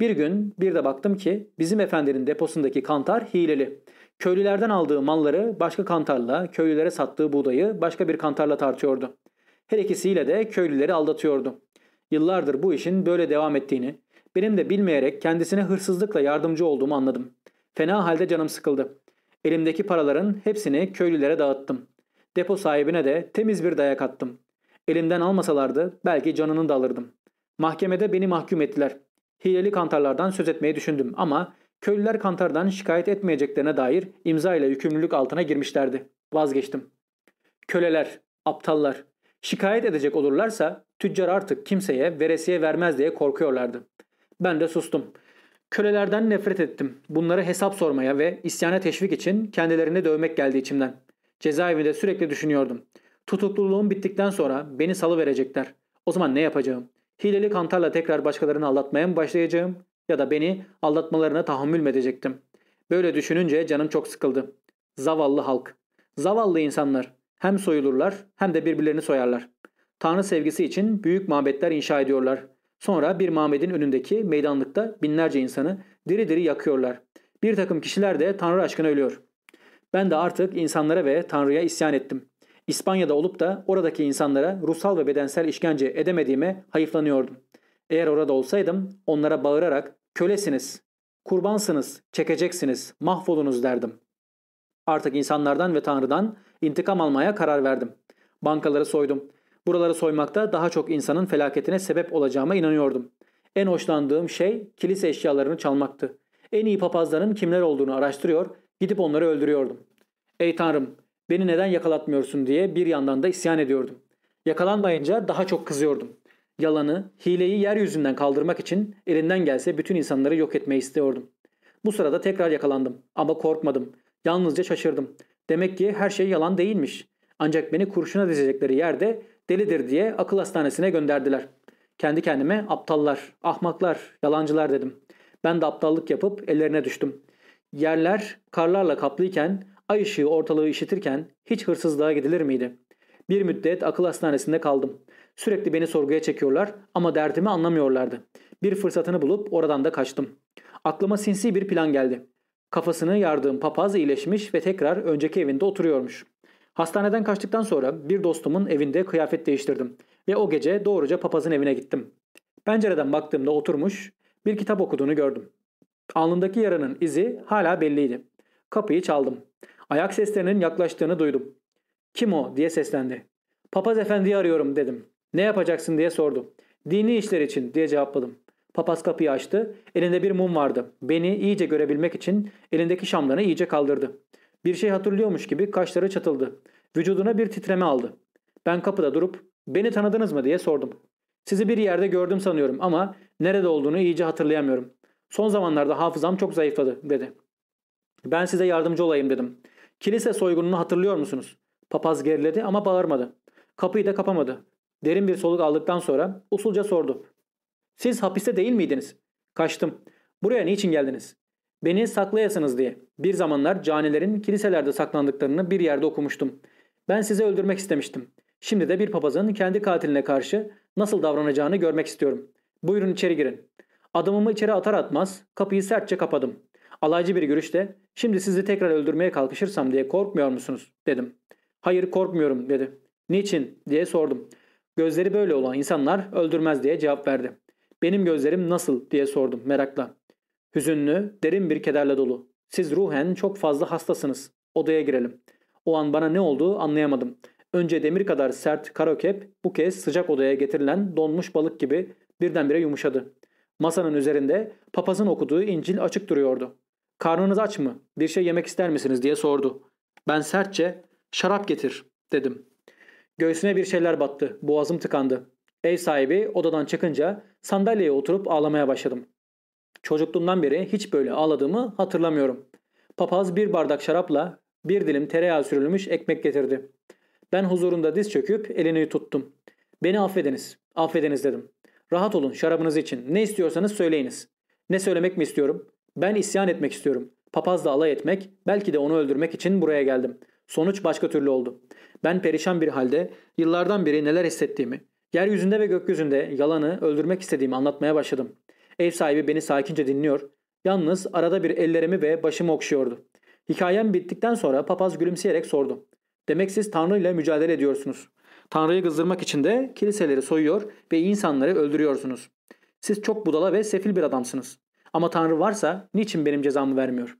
Bir gün bir de baktım ki bizim efendinin deposundaki kantar hileli. Köylülerden aldığı malları başka kantarla, köylülere sattığı buğdayı başka bir kantarla tartıyordu. Her ikisiyle de köylüleri aldatıyordu. Yıllardır bu işin böyle devam ettiğini, benim de bilmeyerek kendisine hırsızlıkla yardımcı olduğumu anladım. Fena halde canım sıkıldı. Elimdeki paraların hepsini köylülere dağıttım. Depo sahibine de temiz bir dayak attım. Elimden almasalardı belki canını da alırdım. Mahkemede beni mahkum ettiler. Hileli kantarlardan söz etmeyi düşündüm ama köylüler kantardan şikayet etmeyeceklerine dair imza ile yükümlülük altına girmişlerdi. Vazgeçtim. Köleler, aptallar. Şikayet edecek olurlarsa tüccar artık kimseye veresiye vermez diye korkuyorlardı. Ben de sustum. Kölelerden nefret ettim. Bunları hesap sormaya ve isyana teşvik için kendilerini dövmek geldi içimden. Cezaevinde sürekli düşünüyordum. Tutukluluğum bittikten sonra beni salı verecekler. O zaman ne yapacağım? Hileli kantarla tekrar başkalarını aldatmaya mı başlayacağım? Ya da beni aldatmalarına tahammül mü edecektim? Böyle düşününce canım çok sıkıldı. Zavallı halk. Zavallı insanlar. Hem soyulurlar hem de birbirlerini soyarlar. Tanrı sevgisi için büyük mabetler inşa ediyorlar. Sonra bir mabedin önündeki meydanlıkta binlerce insanı diri diri yakıyorlar. Bir takım kişiler de Tanrı aşkına ölüyor. Ben de artık insanlara ve Tanrı'ya isyan ettim. İspanya'da olup da oradaki insanlara ruhsal ve bedensel işkence edemediğime hayıflanıyordum. Eğer orada olsaydım onlara bağırarak kölesiniz, kurbansınız, çekeceksiniz, mahvolunuz derdim. Artık insanlardan ve Tanrı'dan intikam almaya karar verdim. Bankaları soydum. Buraları soymakta daha çok insanın felaketine sebep olacağıma inanıyordum. En hoşlandığım şey kilise eşyalarını çalmaktı. En iyi papazların kimler olduğunu araştırıyor, gidip onları öldürüyordum. Ey Tanrım, beni neden yakalatmıyorsun diye bir yandan da isyan ediyordum. Yakalanmayınca daha çok kızıyordum. Yalanı, hileyi yeryüzünden kaldırmak için elinden gelse bütün insanları yok etmeyi istiyordum. Bu sırada tekrar yakalandım ama korkmadım. Yalnızca şaşırdım. Demek ki her şey yalan değilmiş. Ancak beni kurşuna dizecekleri yerde delidir diye akıl hastanesine gönderdiler. Kendi kendime aptallar, ahmaklar, yalancılar dedim. Ben de aptallık yapıp ellerine düştüm. Yerler karlarla kaplıyken, ay ışığı ortalığı işitirken hiç hırsızlığa gidilir miydi? Bir müddet akıl hastanesinde kaldım. Sürekli beni sorguya çekiyorlar ama derdimi anlamıyorlardı. Bir fırsatını bulup oradan da kaçtım. Aklıma sinsi bir plan geldi. Kafasını yardığım papaz iyileşmiş ve tekrar önceki evinde oturuyormuş. Hastaneden kaçtıktan sonra bir dostumun evinde kıyafet değiştirdim ve o gece doğruca papazın evine gittim. Pencereden baktığımda oturmuş bir kitap okuduğunu gördüm. Alnındaki yaranın izi hala belliydi. Kapıyı çaldım. Ayak seslerinin yaklaştığını duydum. Kim o diye seslendi. Papaz efendiyi arıyorum dedim. Ne yapacaksın diye sordu. Dini işler için diye cevapladım. Papaz kapıyı açtı. Elinde bir mum vardı. Beni iyice görebilmek için elindeki şamdanı iyice kaldırdı. Bir şey hatırlıyormuş gibi kaşları çatıldı. Vücuduna bir titreme aldı. Ben kapıda durup beni tanıdınız mı diye sordum. Sizi bir yerde gördüm sanıyorum ama nerede olduğunu iyice hatırlayamıyorum. Son zamanlarda hafızam çok zayıfladı dedi. Ben size yardımcı olayım dedim. Kilise soygununu hatırlıyor musunuz? Papaz geriledi ama bağırmadı. Kapıyı da kapamadı. Derin bir soluk aldıktan sonra usulca sordu. Siz hapiste değil miydiniz? Kaçtım. Buraya niçin geldiniz? Beni saklayasınız diye. Bir zamanlar canilerin kiliselerde saklandıklarını bir yerde okumuştum. Ben sizi öldürmek istemiştim. Şimdi de bir papazın kendi katiline karşı nasıl davranacağını görmek istiyorum. Buyurun içeri girin. Adımımı içeri atar atmaz kapıyı sertçe kapadım. Alaycı bir görüşte şimdi sizi tekrar öldürmeye kalkışırsam diye korkmuyor musunuz dedim. Hayır korkmuyorum dedi. Niçin diye sordum. Gözleri böyle olan insanlar öldürmez diye cevap verdi. Benim gözlerim nasıl diye sordum merakla. Hüzünlü, derin bir kederle dolu. Siz ruhen çok fazla hastasınız. Odaya girelim. O an bana ne olduğu anlayamadım. Önce demir kadar sert karokep bu kez sıcak odaya getirilen donmuş balık gibi birdenbire yumuşadı. Masanın üzerinde papazın okuduğu İncil açık duruyordu. Karnınız aç mı? Bir şey yemek ister misiniz diye sordu. Ben sertçe şarap getir dedim. Göğsüne bir şeyler battı. Boğazım tıkandı. Ev sahibi odadan çıkınca sandalyeye oturup ağlamaya başladım. Çocukluğumdan beri hiç böyle ağladığımı hatırlamıyorum. Papaz bir bardak şarapla bir dilim tereyağı sürülmüş ekmek getirdi. Ben huzurunda diz çöküp elini tuttum. Beni affediniz, affediniz dedim. Rahat olun şarabınız için. Ne istiyorsanız söyleyiniz. Ne söylemek mi istiyorum? Ben isyan etmek istiyorum. Papazla alay etmek, belki de onu öldürmek için buraya geldim. Sonuç başka türlü oldu. Ben perişan bir halde yıllardan beri neler hissettiğimi, yeryüzünde ve gökyüzünde yalanı öldürmek istediğimi anlatmaya başladım. Ev sahibi beni sakince dinliyor. Yalnız arada bir ellerimi ve başımı okşuyordu. Hikayem bittikten sonra papaz gülümseyerek sordu. Demek siz Tanrı ile mücadele ediyorsunuz. Tanrı'yı kızdırmak için de kiliseleri soyuyor ve insanları öldürüyorsunuz. Siz çok budala ve sefil bir adamsınız. Ama Tanrı varsa niçin benim cezamı vermiyor?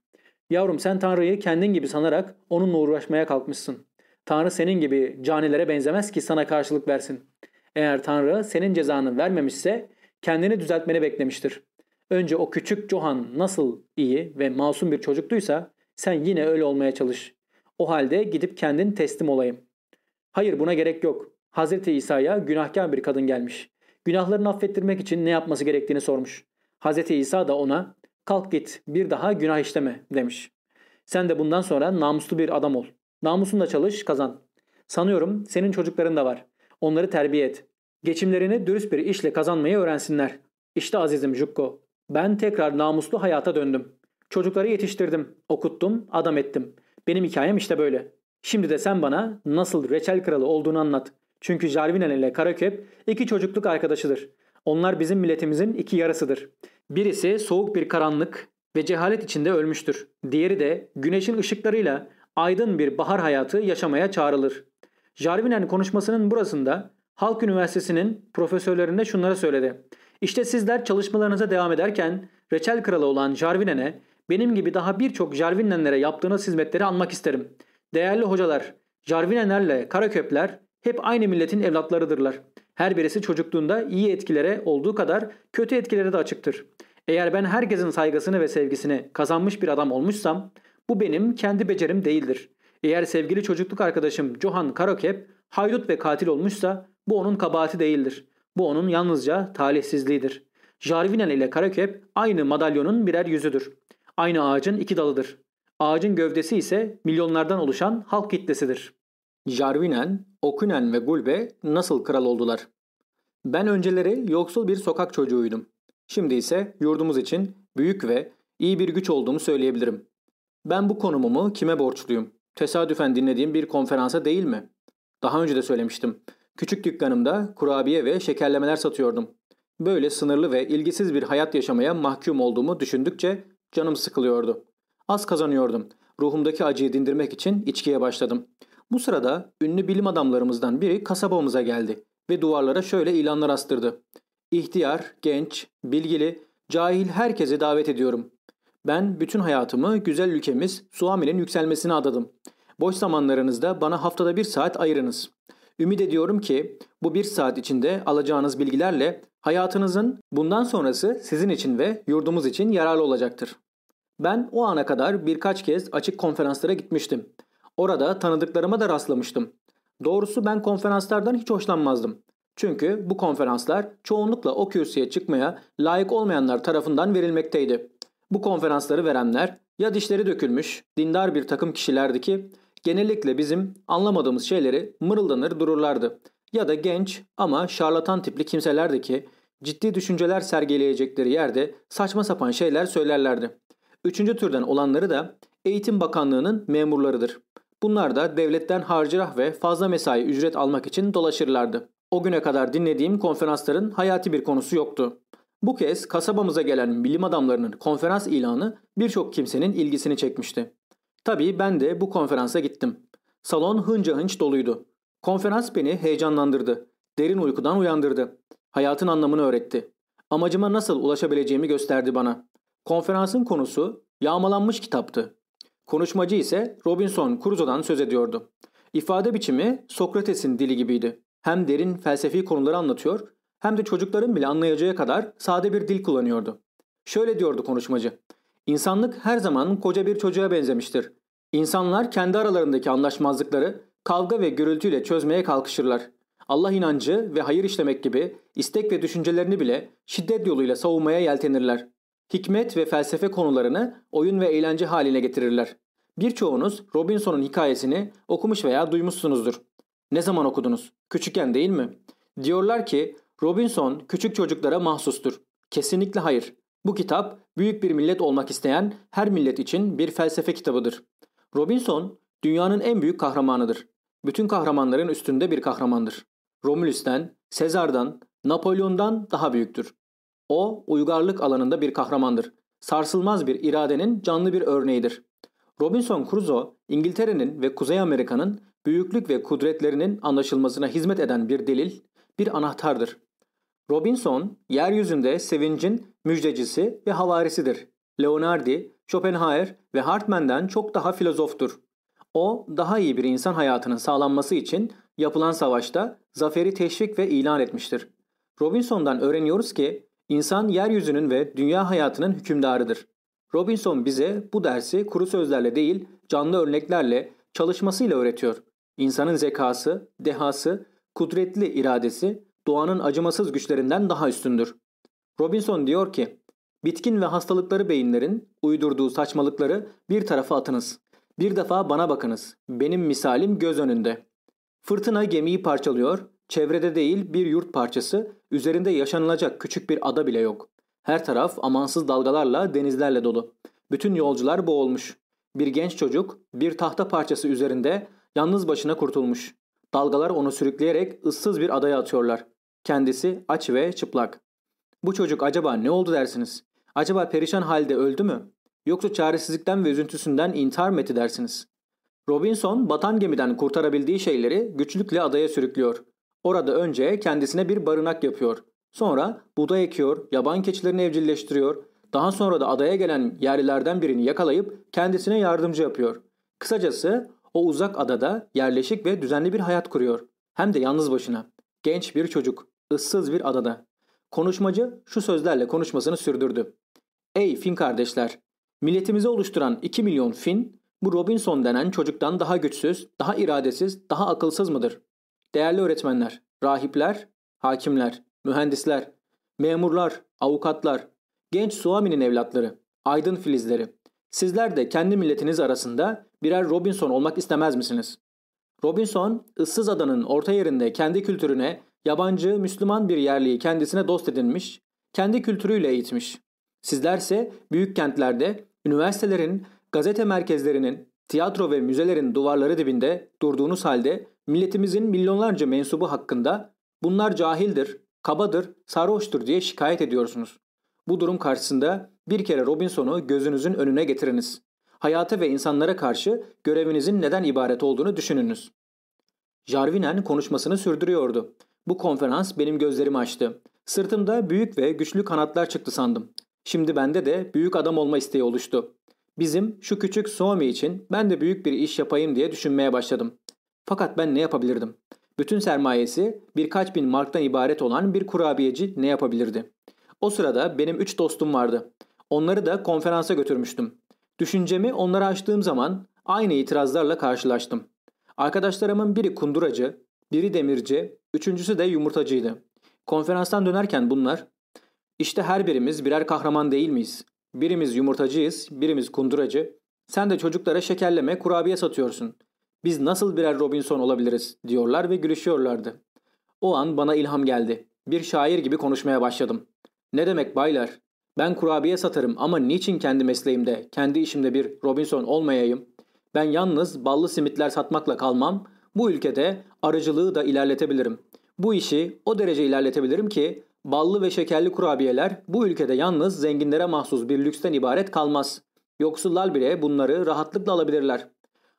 Yavrum sen Tanrı'yı kendin gibi sanarak onunla uğraşmaya kalkmışsın. Tanrı senin gibi canilere benzemez ki sana karşılık versin. Eğer Tanrı senin cezanı vermemişse kendini düzeltmeni beklemiştir. Önce o küçük Johan nasıl iyi ve masum bir çocuktuysa sen yine öyle olmaya çalış. O halde gidip kendin teslim olayım. Hayır buna gerek yok. Hazreti İsa'ya günahkar bir kadın gelmiş. Günahlarını affettirmek için ne yapması gerektiğini sormuş. Hazreti İsa da ona kalk git bir daha günah işleme demiş. Sen de bundan sonra namuslu bir adam ol. Namusunla çalış kazan. Sanıyorum senin çocukların da var. Onları terbiye et. Geçimlerini dürüst bir işle kazanmayı öğrensinler. İşte azizim Jukko. Ben tekrar namuslu hayata döndüm. Çocukları yetiştirdim, okuttum, adam ettim. Benim hikayem işte böyle. Şimdi de sen bana nasıl reçel kralı olduğunu anlat. Çünkü Jarvinen ile Karaköp iki çocukluk arkadaşıdır. Onlar bizim milletimizin iki yarısıdır. Birisi soğuk bir karanlık ve cehalet içinde ölmüştür. Diğeri de güneşin ışıklarıyla aydın bir bahar hayatı yaşamaya çağrılır. Jarvinen konuşmasının burasında Halk Üniversitesi'nin profesörlerine şunları söyledi. İşte sizler çalışmalarınıza devam ederken reçel kralı olan Jarvinen'e benim gibi daha birçok Jarvinenlere yaptığınız hizmetleri anmak isterim. Değerli hocalar, Jarvinenlerle Karaköpler hep aynı milletin evlatlarıdırlar. Her birisi çocukluğunda iyi etkilere olduğu kadar kötü etkilere de açıktır. Eğer ben herkesin saygısını ve sevgisini kazanmış bir adam olmuşsam bu benim kendi becerim değildir. Eğer sevgili çocukluk arkadaşım Johan Karakep haydut ve katil olmuşsa bu onun kabahati değildir. Bu onun yalnızca talihsizliğidir. Jarvinen ile Karakep aynı madalyonun birer yüzüdür. Aynı ağacın iki dalıdır. Ağacın gövdesi ise milyonlardan oluşan halk kitlesidir. Jarvinen, Okunen ve Gulbe nasıl kral oldular? Ben önceleri yoksul bir sokak çocuğuydum. Şimdi ise yurdumuz için büyük ve iyi bir güç olduğumu söyleyebilirim. Ben bu konumumu kime borçluyum? Tesadüfen dinlediğim bir konferansa değil mi? Daha önce de söylemiştim. Küçük dükkanımda kurabiye ve şekerlemeler satıyordum. Böyle sınırlı ve ilgisiz bir hayat yaşamaya mahkum olduğumu düşündükçe canım sıkılıyordu. Az kazanıyordum. Ruhumdaki acıyı dindirmek için içkiye başladım. Bu sırada ünlü bilim adamlarımızdan biri kasabamıza geldi ve duvarlara şöyle ilanlar astırdı. İhtiyar, genç, bilgili, cahil herkesi davet ediyorum. Ben bütün hayatımı güzel ülkemiz Suami'nin yükselmesine adadım. Boş zamanlarınızda bana haftada bir saat ayırınız. Ümit ediyorum ki bu bir saat içinde alacağınız bilgilerle hayatınızın bundan sonrası sizin için ve yurdumuz için yararlı olacaktır. Ben o ana kadar birkaç kez açık konferanslara gitmiştim. Orada tanıdıklarıma da rastlamıştım. Doğrusu ben konferanslardan hiç hoşlanmazdım. Çünkü bu konferanslar çoğunlukla o kürsüye çıkmaya layık olmayanlar tarafından verilmekteydi. Bu konferansları verenler ya dişleri dökülmüş, dindar bir takım kişilerdi ki genellikle bizim anlamadığımız şeyleri mırıldanır dururlardı. Ya da genç ama şarlatan tipli kimselerdi ki ciddi düşünceler sergileyecekleri yerde saçma sapan şeyler söylerlerdi. Üçüncü türden olanları da Eğitim Bakanlığı'nın memurlarıdır. Bunlar da devletten harcırah ve fazla mesai ücret almak için dolaşırlardı. O güne kadar dinlediğim konferansların hayati bir konusu yoktu. Bu kez kasabamıza gelen bilim adamlarının konferans ilanı birçok kimsenin ilgisini çekmişti. Tabii ben de bu konferansa gittim. Salon hınca hınç doluydu. Konferans beni heyecanlandırdı. Derin uykudan uyandırdı. Hayatın anlamını öğretti. Amacıma nasıl ulaşabileceğimi gösterdi bana. Konferansın konusu yağmalanmış kitaptı. Konuşmacı ise Robinson Crusoe'dan söz ediyordu. İfade biçimi Sokrates'in dili gibiydi. Hem derin felsefi konuları anlatıyor hem de çocukların bile anlayacağı kadar sade bir dil kullanıyordu. Şöyle diyordu konuşmacı. İnsanlık her zaman koca bir çocuğa benzemiştir. İnsanlar kendi aralarındaki anlaşmazlıkları kavga ve gürültüyle çözmeye kalkışırlar. Allah inancı ve hayır işlemek gibi istek ve düşüncelerini bile şiddet yoluyla savunmaya yeltenirler. hikmet ve felsefe konularını oyun ve eğlence haline getirirler. Birçoğunuz Robinson'un hikayesini okumuş veya duymuşsunuzdur. Ne zaman okudunuz? Küçükken değil mi? Diyorlar ki Robinson küçük çocuklara mahsustur. Kesinlikle hayır. Bu kitap büyük bir millet olmak isteyen her millet için bir felsefe kitabıdır. Robinson dünyanın en büyük kahramanıdır. Bütün kahramanların üstünde bir kahramandır. Romulus'ten, Sezar'dan, Napolyon'dan daha büyüktür. O uygarlık alanında bir kahramandır. Sarsılmaz bir iradenin canlı bir örneğidir. Robinson Crusoe, İngiltere'nin ve Kuzey Amerika'nın büyüklük ve kudretlerinin anlaşılmasına hizmet eden bir delil, bir anahtardır. Robinson, yeryüzünde sevincin müjdecisi ve havarisidir. Leonardi, Schopenhauer ve Hartmann'den çok daha filozoftur. O, daha iyi bir insan hayatının sağlanması için yapılan savaşta zaferi teşvik ve ilan etmiştir. Robinson'dan öğreniyoruz ki insan yeryüzünün ve dünya hayatının hükümdarıdır. Robinson bize bu dersi kuru sözlerle değil canlı örneklerle çalışmasıyla öğretiyor. İnsanın zekası, dehası, kudretli iradesi doğanın acımasız güçlerinden daha üstündür. Robinson diyor ki, bitkin ve hastalıkları beyinlerin uydurduğu saçmalıkları bir tarafa atınız. Bir defa bana bakınız. Benim misalim göz önünde. Fırtına gemiyi parçalıyor. Çevrede değil bir yurt parçası, üzerinde yaşanılacak küçük bir ada bile yok. Her taraf amansız dalgalarla, denizlerle dolu. Bütün yolcular boğulmuş. Bir genç çocuk bir tahta parçası üzerinde yalnız başına kurtulmuş. Dalgalar onu sürükleyerek ıssız bir adaya atıyorlar. Kendisi aç ve çıplak. Bu çocuk acaba ne oldu dersiniz? Acaba perişan halde öldü mü? Yoksa çaresizlikten ve üzüntüsünden intihar mı etti dersiniz? Robinson batan gemiden kurtarabildiği şeyleri güçlükle adaya sürüklüyor. Orada önce kendisine bir barınak yapıyor. Sonra buğday ekiyor, yaban keçilerini evcilleştiriyor. Daha sonra da adaya gelen yerlilerden birini yakalayıp kendisine yardımcı yapıyor. Kısacası o uzak adada yerleşik ve düzenli bir hayat kuruyor. Hem de yalnız başına. Genç bir çocuk, ıssız bir adada. Konuşmacı şu sözlerle konuşmasını sürdürdü. Ey Fin kardeşler! Milletimizi oluşturan 2 milyon Fin, bu Robinson denen çocuktan daha güçsüz, daha iradesiz, daha akılsız mıdır? Değerli öğretmenler, rahipler, hakimler, mühendisler, memurlar, avukatlar, genç Suami'nin evlatları, aydın filizleri. Sizler de kendi milletiniz arasında birer Robinson olmak istemez misiniz? Robinson, ıssız adanın orta yerinde kendi kültürüne, yabancı, Müslüman bir yerliyi kendisine dost edinmiş, kendi kültürüyle eğitmiş. Sizlerse büyük kentlerde, üniversitelerin, gazete merkezlerinin, tiyatro ve müzelerin duvarları dibinde durduğunuz halde milletimizin milyonlarca mensubu hakkında bunlar cahildir, kabadır, sarhoştur diye şikayet ediyorsunuz. Bu durum karşısında bir kere Robinson'u gözünüzün önüne getiriniz. Hayata ve insanlara karşı görevinizin neden ibaret olduğunu düşününüz. Jarvinen konuşmasını sürdürüyordu. Bu konferans benim gözlerimi açtı. Sırtımda büyük ve güçlü kanatlar çıktı sandım. Şimdi bende de büyük adam olma isteği oluştu. Bizim şu küçük Suomi için ben de büyük bir iş yapayım diye düşünmeye başladım. Fakat ben ne yapabilirdim? Bütün sermayesi birkaç bin marktan ibaret olan bir kurabiyeci ne yapabilirdi? O sırada benim üç dostum vardı. Onları da konferansa götürmüştüm. Düşüncemi onlara açtığım zaman aynı itirazlarla karşılaştım. Arkadaşlarımın biri kunduracı, biri demirci, üçüncüsü de yumurtacıydı. Konferanstan dönerken bunlar, işte her birimiz birer kahraman değil miyiz? Birimiz yumurtacıyız, birimiz kunduracı. Sen de çocuklara şekerleme, kurabiye satıyorsun. Biz nasıl birer Robinson olabiliriz diyorlar ve gülüşüyorlardı. O an bana ilham geldi. Bir şair gibi konuşmaya başladım. Ne demek baylar? Ben kurabiye satarım ama niçin kendi mesleğimde, kendi işimde bir Robinson olmayayım? Ben yalnız ballı simitler satmakla kalmam. Bu ülkede arıcılığı da ilerletebilirim. Bu işi o derece ilerletebilirim ki ballı ve şekerli kurabiyeler bu ülkede yalnız zenginlere mahsus bir lüksten ibaret kalmaz. Yoksullar bile bunları rahatlıkla alabilirler.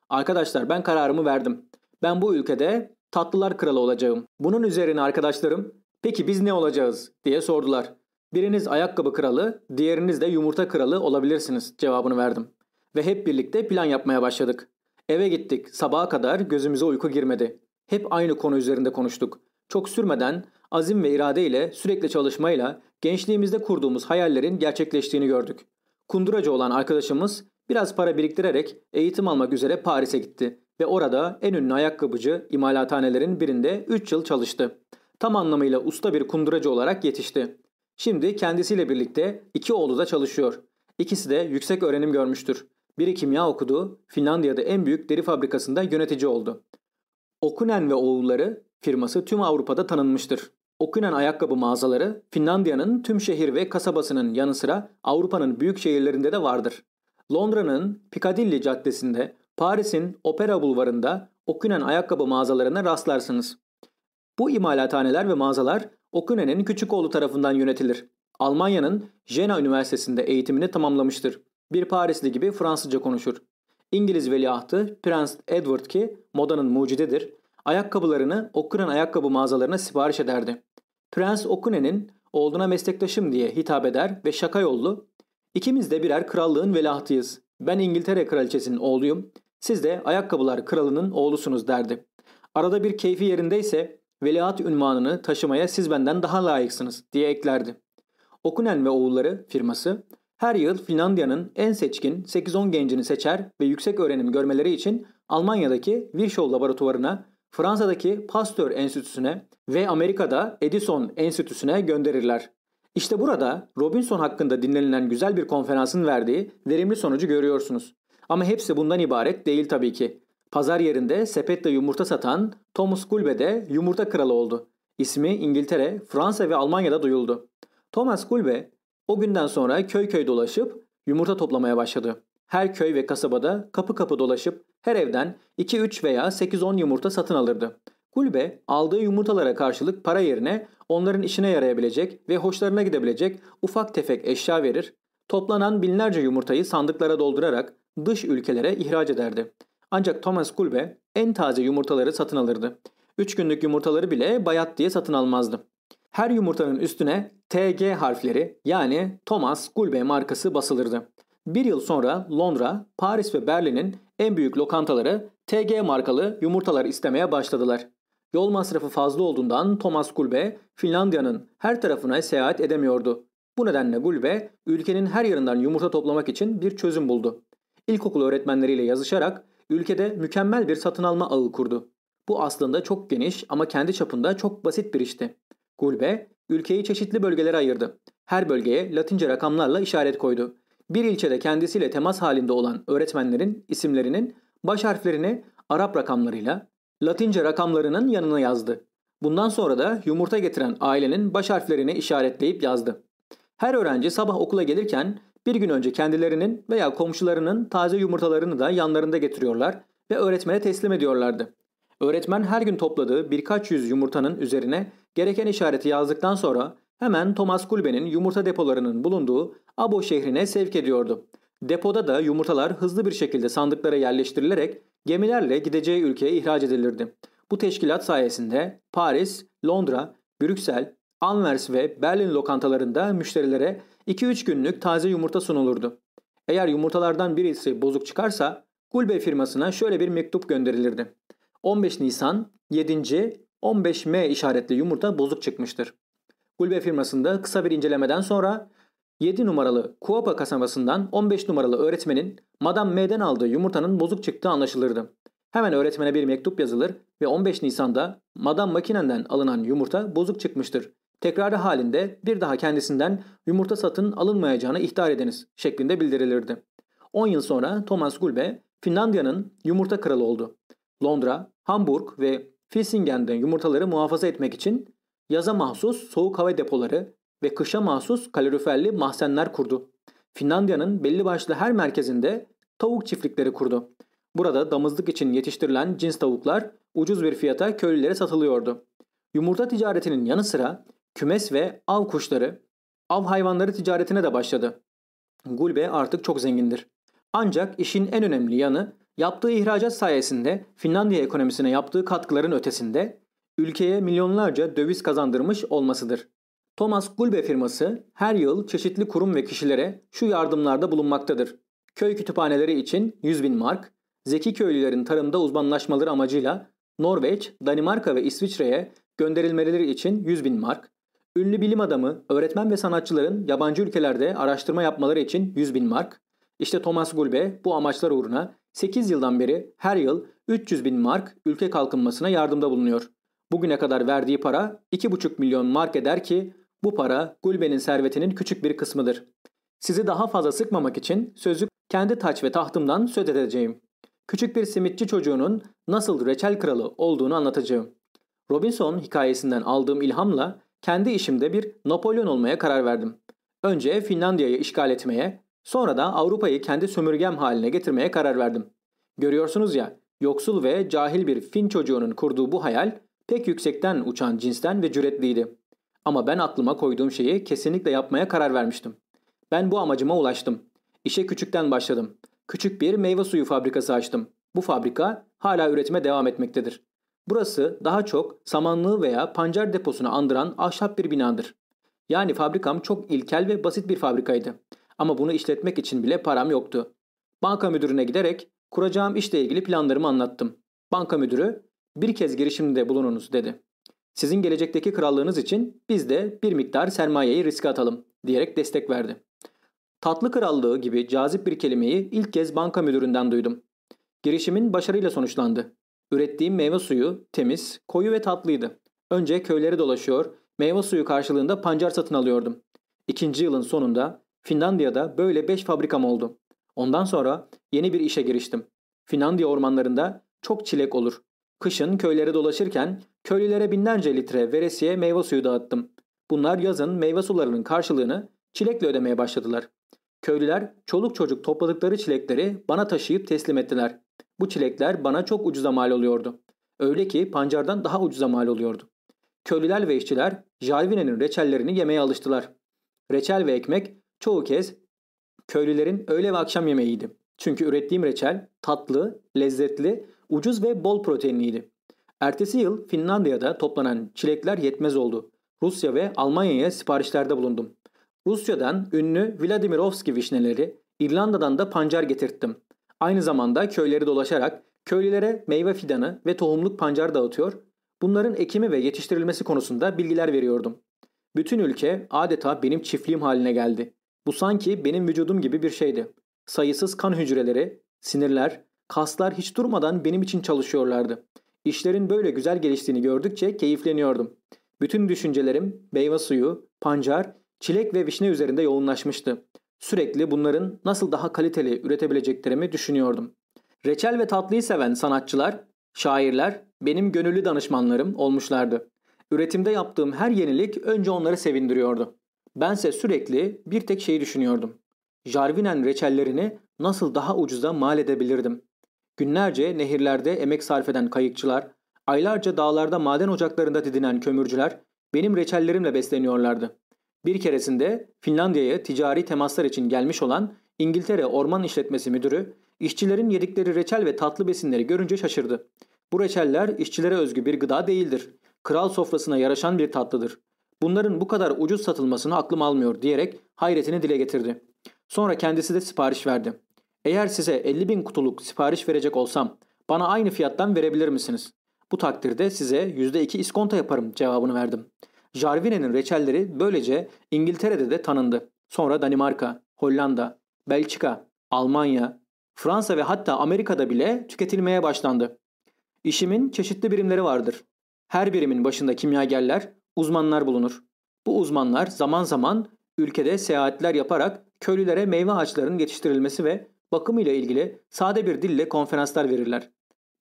Arkadaşlar ben kararımı verdim. Ben bu ülkede tatlılar kralı olacağım. Bunun üzerine arkadaşlarım peki biz ne olacağız diye sordular. Biriniz ayakkabı kralı, diğeriniz de yumurta kralı olabilirsiniz cevabını verdim. Ve hep birlikte plan yapmaya başladık. Eve gittik. Sabaha kadar gözümüze uyku girmedi. Hep aynı konu üzerinde konuştuk. Çok sürmeden azim ve irade ile sürekli çalışmayla gençliğimizde kurduğumuz hayallerin gerçekleştiğini gördük. Kunduracı olan arkadaşımız biraz para biriktirerek eğitim almak üzere Paris'e gitti ve orada en ünlü ayakkabıcı imalathanelerin birinde 3 yıl çalıştı. Tam anlamıyla usta bir kunduracı olarak yetişti. Şimdi kendisiyle birlikte iki oğlu da çalışıyor. İkisi de yüksek öğrenim görmüştür. Biri kimya okudu, Finlandiya'da en büyük deri fabrikasında yönetici oldu. Okunen ve oğulları firması tüm Avrupa'da tanınmıştır. Okunen ayakkabı mağazaları Finlandiya'nın tüm şehir ve kasabasının yanı sıra Avrupa'nın büyük şehirlerinde de vardır. Londra'nın Piccadilly Caddesi'nde, Paris'in Opera Bulvarı'nda Okunen ayakkabı mağazalarına rastlarsınız. Bu imalathaneler ve mağazalar Okunen'in küçük oğlu tarafından yönetilir. Almanya'nın Jena Üniversitesi'nde eğitimini tamamlamıştır. Bir Parisli gibi Fransızca konuşur. İngiliz veliahtı Prens Edward ki modanın mucididir, ayakkabılarını Okunen ayakkabı mağazalarına sipariş ederdi. Prens Okunen'in oğluna meslektaşım diye hitap eder ve şaka yollu İkimiz de birer krallığın velahtıyız. Ben İngiltere kraliçesinin oğluyum. Siz de ayakkabılar kralının oğlusunuz derdi. Arada bir keyfi yerindeyse veliaht ünvanını taşımaya siz benden daha layıksınız diye eklerdi. Okunen ve oğulları firması her yıl Finlandiya'nın en seçkin 8-10 gencini seçer ve yüksek öğrenim görmeleri için Almanya'daki Virchow laboratuvarına, Fransa'daki Pasteur Enstitüsü'ne ve Amerika'da Edison Enstitüsü'ne gönderirler. İşte burada Robinson hakkında dinlenilen güzel bir konferansın verdiği verimli sonucu görüyorsunuz. Ama hepsi bundan ibaret değil tabii ki. Pazar yerinde sepetle yumurta satan Thomas Gulbe de yumurta kralı oldu. İsmi İngiltere, Fransa ve Almanya'da duyuldu. Thomas Gulbe o günden sonra köy köy dolaşıp yumurta toplamaya başladı. Her köy ve kasabada kapı kapı dolaşıp her evden 2-3 veya 8-10 yumurta satın alırdı. Kulübe aldığı yumurtalara karşılık para yerine onların işine yarayabilecek ve hoşlarına gidebilecek ufak tefek eşya verir, toplanan binlerce yumurtayı sandıklara doldurarak dış ülkelere ihraç ederdi. Ancak Thomas Kulbe en taze yumurtaları satın alırdı. 3 günlük yumurtaları bile bayat diye satın almazdı. Her yumurtanın üstüne TG harfleri yani Thomas Gulbe markası basılırdı. Bir yıl sonra Londra, Paris ve Berlin'in en büyük lokantaları TG markalı yumurtalar istemeye başladılar. Yol masrafı fazla olduğundan Thomas Gulbe Finlandiya'nın her tarafına seyahat edemiyordu. Bu nedenle Gulbe ülkenin her yerinden yumurta toplamak için bir çözüm buldu. İlkokul öğretmenleriyle yazışarak ülkede mükemmel bir satın alma ağı kurdu. Bu aslında çok geniş ama kendi çapında çok basit bir işti. Gulbe ülkeyi çeşitli bölgelere ayırdı. Her bölgeye Latince rakamlarla işaret koydu. Bir ilçede kendisiyle temas halinde olan öğretmenlerin isimlerinin baş harflerini Arap rakamlarıyla, Latince rakamlarının yanına yazdı. Bundan sonra da yumurta getiren ailenin baş harflerini işaretleyip yazdı. Her öğrenci sabah okula gelirken bir gün önce kendilerinin veya komşularının taze yumurtalarını da yanlarında getiriyorlar ve öğretmene teslim ediyorlardı. Öğretmen her gün topladığı birkaç yüz yumurtanın üzerine gereken işareti yazdıktan sonra hemen Thomas Kulbe'nin yumurta depolarının bulunduğu Abo şehrine sevk ediyordu. Depoda da yumurtalar hızlı bir şekilde sandıklara yerleştirilerek gemilerle gideceği ülkeye ihraç edilirdi. Bu teşkilat sayesinde Paris, Londra, Brüksel, Anvers ve Berlin lokantalarında müşterilere 2-3 günlük taze yumurta sunulurdu. Eğer yumurtalardan birisi bozuk çıkarsa Gulbe firmasına şöyle bir mektup gönderilirdi. 15 Nisan 7. 15M işaretli yumurta bozuk çıkmıştır. Gulbe firmasında kısa bir incelemeden sonra 7 numaralı Kuopa kasabasından 15 numaralı öğretmenin Madame M'den aldığı yumurtanın bozuk çıktığı anlaşılırdı. Hemen öğretmene bir mektup yazılır ve 15 Nisan'da Madame Makinen'den alınan yumurta bozuk çıkmıştır. Tekrarı halinde bir daha kendisinden yumurta satın alınmayacağını ihtar ediniz şeklinde bildirilirdi. 10 yıl sonra Thomas Gulbe Finlandiya'nın yumurta kralı oldu. Londra, Hamburg ve Fissingen'de yumurtaları muhafaza etmek için yaza mahsus soğuk hava depoları ve kışa mahsus kaloriferli mahzenler kurdu. Finlandiya'nın belli başlı her merkezinde tavuk çiftlikleri kurdu. Burada damızlık için yetiştirilen cins tavuklar ucuz bir fiyata köylülere satılıyordu. Yumurta ticaretinin yanı sıra kümes ve av kuşları, av hayvanları ticaretine de başladı. Gulbe artık çok zengindir. Ancak işin en önemli yanı yaptığı ihracat sayesinde Finlandiya ekonomisine yaptığı katkıların ötesinde ülkeye milyonlarca döviz kazandırmış olmasıdır. Thomas Gulbe firması her yıl çeşitli kurum ve kişilere şu yardımlarda bulunmaktadır. Köy kütüphaneleri için 100 bin mark, zeki köylülerin tarımda uzmanlaşmaları amacıyla Norveç, Danimarka ve İsviçre'ye gönderilmeleri için 100 bin mark, ünlü bilim adamı, öğretmen ve sanatçıların yabancı ülkelerde araştırma yapmaları için 100 bin mark, İşte Thomas Gulbe bu amaçlar uğruna 8 yıldan beri her yıl 300 bin mark ülke kalkınmasına yardımda bulunuyor. Bugüne kadar verdiği para 2,5 milyon mark eder ki Bu para Gulben'in servetinin küçük bir kısmıdır. Sizi daha fazla sıkmamak için sözü kendi taç ve tahtımdan söz edeceğim. Küçük bir simitçi çocuğunun nasıl reçel kralı olduğunu anlatacağım. Robinson hikayesinden aldığım ilhamla kendi işimde bir Napolyon olmaya karar verdim. Önce Finlandiya'yı işgal etmeye, sonra da Avrupa'yı kendi sömürgem haline getirmeye karar verdim. Görüyorsunuz ya, yoksul ve cahil bir Fin çocuğunun kurduğu bu hayal pek yüksekten uçan cinsten ve cüretliydi. Ama ben aklıma koyduğum şeyi kesinlikle yapmaya karar vermiştim. Ben bu amacıma ulaştım. İşe küçükten başladım. Küçük bir meyve suyu fabrikası açtım. Bu fabrika hala üretime devam etmektedir. Burası daha çok samanlığı veya pancar deposunu andıran ahşap bir binadır. Yani fabrikam çok ilkel ve basit bir fabrikaydı. Ama bunu işletmek için bile param yoktu. Banka müdürüne giderek kuracağım işle ilgili planlarımı anlattım. Banka müdürü bir kez girişimde bulununuz dedi. Sizin gelecekteki krallığınız için biz de bir miktar sermayeyi riske atalım diyerek destek verdi. Tatlı krallığı gibi cazip bir kelimeyi ilk kez banka müdüründen duydum. Girişimin başarıyla sonuçlandı. Ürettiğim meyve suyu temiz, koyu ve tatlıydı. Önce köyleri dolaşıyor, meyve suyu karşılığında pancar satın alıyordum. İkinci yılın sonunda Finlandiya'da böyle 5 fabrikam oldu. Ondan sonra yeni bir işe giriştim. Finlandiya ormanlarında çok çilek olur. Kışın köylere dolaşırken köylülere binlerce litre veresiye meyve suyu dağıttım. Bunlar yazın meyve sularının karşılığını çilekle ödemeye başladılar. Köylüler çoluk çocuk topladıkları çilekleri bana taşıyıp teslim ettiler. Bu çilekler bana çok ucuza mal oluyordu. Öyle ki pancardan daha ucuza mal oluyordu. Köylüler ve işçiler Jarvine'nin reçellerini yemeye alıştılar. Reçel ve ekmek çoğu kez köylülerin öğle ve akşam yemeğiydi. Çünkü ürettiğim reçel tatlı, lezzetli, ucuz ve bol proteinliydi. Ertesi yıl Finlandiya'da toplanan çilekler yetmez oldu. Rusya ve Almanya'ya siparişlerde bulundum. Rusya'dan ünlü Vladimirovski vişneleri, İrlanda'dan da pancar getirttim. Aynı zamanda köyleri dolaşarak köylülere meyve fidanı ve tohumluk pancar dağıtıyor, bunların ekimi ve yetiştirilmesi konusunda bilgiler veriyordum. Bütün ülke adeta benim çiftliğim haline geldi. Bu sanki benim vücudum gibi bir şeydi. Sayısız kan hücreleri, sinirler, kaslar hiç durmadan benim için çalışıyorlardı. İşlerin böyle güzel geliştiğini gördükçe keyifleniyordum. Bütün düşüncelerim meyve suyu, pancar, çilek ve vişne üzerinde yoğunlaşmıştı. Sürekli bunların nasıl daha kaliteli üretebileceklerimi düşünüyordum. Reçel ve tatlıyı seven sanatçılar, şairler benim gönüllü danışmanlarım olmuşlardı. Üretimde yaptığım her yenilik önce onları sevindiriyordu. Bense sürekli bir tek şeyi düşünüyordum. Jarvinen reçellerini nasıl daha ucuza mal edebilirdim? Günlerce nehirlerde emek sarf eden kayıkçılar, aylarca dağlarda maden ocaklarında didinen kömürcüler benim reçellerimle besleniyorlardı. Bir keresinde Finlandiya'ya ticari temaslar için gelmiş olan İngiltere Orman İşletmesi Müdürü işçilerin yedikleri reçel ve tatlı besinleri görünce şaşırdı. Bu reçeller işçilere özgü bir gıda değildir. Kral sofrasına yaraşan bir tatlıdır. Bunların bu kadar ucuz satılmasını aklım almıyor diyerek hayretini dile getirdi. Sonra kendisi de sipariş verdi. Eğer size 50 bin kutuluk sipariş verecek olsam bana aynı fiyattan verebilir misiniz? Bu takdirde size %2 iskonto yaparım cevabını verdim. Jarvine'nin reçelleri böylece İngiltere'de de tanındı. Sonra Danimarka, Hollanda, Belçika, Almanya, Fransa ve hatta Amerika'da bile tüketilmeye başlandı. İşimin çeşitli birimleri vardır. Her birimin başında kimyagerler, uzmanlar bulunur. Bu uzmanlar zaman zaman ülkede seyahatler yaparak köylülere meyve ağaçlarının yetiştirilmesi ve bakımıyla ilgili sade bir dille konferanslar verirler.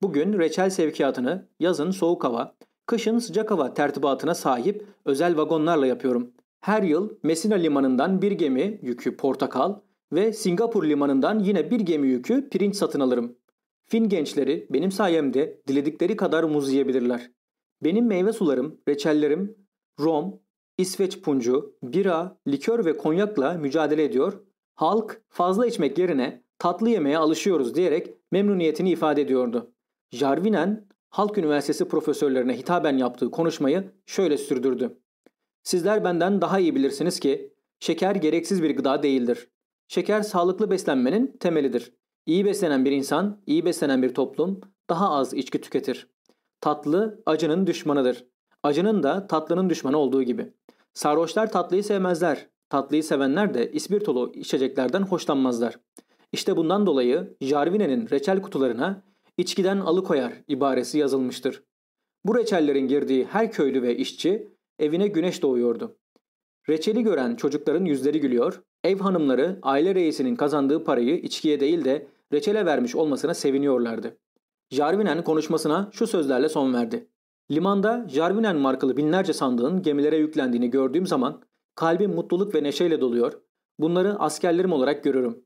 Bugün reçel sevkiyatını yazın soğuk hava, kışın sıcak hava tertibatına sahip özel vagonlarla yapıyorum. Her yıl Messina limanından bir gemi yükü portakal ve Singapur limanından yine bir gemi yükü pirinç satın alırım. Fin gençleri benim sayemde diledikleri kadar muz yiyebilirler. Benim meyve sularım, reçellerim, rom, İsveç puncu, bira, likör ve konyakla mücadele ediyor. Halk fazla içmek yerine tatlı yemeye alışıyoruz diyerek memnuniyetini ifade ediyordu. Jarvinen Halk Üniversitesi profesörlerine hitaben yaptığı konuşmayı şöyle sürdürdü. Sizler benden daha iyi bilirsiniz ki şeker gereksiz bir gıda değildir. Şeker sağlıklı beslenmenin temelidir. İyi beslenen bir insan, iyi beslenen bir toplum daha az içki tüketir. Tatlı acının düşmanıdır. Acının da tatlının düşmanı olduğu gibi. Sarhoşlar tatlıyı sevmezler. Tatlıyı sevenler de ispirtolu içeceklerden hoşlanmazlar. İşte bundan dolayı Jarvine'nin reçel kutularına içkiden alıkoyar ibaresi yazılmıştır. Bu reçellerin girdiği her köylü ve işçi evine güneş doğuyordu. Reçeli gören çocukların yüzleri gülüyor, ev hanımları aile reisinin kazandığı parayı içkiye değil de reçele vermiş olmasına seviniyorlardı. Jarvinen konuşmasına şu sözlerle son verdi. Limanda Jarvinen markalı binlerce sandığın gemilere yüklendiğini gördüğüm zaman kalbim mutluluk ve neşeyle doluyor. Bunları askerlerim olarak görürüm.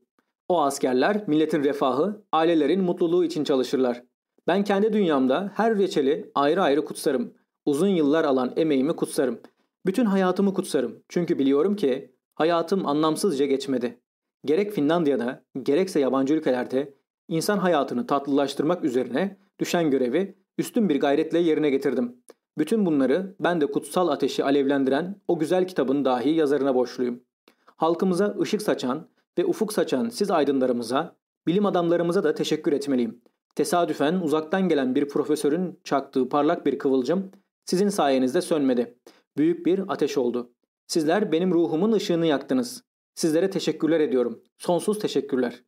O askerler milletin refahı, ailelerin mutluluğu için çalışırlar. Ben kendi dünyamda her reçeli ayrı ayrı kutsarım. Uzun yıllar alan emeğimi kutsarım. Bütün hayatımı kutsarım. Çünkü biliyorum ki hayatım anlamsızca geçmedi. Gerek Finlandiya'da, gerekse yabancı ülkelerde insan hayatını tatlılaştırmak üzerine düşen görevi üstün bir gayretle yerine getirdim. Bütün bunları ben de kutsal ateşi alevlendiren o güzel kitabın dahi yazarına borçluyum. Halkımıza ışık saçan ve ufuk saçan siz aydınlarımıza, bilim adamlarımıza da teşekkür etmeliyim. Tesadüfen uzaktan gelen bir profesörün çaktığı parlak bir kıvılcım sizin sayenizde sönmedi. Büyük bir ateş oldu. Sizler benim ruhumun ışığını yaktınız. Sizlere teşekkürler ediyorum. Sonsuz teşekkürler.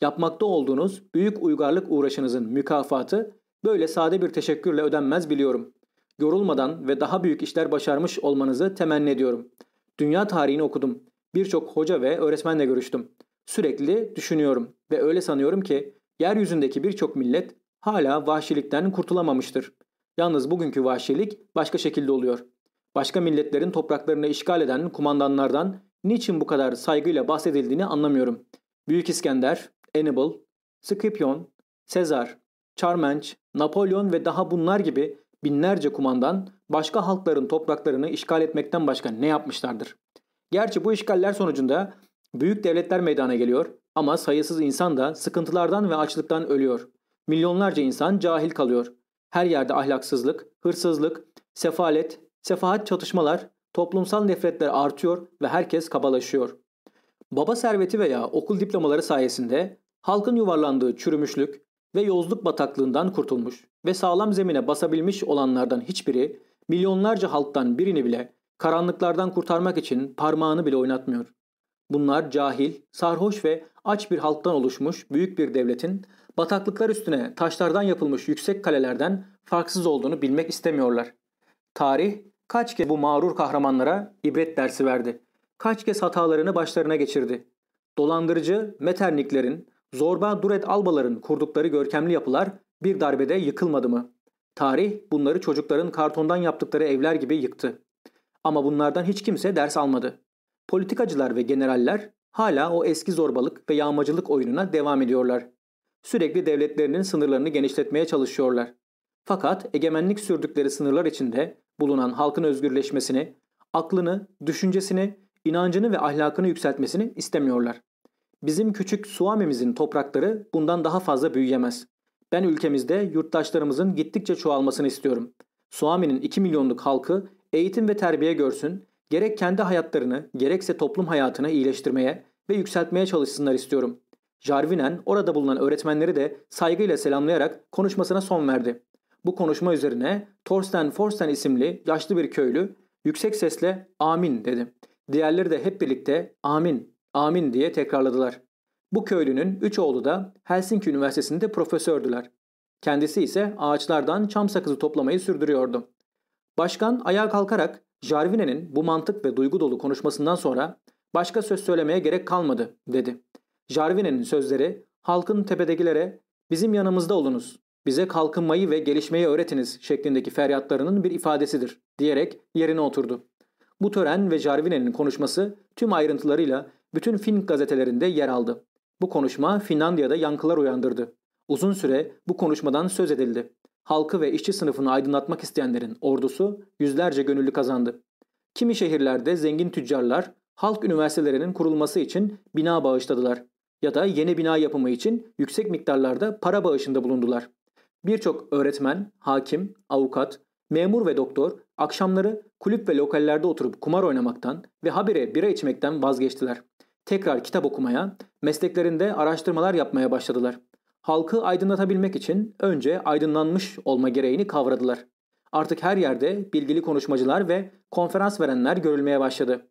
Yapmakta olduğunuz büyük uygarlık uğraşınızın mükafatı böyle sade bir teşekkürle ödenmez biliyorum. Yorulmadan ve daha büyük işler başarmış olmanızı temenni ediyorum. Dünya tarihini okudum. Birçok hoca ve öğretmenle görüştüm. Sürekli düşünüyorum ve öyle sanıyorum ki yeryüzündeki birçok millet hala vahşilikten kurtulamamıştır. Yalnız bugünkü vahşilik başka şekilde oluyor. Başka milletlerin topraklarını işgal eden kumandanlardan niçin bu kadar saygıyla bahsedildiğini anlamıyorum. Büyük İskender, Hannibal, Scipion, Sezar, Charmench, Napolyon ve daha bunlar gibi binlerce kumandan başka halkların topraklarını işgal etmekten başka ne yapmışlardır? Gerçi bu işgaller sonucunda büyük devletler meydana geliyor ama sayısız insan da sıkıntılardan ve açlıktan ölüyor. Milyonlarca insan cahil kalıyor. Her yerde ahlaksızlık, hırsızlık, sefalet, sefahat çatışmalar, toplumsal nefretler artıyor ve herkes kabalaşıyor. Baba serveti veya okul diplomaları sayesinde halkın yuvarlandığı çürümüşlük ve yozluk bataklığından kurtulmuş ve sağlam zemine basabilmiş olanlardan hiçbiri milyonlarca halktan birini bile karanlıklardan kurtarmak için parmağını bile oynatmıyor. Bunlar cahil, sarhoş ve aç bir halktan oluşmuş büyük bir devletin bataklıklar üstüne taşlardan yapılmış yüksek kalelerden farksız olduğunu bilmek istemiyorlar. Tarih kaç kez bu mağrur kahramanlara ibret dersi verdi. Kaç kez hatalarını başlarına geçirdi. Dolandırıcı Metternichlerin, zorba Duret Albaların kurdukları görkemli yapılar bir darbede yıkılmadı mı? Tarih bunları çocukların kartondan yaptıkları evler gibi yıktı. Ama bunlardan hiç kimse ders almadı. Politikacılar ve generaller hala o eski zorbalık ve yağmacılık oyununa devam ediyorlar. Sürekli devletlerinin sınırlarını genişletmeye çalışıyorlar. Fakat egemenlik sürdükleri sınırlar içinde bulunan halkın özgürleşmesini, aklını, düşüncesini, inancını ve ahlakını yükseltmesini istemiyorlar. Bizim küçük Suami'mizin toprakları bundan daha fazla büyüyemez. Ben ülkemizde yurttaşlarımızın gittikçe çoğalmasını istiyorum. Suami'nin 2 milyonluk halkı eğitim ve terbiye görsün, gerek kendi hayatlarını gerekse toplum hayatını iyileştirmeye ve yükseltmeye çalışsınlar istiyorum. Jarvinen orada bulunan öğretmenleri de saygıyla selamlayarak konuşmasına son verdi. Bu konuşma üzerine Thorsten Forsten isimli yaşlı bir köylü yüksek sesle amin dedi. Diğerleri de hep birlikte amin, amin diye tekrarladılar. Bu köylünün üç oğlu da Helsinki Üniversitesi'nde profesördüler. Kendisi ise ağaçlardan çam sakızı toplamayı sürdürüyordu. Başkan ayağa kalkarak Jarvine'nin bu mantık ve duygu dolu konuşmasından sonra başka söz söylemeye gerek kalmadı dedi. Jarvine'nin sözleri halkın tepedekilere bizim yanımızda olunuz, bize kalkınmayı ve gelişmeyi öğretiniz şeklindeki feryatlarının bir ifadesidir diyerek yerine oturdu. Bu tören ve Jarvine'nin konuşması tüm ayrıntılarıyla bütün Fin gazetelerinde yer aldı. Bu konuşma Finlandiya'da yankılar uyandırdı. Uzun süre bu konuşmadan söz edildi. Halkı ve işçi sınıfını aydınlatmak isteyenlerin ordusu yüzlerce gönüllü kazandı. Kimi şehirlerde zengin tüccarlar halk üniversitelerinin kurulması için bina bağışladılar ya da yeni bina yapımı için yüksek miktarlarda para bağışında bulundular. Birçok öğretmen, hakim, avukat, memur ve doktor akşamları kulüp ve lokallerde oturup kumar oynamaktan ve habire bira içmekten vazgeçtiler. Tekrar kitap okumaya, mesleklerinde araştırmalar yapmaya başladılar. Halkı aydınlatabilmek için önce aydınlanmış olma gereğini kavradılar. Artık her yerde bilgili konuşmacılar ve konferans verenler görülmeye başladı.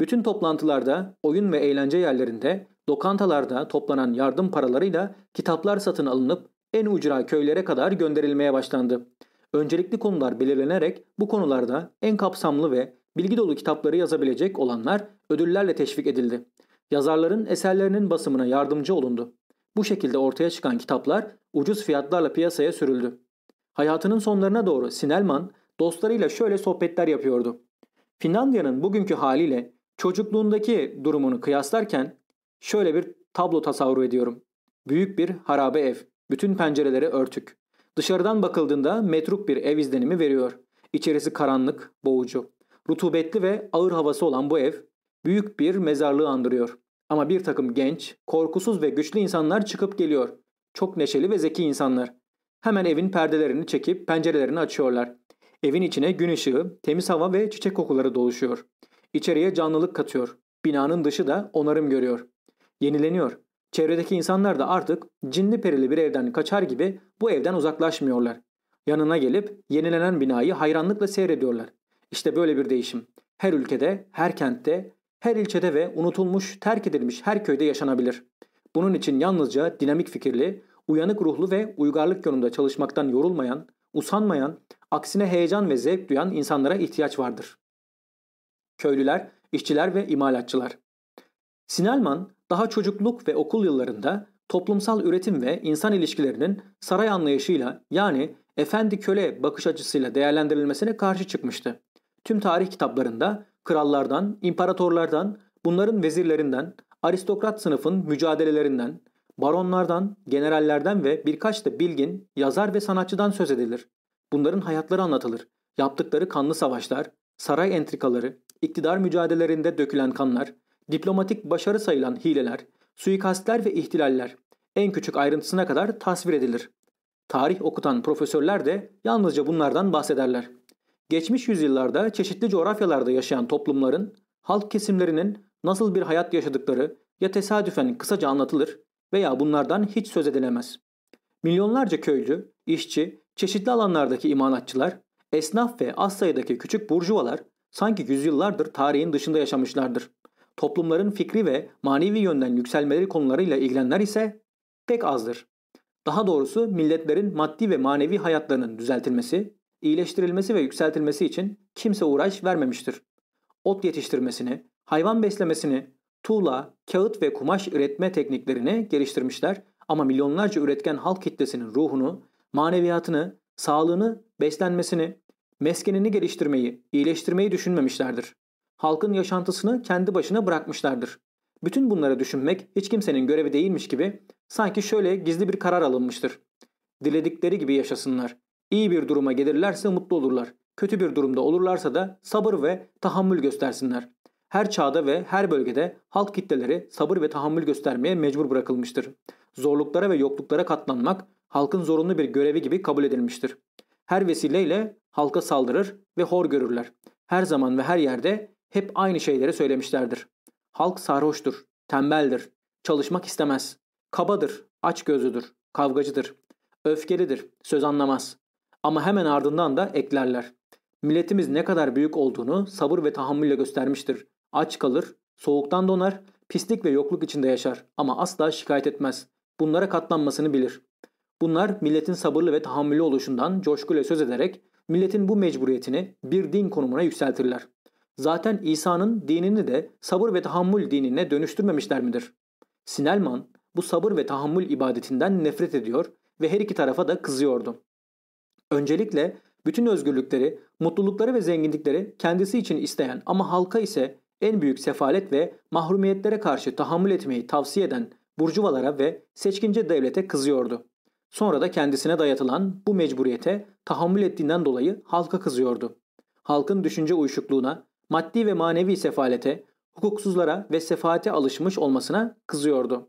Bütün toplantılarda, oyun ve eğlence yerlerinde, lokantalarda toplanan yardım paralarıyla kitaplar satın alınıp en ucra köylere kadar gönderilmeye başlandı. Öncelikli konular belirlenerek bu konularda en kapsamlı ve Bilgi dolu kitapları yazabilecek olanlar ödüllerle teşvik edildi. Yazarların eserlerinin basımına yardımcı olundu. Bu şekilde ortaya çıkan kitaplar ucuz fiyatlarla piyasaya sürüldü. Hayatının sonlarına doğru Sinelman dostlarıyla şöyle sohbetler yapıyordu. Finlandiya'nın bugünkü haliyle çocukluğundaki durumunu kıyaslarken şöyle bir tablo tasavvur ediyorum. Büyük bir harabe ev, bütün pencereleri örtük. Dışarıdan bakıldığında metruk bir ev izlenimi veriyor. İçerisi karanlık, boğucu. Rutubetli ve ağır havası olan bu ev büyük bir mezarlığı andırıyor. Ama bir takım genç, korkusuz ve güçlü insanlar çıkıp geliyor. Çok neşeli ve zeki insanlar. Hemen evin perdelerini çekip pencerelerini açıyorlar. Evin içine gün ışığı, temiz hava ve çiçek kokuları doluşuyor. İçeriye canlılık katıyor. Binanın dışı da onarım görüyor. Yenileniyor. Çevredeki insanlar da artık cinli perili bir evden kaçar gibi bu evden uzaklaşmıyorlar. Yanına gelip yenilenen binayı hayranlıkla seyrediyorlar. İşte böyle bir değişim. Her ülkede, her kentte, her ilçede ve unutulmuş, terk edilmiş her köyde yaşanabilir. Bunun için yalnızca dinamik fikirli, uyanık ruhlu ve uygarlık yolunda çalışmaktan yorulmayan, usanmayan, aksine heyecan ve zevk duyan insanlara ihtiyaç vardır. Köylüler, işçiler ve imalatçılar. Sinelman daha çocukluk ve okul yıllarında toplumsal üretim ve insan ilişkilerinin saray anlayışıyla yani efendi köle bakış açısıyla değerlendirilmesine karşı çıkmıştı. Tüm tarih kitaplarında krallardan, imparatorlardan, bunların vezirlerinden, aristokrat sınıfın mücadelelerinden, baronlardan, generallerden ve birkaç da bilgin, yazar ve sanatçıdan söz edilir. Bunların hayatları anlatılır. Yaptıkları kanlı savaşlar, saray entrikaları, iktidar mücadelelerinde dökülen kanlar, diplomatik başarı sayılan hileler, suikastler ve ihtilaller en küçük ayrıntısına kadar tasvir edilir. Tarih okutan profesörler de yalnızca bunlardan bahsederler. Geçmiş yüzyıllarda çeşitli coğrafyalarda yaşayan toplumların, halk kesimlerinin nasıl bir hayat yaşadıkları ya tesadüfen kısaca anlatılır veya bunlardan hiç söz edilemez. Milyonlarca köylü, işçi, çeşitli alanlardaki imalatçılar, esnaf ve az sayıdaki küçük burjuvalar sanki yüzyıllardır tarihin dışında yaşamışlardır. Toplumların fikri ve manevi yönden yükselmeleri konularıyla ilgilenenler ise pek azdır. Daha doğrusu milletlerin maddi ve manevi hayatlarının düzeltilmesi, iyileştirilmesi ve yükseltilmesi için kimse uğraş vermemiştir. Ot yetiştirmesini, hayvan beslemesini, tuğla, kağıt ve kumaş üretme tekniklerini geliştirmişler ama milyonlarca üretken halk kitlesinin ruhunu, maneviyatını, sağlığını, beslenmesini, meskenini geliştirmeyi, iyileştirmeyi düşünmemişlerdir. Halkın yaşantısını kendi başına bırakmışlardır. Bütün bunları düşünmek hiç kimsenin görevi değilmiş gibi sanki şöyle gizli bir karar alınmıştır. Diledikleri gibi yaşasınlar. İyi bir duruma gelirlerse mutlu olurlar. Kötü bir durumda olurlarsa da sabır ve tahammül göstersinler. Her çağda ve her bölgede halk kitleleri sabır ve tahammül göstermeye mecbur bırakılmıştır. Zorluklara ve yokluklara katlanmak halkın zorunlu bir görevi gibi kabul edilmiştir. Her vesileyle halka saldırır ve hor görürler. Her zaman ve her yerde hep aynı şeyleri söylemişlerdir. Halk sarhoştur, tembeldir, çalışmak istemez, kabadır, açgözlüdür, kavgacıdır, öfkelidir, söz anlamaz. Ama hemen ardından da eklerler. Milletimiz ne kadar büyük olduğunu sabır ve tahammülle göstermiştir. Aç kalır, soğuktan donar, pislik ve yokluk içinde yaşar ama asla şikayet etmez. Bunlara katlanmasını bilir. Bunlar milletin sabırlı ve tahammüllü oluşundan coşkuyla söz ederek milletin bu mecburiyetini bir din konumuna yükseltirler. Zaten İsa'nın dinini de sabır ve tahammül dinine dönüştürmemişler midir? Sinelman bu sabır ve tahammül ibadetinden nefret ediyor ve her iki tarafa da kızıyordu. Öncelikle bütün özgürlükleri, mutlulukları ve zenginlikleri kendisi için isteyen ama halka ise en büyük sefalet ve mahrumiyetlere karşı tahammül etmeyi tavsiye eden burjuvalara ve seçkince devlete kızıyordu. Sonra da kendisine dayatılan bu mecburiyete tahammül ettiğinden dolayı halka kızıyordu. Halkın düşünce uyuşukluğuna, maddi ve manevi sefalete, hukuksuzlara ve sefaate alışmış olmasına kızıyordu.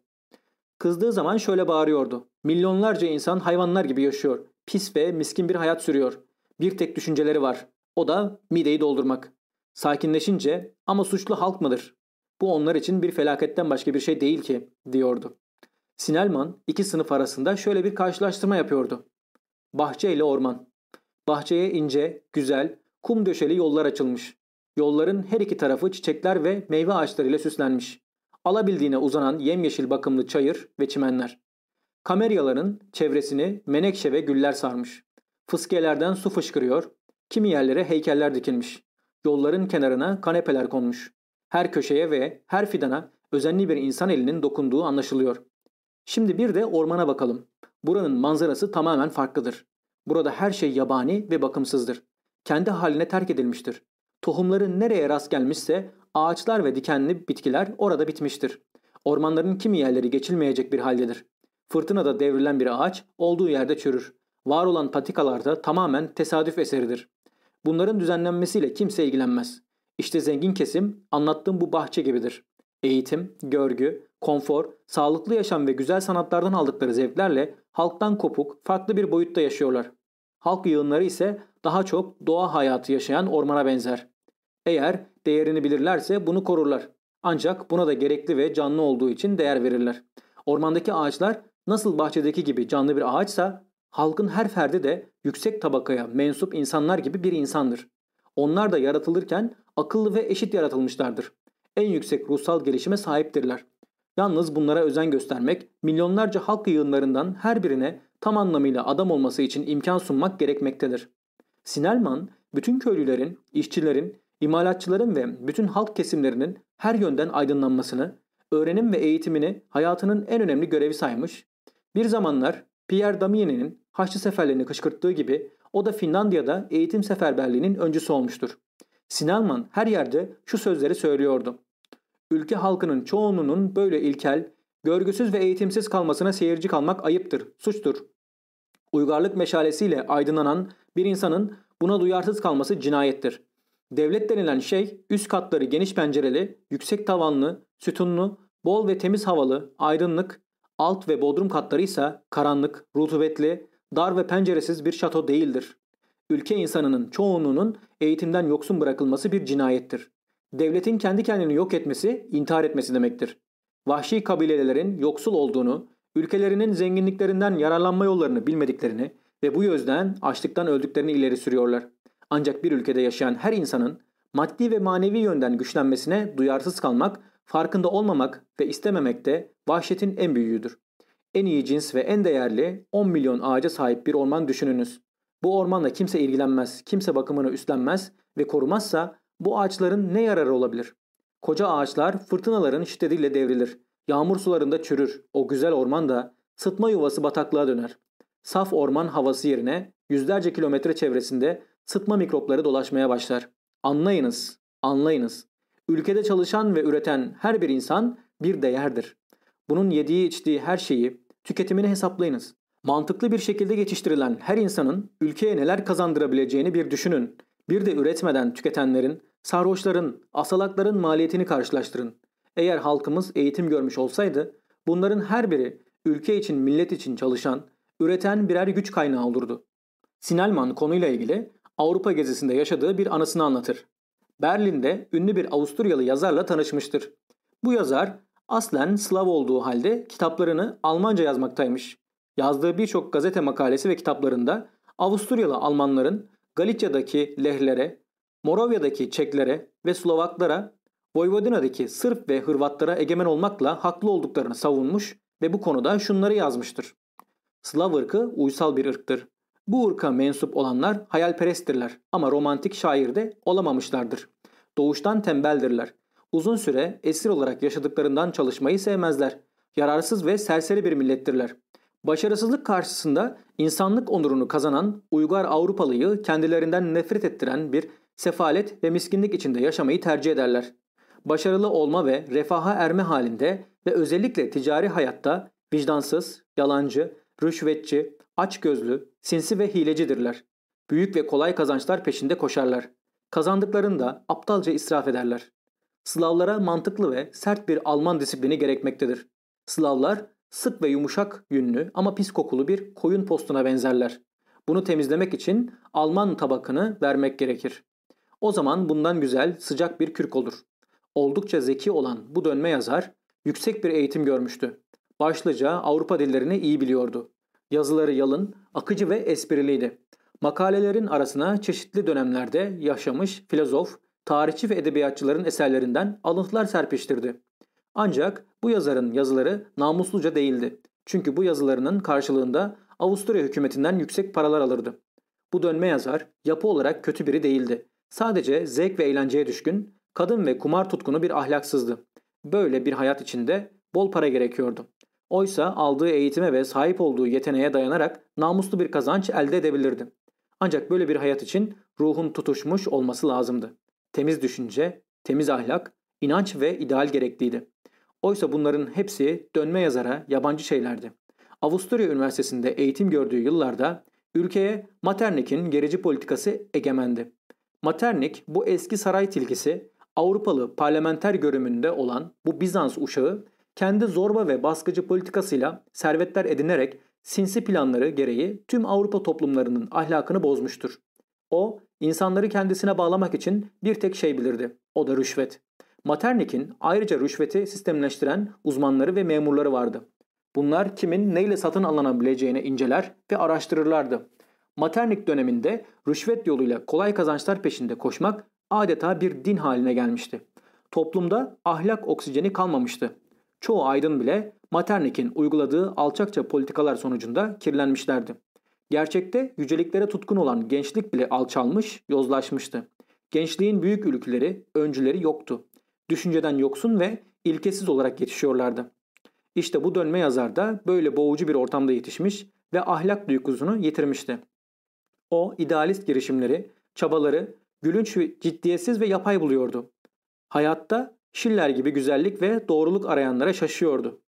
Kızdığı zaman şöyle bağırıyordu. Milyonlarca insan hayvanlar gibi yaşıyor. Pis ve miskin bir hayat sürüyor. Bir tek düşünceleri var. O da mideyi doldurmak. Sakinleşince ama suçlu halk mıdır? Bu onlar için bir felaketten başka bir şey değil ki diyordu. Sinelman iki sınıf arasında şöyle bir karşılaştırma yapıyordu. Bahçe ile orman. Bahçeye ince, güzel, kum döşeli yollar açılmış. Yolların her iki tarafı çiçekler ve meyve ağaçlarıyla süslenmiş. Alabildiğine uzanan yemyeşil bakımlı çayır ve çimenler. Kameryaların çevresini menekşe ve güller sarmış. Fıskiyelerden su fışkırıyor, kimi yerlere heykeller dikilmiş. Yolların kenarına kanepeler konmuş. Her köşeye ve her fidana özenli bir insan elinin dokunduğu anlaşılıyor. Şimdi bir de ormana bakalım. Buranın manzarası tamamen farklıdır. Burada her şey yabani ve bakımsızdır. Kendi haline terk edilmiştir. Tohumları nereye rast gelmişse ağaçlar ve dikenli bitkiler orada bitmiştir. Ormanların kimi yerleri geçilmeyecek bir haldedir. Fırtınada devrilen bir ağaç olduğu yerde çürür. Var olan patikalarda tamamen tesadüf eseridir. Bunların düzenlenmesiyle kimse ilgilenmez. İşte zengin kesim anlattığım bu bahçe gibidir. Eğitim, görgü, konfor, sağlıklı yaşam ve güzel sanatlardan aldıkları zevklerle halktan kopuk, farklı bir boyutta yaşıyorlar. Halk yığınları ise daha çok doğa hayatı yaşayan ormana benzer. Eğer değerini bilirlerse bunu korurlar. Ancak buna da gerekli ve canlı olduğu için değer verirler. Ormandaki ağaçlar nasıl bahçedeki gibi canlı bir ağaçsa halkın her ferdi de yüksek tabakaya mensup insanlar gibi bir insandır. Onlar da yaratılırken akıllı ve eşit yaratılmışlardır. En yüksek ruhsal gelişime sahiptirler. Yalnız bunlara özen göstermek, milyonlarca halk yığınlarından her birine tam anlamıyla adam olması için imkan sunmak gerekmektedir. Sinelman, bütün köylülerin, işçilerin, imalatçıların ve bütün halk kesimlerinin her yönden aydınlanmasını, öğrenim ve eğitimini hayatının en önemli görevi saymış, bir zamanlar Pierre Damien'in Haçlı seferlerini kışkırttığı gibi o da Finlandiya'da eğitim seferberliğinin öncüsü olmuştur. Sinelman her yerde şu sözleri söylüyordu. Ülke halkının çoğunluğunun böyle ilkel, görgüsüz ve eğitimsiz kalmasına seyirci kalmak ayıptır, suçtur. Uygarlık meşalesiyle aydınlanan bir insanın buna duyarsız kalması cinayettir. Devlet denilen şey üst katları geniş pencereli, yüksek tavanlı, sütunlu, bol ve temiz havalı, aydınlık, alt ve bodrum katları ise karanlık, rutubetli, dar ve penceresiz bir şato değildir. Ülke insanının çoğunluğunun eğitimden yoksun bırakılması bir cinayettir. Devletin kendi kendini yok etmesi, intihar etmesi demektir. Vahşi kabilelerin yoksul olduğunu, ülkelerinin zenginliklerinden yararlanma yollarını bilmediklerini ve bu yüzden açlıktan öldüklerini ileri sürüyorlar. Ancak bir ülkede yaşayan her insanın maddi ve manevi yönden güçlenmesine duyarsız kalmak, farkında olmamak ve istememek de vahşetin en büyüğüdür. En iyi cins ve en değerli 10 milyon ağaca sahip bir orman düşününüz. Bu ormanla kimse ilgilenmez, kimse bakımını üstlenmez ve korumazsa bu ağaçların ne yararı olabilir? Koca ağaçlar fırtınaların şiddetiyle devrilir. Yağmur sularında çürür. O güzel orman da sıtma yuvası bataklığa döner. Saf orman havası yerine yüzlerce kilometre çevresinde sıtma mikropları dolaşmaya başlar. Anlayınız, anlayınız. Ülkede çalışan ve üreten her bir insan bir değerdir. Bunun yediği içtiği her şeyi, tüketimini hesaplayınız. Mantıklı bir şekilde geçiştirilen her insanın ülkeye neler kazandırabileceğini bir düşünün. Bir de üretmeden tüketenlerin, sarhoşların, asalakların maliyetini karşılaştırın. Eğer halkımız eğitim görmüş olsaydı bunların her biri ülke için millet için çalışan, üreten birer güç kaynağı olurdu. Sinelman konuyla ilgili Avrupa gezisinde yaşadığı bir anısını anlatır. Berlin'de ünlü bir Avusturyalı yazarla tanışmıştır. Bu yazar aslen Slav olduğu halde kitaplarını Almanca yazmaktaymış. Yazdığı birçok gazete makalesi ve kitaplarında Avusturyalı Almanların Galicia'daki Lehlere, Moravya'daki Çeklere ve Slovaklara, Vojvodina'daki Sırp ve Hırvatlara egemen olmakla haklı olduklarını savunmuş ve bu konuda şunları yazmıştır. Slav ırkı uysal bir ırktır. Bu ırka mensup olanlar hayalperesttirler ama romantik şair de olamamışlardır. Doğuştan tembeldirler. Uzun süre esir olarak yaşadıklarından çalışmayı sevmezler. Yararsız ve serseri bir millettirler. Başarısızlık karşısında insanlık onurunu kazanan uygar Avrupalıyı kendilerinden nefret ettiren bir sefalet ve miskinlik içinde yaşamayı tercih ederler. Başarılı olma ve refaha erme halinde ve özellikle ticari hayatta vicdansız, yalancı, rüşvetçi, açgözlü, sinsi ve hilecidirler. Büyük ve kolay kazançlar peşinde koşarlar. Kazandıklarında aptalca israf ederler. Slavlara mantıklı ve sert bir Alman disiplini gerekmektedir. Slavlar sık ve yumuşak yünlü ama pis kokulu bir koyun postuna benzerler. Bunu temizlemek için Alman tabakını vermek gerekir. O zaman bundan güzel, sıcak bir kürk olur. Oldukça zeki olan bu dönme yazar yüksek bir eğitim görmüştü. Başlıca Avrupa dillerini iyi biliyordu. Yazıları yalın, akıcı ve espriliydi. Makalelerin arasına çeşitli dönemlerde yaşamış filozof, tarihçi ve edebiyatçıların eserlerinden alıntılar serpiştirdi. Ancak bu yazarın yazıları namusluca değildi. Çünkü bu yazılarının karşılığında Avusturya hükümetinden yüksek paralar alırdı. Bu dönme yazar yapı olarak kötü biri değildi. Sadece zevk ve eğlenceye düşkün, kadın ve kumar tutkunu bir ahlaksızdı. Böyle bir hayat içinde bol para gerekiyordu. Oysa aldığı eğitime ve sahip olduğu yeteneğe dayanarak namuslu bir kazanç elde edebilirdi. Ancak böyle bir hayat için ruhun tutuşmuş olması lazımdı. Temiz düşünce, temiz ahlak, inanç ve ideal gerekliydi. Oysa bunların hepsi dönme yazara yabancı şeylerdi. Avusturya Üniversitesi'nde eğitim gördüğü yıllarda ülkeye Maternek'in gerici politikası egemendi. Maternik bu eski saray tilkisi Avrupalı parlamenter görümünde olan bu Bizans uşağı kendi zorba ve baskıcı politikasıyla servetler edinerek sinsi planları gereği tüm Avrupa toplumlarının ahlakını bozmuştur. O, insanları kendisine bağlamak için bir tek şey bilirdi. O da rüşvet. Maternik'in ayrıca rüşveti sistemleştiren uzmanları ve memurları vardı. Bunlar kimin neyle satın alınabileceğini inceler ve araştırırlardı. Maternik döneminde rüşvet yoluyla kolay kazançlar peşinde koşmak adeta bir din haline gelmişti. Toplumda ahlak oksijeni kalmamıştı. Çoğu aydın bile Maternik'in uyguladığı alçakça politikalar sonucunda kirlenmişlerdi. Gerçekte yüceliklere tutkun olan gençlik bile alçalmış, yozlaşmıştı. Gençliğin büyük ülkeleri, öncüleri yoktu. Düşünceden yoksun ve ilkesiz olarak yetişiyorlardı. İşte bu dönme yazar da böyle boğucu bir ortamda yetişmiş ve ahlak duygusunu yitirmişti. O idealist girişimleri, çabaları gülünç, ciddiyetsiz ve yapay buluyordu. Hayatta Schiller gibi güzellik ve doğruluk arayanlara şaşıyordu.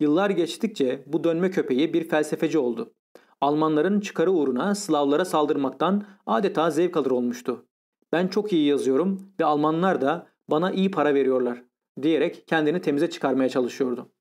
Yıllar geçtikçe bu dönme köpeği bir felsefeci oldu. Almanların çıkarı uğruna Slavlara saldırmaktan adeta zevk alır olmuştu. Ben çok iyi yazıyorum ve Almanlar da bana iyi para veriyorlar diyerek kendini temize çıkarmaya çalışıyordu.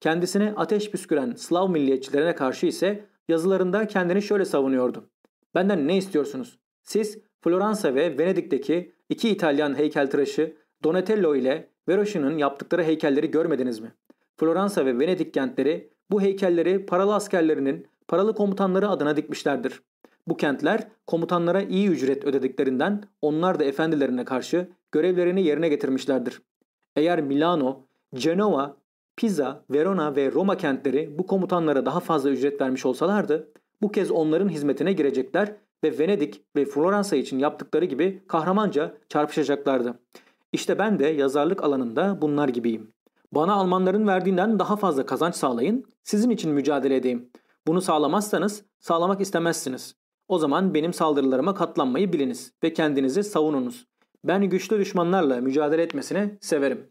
Kendisine ateş püsküren Slav milliyetçilerine karşı ise yazılarında kendini şöyle savunuyordu. Benden ne istiyorsunuz? Siz Floransa ve Venedik'teki iki İtalyan heykeltıraşı Donatello ile Verrocchio'nun yaptıkları heykelleri görmediniz mi? Floransa ve Venedik kentleri bu heykelleri paralı askerlerinin paralı komutanları adına dikmişlerdir. Bu kentler komutanlara iyi ücret ödediklerinden onlar da efendilerine karşı görevlerini yerine getirmişlerdir. Eğer Milano, Genova, Pisa, Verona ve Roma kentleri bu komutanlara daha fazla ücret vermiş olsalardı bu kez onların hizmetine girecekler ve Venedik ve Floransa için yaptıkları gibi kahramanca çarpışacaklardı. İşte ben de yazarlık alanında bunlar gibiyim. Bana Almanların verdiğinden daha fazla kazanç sağlayın, sizin için mücadele edeyim. Bunu sağlamazsanız sağlamak istemezsiniz. O zaman benim saldırılarıma katlanmayı biliniz ve kendinizi savununuz. Ben güçlü düşmanlarla mücadele etmesini severim.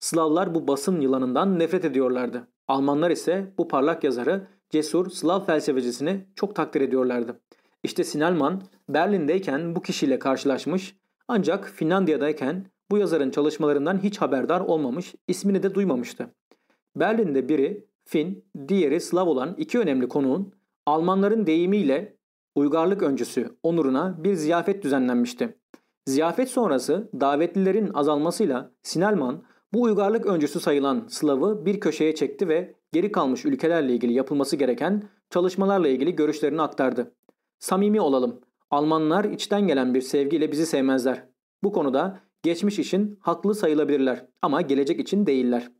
Slavlar bu basın yılanından nefret ediyorlardı. Almanlar ise bu parlak yazarı, cesur Slav felsefecisini çok takdir ediyorlardı. İşte Sinelman Berlin'deyken bu kişiyle karşılaşmış ancak Finlandiya'dayken bu yazarın çalışmalarından hiç haberdar olmamış, ismini de duymamıştı. Berlin'de biri Fin, diğeri Slav olan iki önemli konuğun Almanların deyimiyle uygarlık öncüsü onuruna bir ziyafet düzenlenmişti. Ziyafet sonrası davetlilerin azalmasıyla Sinelman bu uygarlık öncüsü sayılan Slav'ı bir köşeye çekti ve geri kalmış ülkelerle ilgili yapılması gereken çalışmalarla ilgili görüşlerini aktardı. Samimi olalım. Almanlar içten gelen bir sevgiyle bizi sevmezler. Bu konuda geçmiş için haklı sayılabilirler ama gelecek için değiller.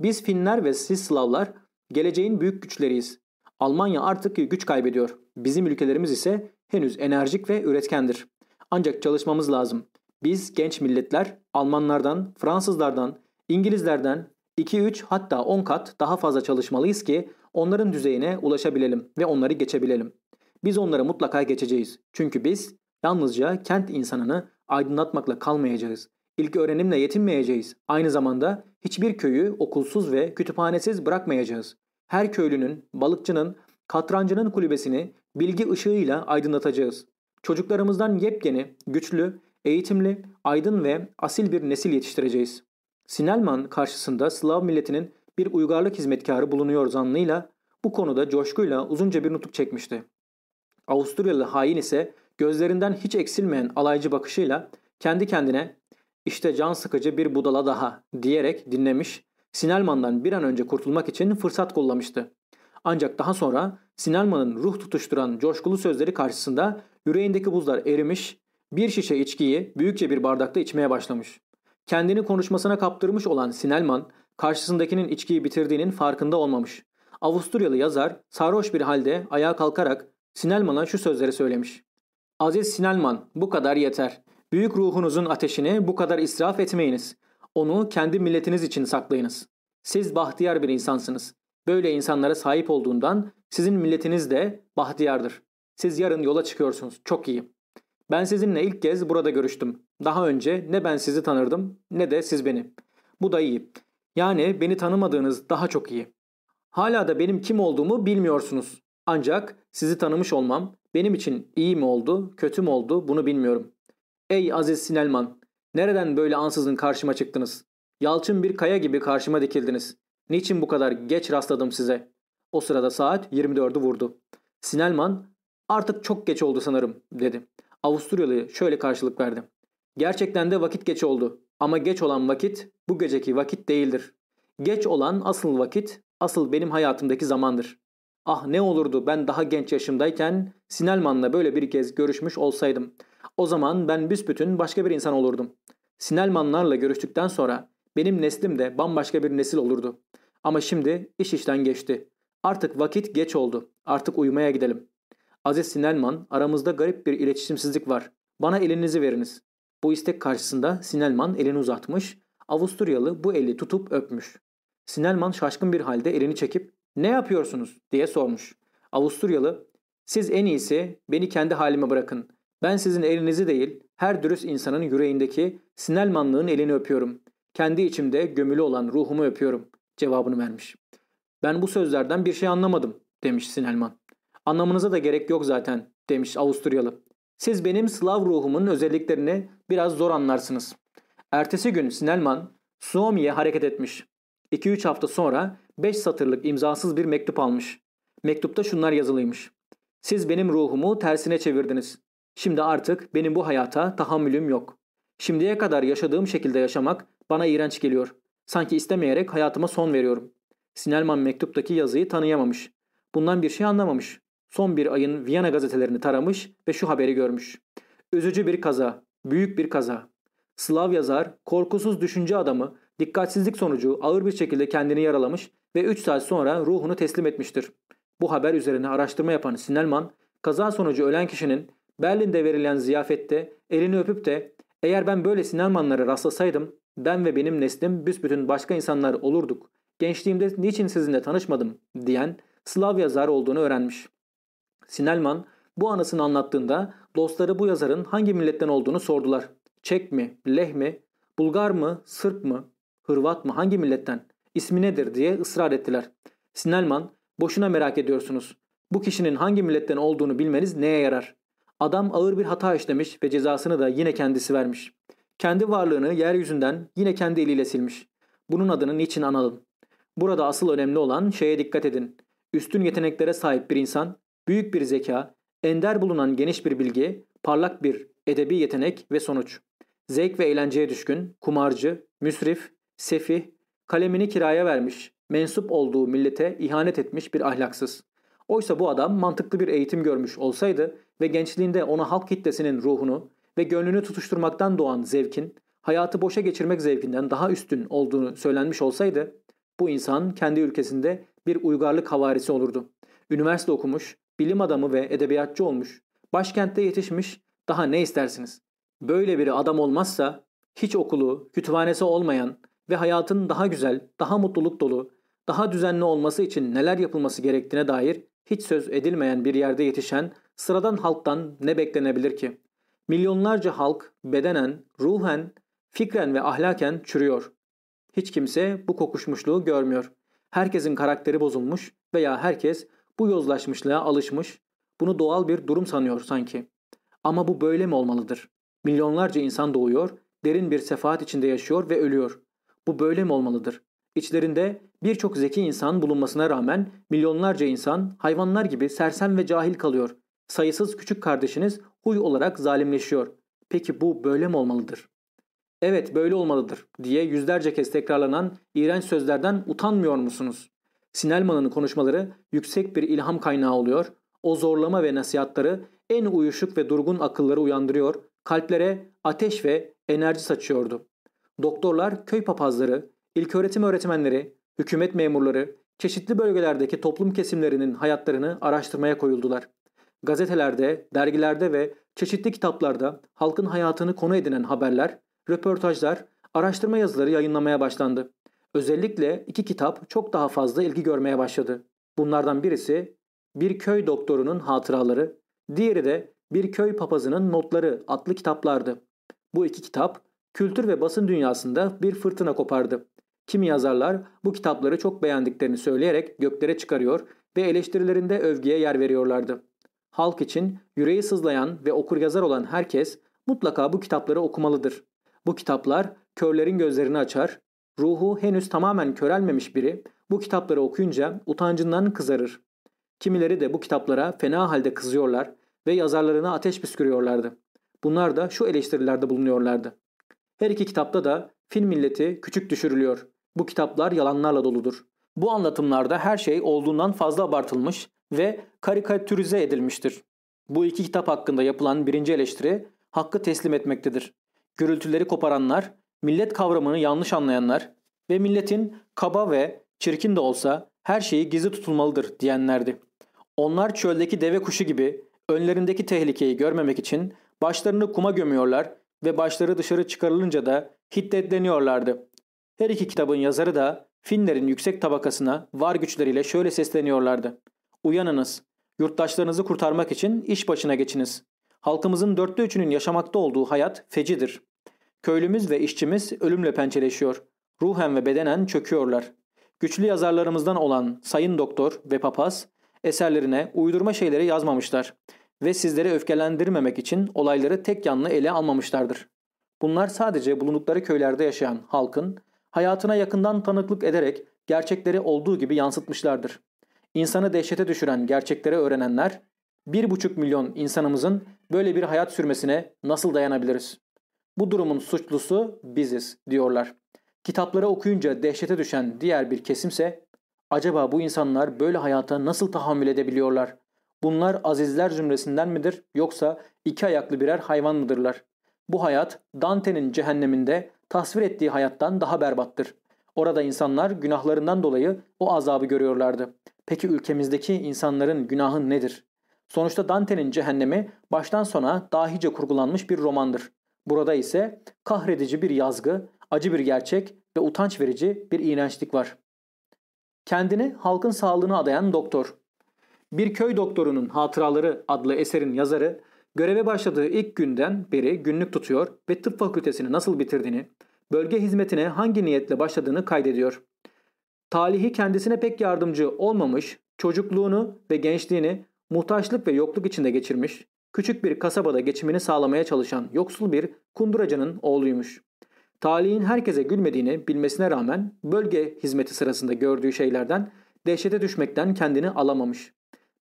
Biz Finler ve siz Slavlar geleceğin büyük güçleriyiz. Almanya artık güç kaybediyor. Bizim ülkelerimiz ise henüz enerjik ve üretkendir. Ancak çalışmamız lazım. Biz genç milletler Almanlardan, Fransızlardan, İngilizlerden 2-3 hatta 10 kat daha fazla çalışmalıyız ki onların düzeyine ulaşabilelim ve onları geçebilelim. Biz onları mutlaka geçeceğiz. Çünkü biz yalnızca kent insanını aydınlatmakla kalmayacağız. İlk öğrenimle yetinmeyeceğiz. Aynı zamanda hiçbir köyü okulsuz ve kütüphanesiz bırakmayacağız. Her köylünün, balıkçının, katrancının kulübesini bilgi ışığıyla aydınlatacağız. Çocuklarımızdan yepyeni, güçlü, eğitimli, aydın ve asil bir nesil yetiştireceğiz. Sinelman karşısında Slav milletinin bir uygarlık hizmetkarı bulunuyor zannıyla bu konuda coşkuyla uzunca bir nutuk çekmişti. Avusturyalı hain ise gözlerinden hiç eksilmeyen alaycı bakışıyla kendi kendine işte can sıkıcı bir budala daha diyerek dinlemiş, Sinelman'dan bir an önce kurtulmak için fırsat kollamıştı. Ancak daha sonra Sinelman'ın ruh tutuşturan coşkulu sözleri karşısında yüreğindeki buzlar erimiş, bir şişe içkiyi büyükçe bir bardakta içmeye başlamış. Kendini konuşmasına kaptırmış olan Sinelman, karşısındakinin içkiyi bitirdiğinin farkında olmamış. Avusturyalı yazar sarhoş bir halde ayağa kalkarak Sinelman'a şu sözleri söylemiş. Aziz Sinelman bu kadar yeter. Büyük ruhunuzun ateşini bu kadar israf etmeyiniz. Onu kendi milletiniz için saklayınız. Siz bahtiyar bir insansınız. Böyle insanlara sahip olduğundan sizin milletiniz de bahtiyardır. Siz yarın yola çıkıyorsunuz. Çok iyi. Ben sizinle ilk kez burada görüştüm. Daha önce ne ben sizi tanırdım ne de siz beni. Bu da iyi. Yani beni tanımadığınız daha çok iyi. Hala da benim kim olduğumu bilmiyorsunuz. Ancak sizi tanımış olmam benim için iyi mi oldu, kötü mü oldu bunu bilmiyorum. Ey Aziz Sinelman, nereden böyle ansızın karşıma çıktınız? Yalçın bir kaya gibi karşıma dikildiniz. Niçin bu kadar geç rastladım size? O sırada saat 24'ü vurdu. Sinelman, artık çok geç oldu sanırım, dedi. Avusturyalı şöyle karşılık verdi. Gerçekten de vakit geç oldu. Ama geç olan vakit bu geceki vakit değildir. Geç olan asıl vakit, asıl benim hayatımdaki zamandır. Ah ne olurdu ben daha genç yaşımdayken Sinelman'la böyle bir kez görüşmüş olsaydım. O zaman ben büsbütün başka bir insan olurdum. Sinelmanlarla görüştükten sonra benim neslim de bambaşka bir nesil olurdu. Ama şimdi iş işten geçti. Artık vakit geç oldu. Artık uyumaya gidelim. Aziz Sinelman aramızda garip bir iletişimsizlik var. Bana elinizi veriniz. Bu istek karşısında Sinelman elini uzatmış, Avusturyalı bu eli tutup öpmüş. Sinelman şaşkın bir halde elini çekip ''Ne yapıyorsunuz?'' diye sormuş. Avusturyalı ''Siz en iyisi beni kendi halime bırakın. Ben sizin elinizi değil, her dürüst insanın yüreğindeki Sinelmanlığın elini öpüyorum. Kendi içimde gömülü olan ruhumu öpüyorum.'' cevabını vermiş. ''Ben bu sözlerden bir şey anlamadım.'' demiş Sinelman. ''Anlamanıza da gerek yok zaten.'' demiş Avusturyalı. Siz benim Slav ruhumun özelliklerini biraz zor anlarsınız. Ertesi gün Sinelman Suomi'ye hareket etmiş. 2-3 hafta sonra 5 satırlık imzasız bir mektup almış. Mektupta şunlar yazılıymış. Siz benim ruhumu tersine çevirdiniz. Şimdi artık benim bu hayata tahammülüm yok. Şimdiye kadar yaşadığım şekilde yaşamak bana iğrenç geliyor. Sanki istemeyerek hayatıma son veriyorum. Sinelman mektuptaki yazıyı tanıyamamış. Bundan bir şey anlamamış. Son bir ayın Viyana gazetelerini taramış ve şu haberi görmüş. Üzücü bir kaza, büyük bir kaza. Slav yazar, korkusuz düşünce adamı, dikkatsizlik sonucu ağır bir şekilde kendini yaralamış ve 3 saat sonra ruhunu teslim etmiştir. Bu haber üzerine araştırma yapan Sinelman, kaza sonucu ölen kişinin Berlin'de verilen ziyafette elini öpüp de eğer ben böyle Sinelmanlara rastlasaydım ben ve benim neslim büsbütün başka insanlar olurduk. Gençliğimde niçin sizinle tanışmadım diyen Slav yazar olduğunu öğrenmiş. Sinelman bu anısını anlattığında dostları bu yazarın hangi milletten olduğunu sordular. Çek mi, Leh mi, Bulgar mı, Sırp mı, Hırvat mı hangi milletten, ismi nedir diye ısrar ettiler. Sinelman boşuna merak ediyorsunuz. Bu kişinin hangi milletten olduğunu bilmeniz neye yarar? Adam ağır bir hata işlemiş ve cezasını da yine kendisi vermiş. Kendi varlığını yeryüzünden yine kendi eliyle silmiş. Bunun adını niçin analım? Burada asıl önemli olan şeye dikkat edin. Üstün yeteneklere sahip bir insan büyük bir zeka, ender bulunan geniş bir bilgi, parlak bir edebi yetenek ve sonuç. Zevk ve eğlenceye düşkün, kumarcı, müsrif, sefih, kalemini kiraya vermiş, mensup olduğu millete ihanet etmiş bir ahlaksız. Oysa bu adam mantıklı bir eğitim görmüş olsaydı ve gençliğinde ona halk kitlesinin ruhunu ve gönlünü tutuşturmaktan doğan zevkin, hayatı boşa geçirmek zevkinden daha üstün olduğunu söylenmiş olsaydı, bu insan kendi ülkesinde bir uygarlık havarisi olurdu. Üniversite okumuş, bilim adamı ve edebiyatçı olmuş, başkentte yetişmiş, daha ne istersiniz? Böyle biri adam olmazsa hiç okulu, kütüphanesi olmayan ve hayatın daha güzel, daha mutluluk dolu, daha düzenli olması için neler yapılması gerektiğine dair hiç söz edilmeyen bir yerde yetişen sıradan halktan ne beklenebilir ki? Milyonlarca halk bedenen, ruhen, fikren ve ahlaken çürüyor. Hiç kimse bu kokuşmuşluğu görmüyor. Herkesin karakteri bozulmuş veya herkes bu yozlaşmışlığa alışmış, bunu doğal bir durum sanıyor sanki. Ama bu böyle mi olmalıdır? Milyonlarca insan doğuyor, derin bir sefaat içinde yaşıyor ve ölüyor. Bu böyle mi olmalıdır? İçlerinde birçok zeki insan bulunmasına rağmen milyonlarca insan hayvanlar gibi sersem ve cahil kalıyor. Sayısız küçük kardeşiniz huy olarak zalimleşiyor. Peki bu böyle mi olmalıdır? Evet böyle olmalıdır diye yüzlerce kez tekrarlanan iğrenç sözlerden utanmıyor musunuz? Sinelman'ın konuşmaları yüksek bir ilham kaynağı oluyor. O zorlama ve nasihatları en uyuşuk ve durgun akılları uyandırıyor, kalplere ateş ve enerji saçıyordu. Doktorlar, köy papazları, ilköğretim öğretmenleri, hükümet memurları, çeşitli bölgelerdeki toplum kesimlerinin hayatlarını araştırmaya koyuldular. gazetelerde, dergilerde ve çeşitli kitaplarda halkın hayatını konu edinen haberler, röportajlar, araştırma yazıları yayınlamaya başlandı. Özellikle iki kitap çok daha fazla ilgi görmeye başladı. Bunlardan birisi Bir Köy Doktorunun Hatıraları, diğeri de Bir Köy Papazının Notları adlı kitaplardı. Bu iki kitap kültür ve basın dünyasında bir fırtına kopardı. Kimi yazarlar bu kitapları çok beğendiklerini söyleyerek göklere çıkarıyor ve eleştirilerinde övgüye yer veriyorlardı. Halk için yüreği sızlayan ve okur yazar olan herkes mutlaka bu kitapları okumalıdır. Bu kitaplar körlerin gözlerini açar, ruhu henüz tamamen körelmemiş biri bu kitapları okuyunca utancından kızarır. Kimileri de bu kitaplara fena halde kızıyorlar ve yazarlarına ateş püskürüyorlardı. Bunlar da şu eleştirilerde bulunuyorlardı. Her iki kitapta da film milleti küçük düşürülüyor. Bu kitaplar yalanlarla doludur. Bu anlatımlarda her şey olduğundan fazla abartılmış ve karikatürize edilmiştir. Bu iki kitap hakkında yapılan birinci eleştiri hakkı teslim etmektedir. Gürültüleri koparanlar, millet kavramını yanlış anlayanlar ve milletin kaba ve çirkin de olsa her şeyi gizli tutulmalıdır diyenlerdi. Onlar çöldeki deve kuşu gibi önlerindeki tehlikeyi görmemek için başlarını kuma gömüyorlar ve başları dışarı çıkarılınca da hiddetleniyorlardı. Her iki kitabın yazarı da Finlerin yüksek tabakasına var güçleriyle şöyle sesleniyorlardı. Uyanınız, yurttaşlarınızı kurtarmak için iş başına geçiniz. Halkımızın dörtte üçünün yaşamakta olduğu hayat fecidir. Köylümüz ve işçimiz ölümle pençeleşiyor. Ruhen ve bedenen çöküyorlar. Güçlü yazarlarımızdan olan Sayın Doktor ve Papaz eserlerine uydurma şeyleri yazmamışlar ve sizleri öfkelendirmemek için olayları tek yanlı ele almamışlardır. Bunlar sadece bulundukları köylerde yaşayan halkın hayatına yakından tanıklık ederek gerçekleri olduğu gibi yansıtmışlardır. İnsanı dehşete düşüren gerçekleri öğrenenler, bir buçuk milyon insanımızın böyle bir hayat sürmesine nasıl dayanabiliriz? Bu durumun suçlusu biziz diyorlar. Kitapları okuyunca dehşete düşen diğer bir kesimse, acaba bu insanlar böyle hayata nasıl tahammül edebiliyorlar? Bunlar azizler zümresinden midir yoksa iki ayaklı birer hayvan mıdırlar? Bu hayat Dante'nin cehenneminde tasvir ettiği hayattan daha berbattır. Orada insanlar günahlarından dolayı o azabı görüyorlardı. Peki ülkemizdeki insanların günahı nedir? Sonuçta Dante'nin cehennemi baştan sona dahice kurgulanmış bir romandır. Burada ise kahredici bir yazgı, acı bir gerçek ve utanç verici bir iğrençlik var. Kendini halkın sağlığına adayan doktor. Bir köy doktorunun hatıraları adlı eserin yazarı göreve başladığı ilk günden beri günlük tutuyor ve tıp fakültesini nasıl bitirdiğini, bölge hizmetine hangi niyetle başladığını kaydediyor. Talihi kendisine pek yardımcı olmamış, çocukluğunu ve gençliğini muhtaçlık ve yokluk içinde geçirmiş, küçük bir kasabada geçimini sağlamaya çalışan yoksul bir kunduracının oğluymuş. Talihin herkese gülmediğini bilmesine rağmen bölge hizmeti sırasında gördüğü şeylerden dehşete düşmekten kendini alamamış.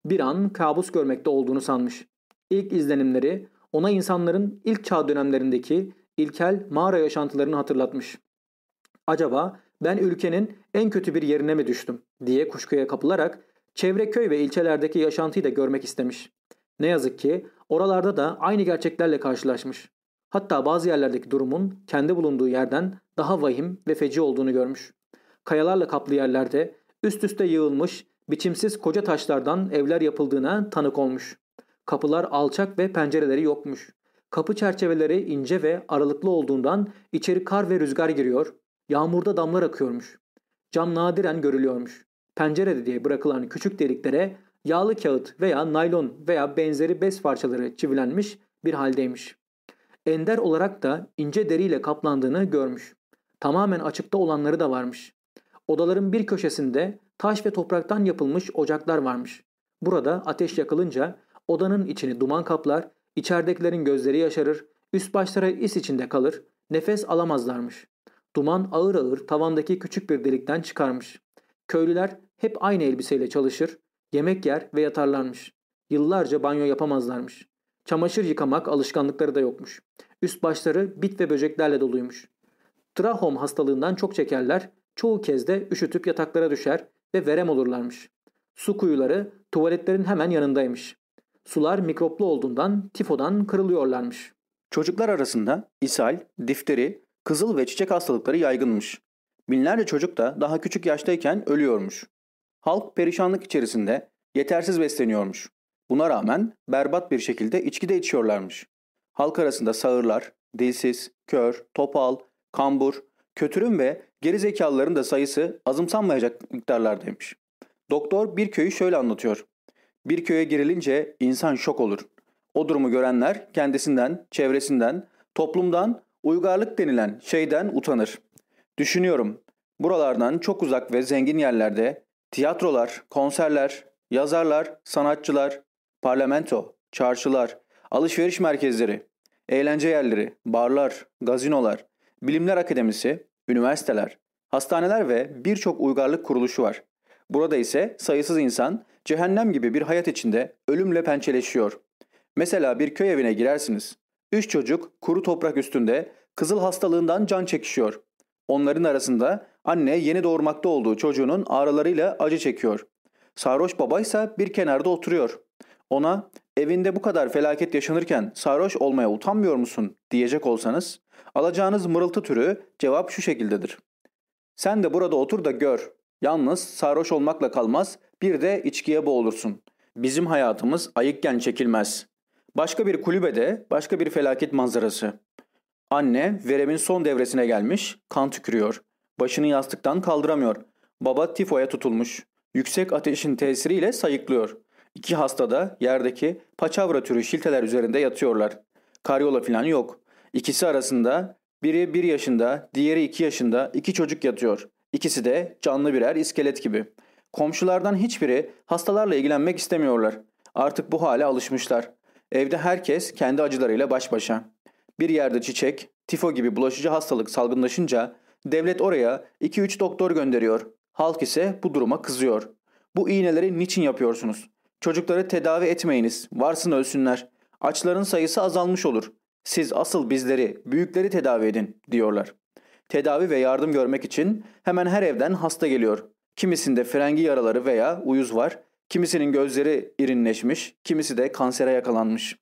Bir an kabus görmekte olduğunu sanmış. İlk izlenimleri ona insanların ilk çağ dönemlerindeki ilkel mağara yaşantılarını hatırlatmış. Acaba ben ülkenin en kötü bir yerine mi düştüm diye kuşkuya kapılarak çevre köy ve ilçelerdeki yaşantıyı da görmek istemiş. Ne yazık ki oralarda da aynı gerçeklerle karşılaşmış. Hatta bazı yerlerdeki durumun kendi bulunduğu yerden daha vahim ve feci olduğunu görmüş. Kayalarla kaplı yerlerde üst üste yığılmış biçimsiz koca taşlardan evler yapıldığına tanık olmuş. Kapılar alçak ve pencereleri yokmuş. Kapı çerçeveleri ince ve aralıklı olduğundan içeri kar ve rüzgar giriyor. Yağmurda damlar akıyormuş. Cam nadiren görülüyormuş. Pencerede diye bırakılan küçük deliklere yağlı kağıt veya naylon veya benzeri bez parçaları çivilenmiş bir haldeymiş. Ender olarak da ince deriyle kaplandığını görmüş. Tamamen açıkta olanları da varmış. Odaların bir köşesinde taş ve topraktan yapılmış ocaklar varmış. Burada ateş yakılınca odanın içini duman kaplar, içeridekilerin gözleri yaşarır, üst başları is içinde kalır, nefes alamazlarmış. Duman ağır ağır tavandaki küçük bir delikten çıkarmış. Köylüler hep aynı elbiseyle çalışır, yemek yer ve yatarlarmış. Yıllarca banyo yapamazlarmış. Çamaşır yıkamak alışkanlıkları da yokmuş. Üst başları bit ve böceklerle doluymuş. Trahom hastalığından çok çekerler, çoğu kez de üşütüp yataklara düşer ve verem olurlarmış. Su kuyuları tuvaletlerin hemen yanındaymış. Sular mikroplu olduğundan tifodan kırılıyorlarmış. Çocuklar arasında ishal, difteri, kızıl ve çiçek hastalıkları yaygınmış. Binlerce çocuk da daha küçük yaştayken ölüyormuş. Halk perişanlık içerisinde yetersiz besleniyormuş. Buna rağmen berbat bir şekilde içki de içiyorlarmış. Halk arasında sağırlar, dilsiz, kör, topal, kambur, kötürüm ve gerizekalıların da sayısı azımsanmayacak miktarlardaymış. Doktor bir köyü şöyle anlatıyor. Bir köye girilince insan şok olur. O durumu görenler kendisinden, çevresinden, toplumdan, uygarlık denilen şeyden utanır. Düşünüyorum, buralardan çok uzak ve zengin yerlerde tiyatrolar, konserler, yazarlar, sanatçılar, parlamento, çarşılar, alışveriş merkezleri, eğlence yerleri, barlar, gazinolar, bilimler akademisi, üniversiteler, hastaneler ve birçok uygarlık kuruluşu var. Burada ise sayısız insan cehennem gibi bir hayat içinde ölümle pençeleşiyor. Mesela bir köy evine girersiniz. Üç çocuk kuru toprak üstünde kızıl hastalığından can çekişiyor. Onların arasında anne yeni doğurmakta olduğu çocuğunun ağrılarıyla acı çekiyor. Sarhoş baba ise bir kenarda oturuyor. Ona evinde bu kadar felaket yaşanırken sarhoş olmaya utanmıyor musun diyecek olsanız alacağınız mırıltı türü cevap şu şekildedir. Sen de burada otur da gör. Yalnız sarhoş olmakla kalmaz bir de içkiye boğulursun. Bizim hayatımız ayıkken çekilmez. Başka bir kulübede başka bir felaket manzarası. Anne veremin son devresine gelmiş, kan tükürüyor. Başını yastıktan kaldıramıyor. Baba tifoya tutulmuş. Yüksek ateşin tesiriyle sayıklıyor. İki hasta da yerdeki paçavra türü şilteler üzerinde yatıyorlar. Karyola falan yok. İkisi arasında biri bir yaşında, diğeri iki yaşında iki çocuk yatıyor. İkisi de canlı birer iskelet gibi. Komşulardan hiçbiri hastalarla ilgilenmek istemiyorlar. Artık bu hale alışmışlar. Evde herkes kendi acılarıyla baş başa. Bir yerde çiçek, tifo gibi bulaşıcı hastalık salgınlaşınca devlet oraya 2-3 doktor gönderiyor. Halk ise bu duruma kızıyor. Bu iğneleri niçin yapıyorsunuz? Çocukları tedavi etmeyiniz. Varsın ölsünler. Açların sayısı azalmış olur. Siz asıl bizleri, büyükleri tedavi edin diyorlar. Tedavi ve yardım görmek için hemen her evden hasta geliyor. Kimisinde frengi yaraları veya uyuz var. Kimisinin gözleri irinleşmiş, kimisi de kansere yakalanmış.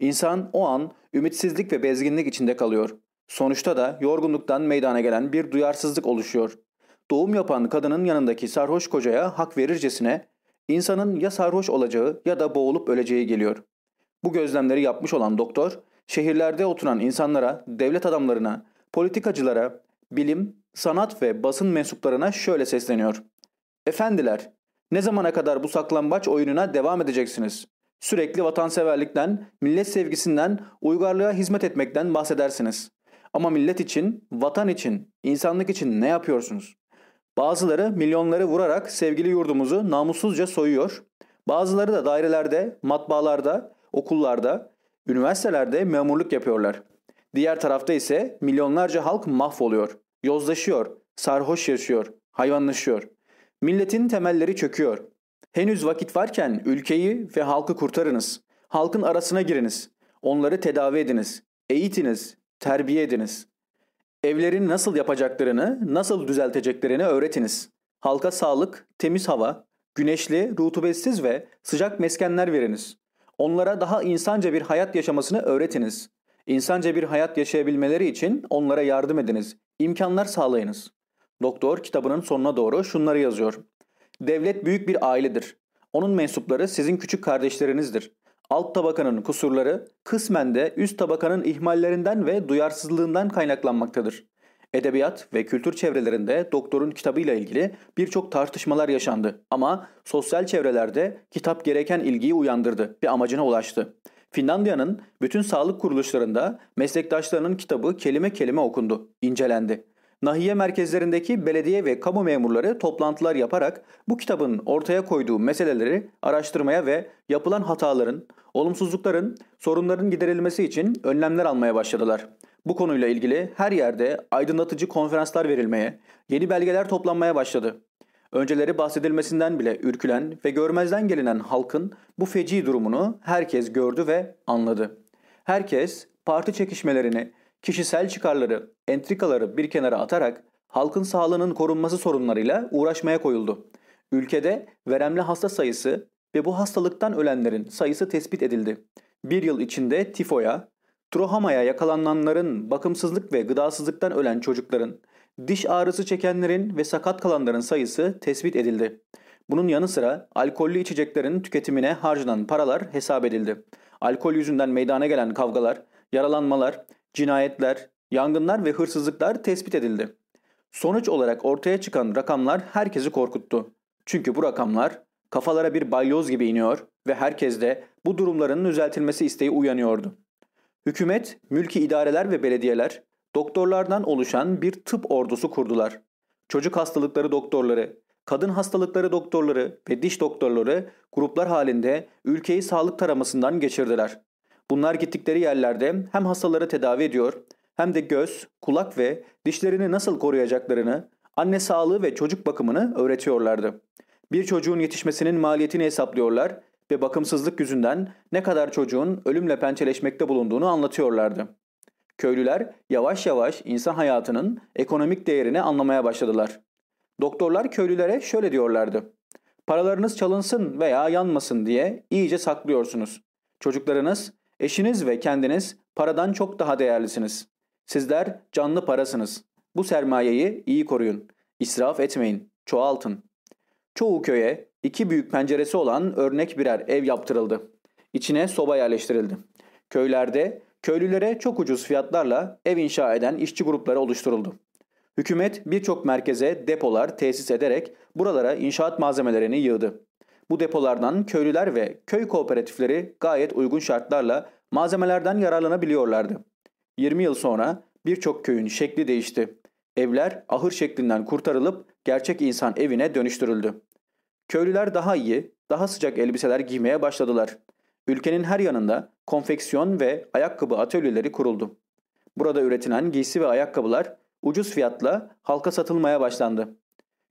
İnsan o an ümitsizlik ve bezginlik içinde kalıyor. Sonuçta da yorgunluktan meydana gelen bir duyarsızlık oluşuyor. Doğum yapan kadının yanındaki sarhoş kocaya hak verircesine insanın ya sarhoş olacağı ya da boğulup öleceği geliyor. Bu gözlemleri yapmış olan doktor, şehirlerde oturan insanlara, devlet adamlarına, politikacılara, bilim, sanat ve basın mensuplarına şöyle sesleniyor. Efendiler, ne zamana kadar bu saklambaç oyununa devam edeceksiniz? Sürekli vatanseverlikten, millet sevgisinden, uygarlığa hizmet etmekten bahsedersiniz. Ama millet için, vatan için, insanlık için ne yapıyorsunuz? Bazıları milyonları vurarak sevgili yurdumuzu namussuzca soyuyor. Bazıları da dairelerde, matbaalarda, okullarda, üniversitelerde memurluk yapıyorlar. Diğer tarafta ise milyonlarca halk mahvoluyor, yozlaşıyor, sarhoş yaşıyor, hayvanlaşıyor. Milletin temelleri çöküyor. Henüz vakit varken ülkeyi ve halkı kurtarınız. Halkın arasına giriniz. Onları tedavi ediniz. Eğitiniz, terbiye ediniz. Evlerin nasıl yapacaklarını, nasıl düzelteceklerini öğretiniz. Halka sağlık, temiz hava, güneşli, rutubetsiz ve sıcak meskenler veriniz. Onlara daha insanca bir hayat yaşamasını öğretiniz. İnsanca bir hayat yaşayabilmeleri için onlara yardım ediniz. İmkanlar sağlayınız. Doktor kitabının sonuna doğru şunları yazıyor. Devlet büyük bir ailedir. Onun mensupları sizin küçük kardeşlerinizdir. Alt tabakanın kusurları kısmen de üst tabakanın ihmallerinden ve duyarsızlığından kaynaklanmaktadır. Edebiyat ve kültür çevrelerinde doktorun kitabıyla ilgili birçok tartışmalar yaşandı ama sosyal çevrelerde kitap gereken ilgiyi uyandırdı ve amacına ulaştı. Finlandiya'nın bütün sağlık kuruluşlarında meslektaşlarının kitabı kelime kelime okundu, incelendi. Nahiye merkezlerindeki belediye ve kamu memurları toplantılar yaparak bu kitabın ortaya koyduğu meseleleri araştırmaya ve yapılan hataların, olumsuzlukların, sorunların giderilmesi için önlemler almaya başladılar. Bu konuyla ilgili her yerde aydınlatıcı konferanslar verilmeye, yeni belgeler toplanmaya başladı. Önceleri bahsedilmesinden bile ürkülen ve görmezden gelinen halkın bu feci durumunu herkes gördü ve anladı. Herkes parti çekişmelerini, kişisel çıkarları, entrikaları bir kenara atarak halkın sağlığının korunması sorunlarıyla uğraşmaya koyuldu. Ülkede veremli hasta sayısı ve bu hastalıktan ölenlerin sayısı tespit edildi. Bir yıl içinde tifoya, trohamaya yakalananların, bakımsızlık ve gıdasızlıktan ölen çocukların, diş ağrısı çekenlerin ve sakat kalanların sayısı tespit edildi. Bunun yanı sıra alkollü içeceklerin tüketimine harcanan paralar hesap edildi. Alkol yüzünden meydana gelen kavgalar, yaralanmalar, cinayetler, yangınlar ve hırsızlıklar tespit edildi. Sonuç olarak ortaya çıkan rakamlar herkesi korkuttu. Çünkü bu rakamlar kafalara bir balyoz gibi iniyor ve herkes de bu durumların düzeltilmesi isteği uyanıyordu. Hükümet, mülki idareler ve belediyeler doktorlardan oluşan bir tıp ordusu kurdular. Çocuk hastalıkları doktorları, kadın hastalıkları doktorları ve diş doktorları gruplar halinde ülkeyi sağlık taramasından geçirdiler. Bunlar gittikleri yerlerde hem hastaları tedavi ediyor hem de göz, kulak ve dişlerini nasıl koruyacaklarını, anne sağlığı ve çocuk bakımını öğretiyorlardı. Bir çocuğun yetişmesinin maliyetini hesaplıyorlar ve bakımsızlık yüzünden ne kadar çocuğun ölümle pençeleşmekte bulunduğunu anlatıyorlardı. Köylüler yavaş yavaş insan hayatının ekonomik değerini anlamaya başladılar. Doktorlar köylülere şöyle diyorlardı. Paralarınız çalınsın veya yanmasın diye iyice saklıyorsunuz. Çocuklarınız, eşiniz ve kendiniz paradan çok daha değerlisiniz. Sizler canlı parasınız. Bu sermayeyi iyi koruyun. İsraf etmeyin. Çoğaltın. Çoğu köye iki büyük penceresi olan örnek birer ev yaptırıldı. İçine soba yerleştirildi. Köylerde köylülere çok ucuz fiyatlarla ev inşa eden işçi grupları oluşturuldu. Hükümet birçok merkeze depolar tesis ederek buralara inşaat malzemelerini yığdı. Bu depolardan köylüler ve köy kooperatifleri gayet uygun şartlarla malzemelerden yararlanabiliyorlardı. 20 yıl sonra birçok köyün şekli değişti. Evler ahır şeklinden kurtarılıp gerçek insan evine dönüştürüldü. Köylüler daha iyi, daha sıcak elbiseler giymeye başladılar. Ülkenin her yanında konfeksiyon ve ayakkabı atölyeleri kuruldu. Burada üretilen giysi ve ayakkabılar ucuz fiyatla halka satılmaya başlandı.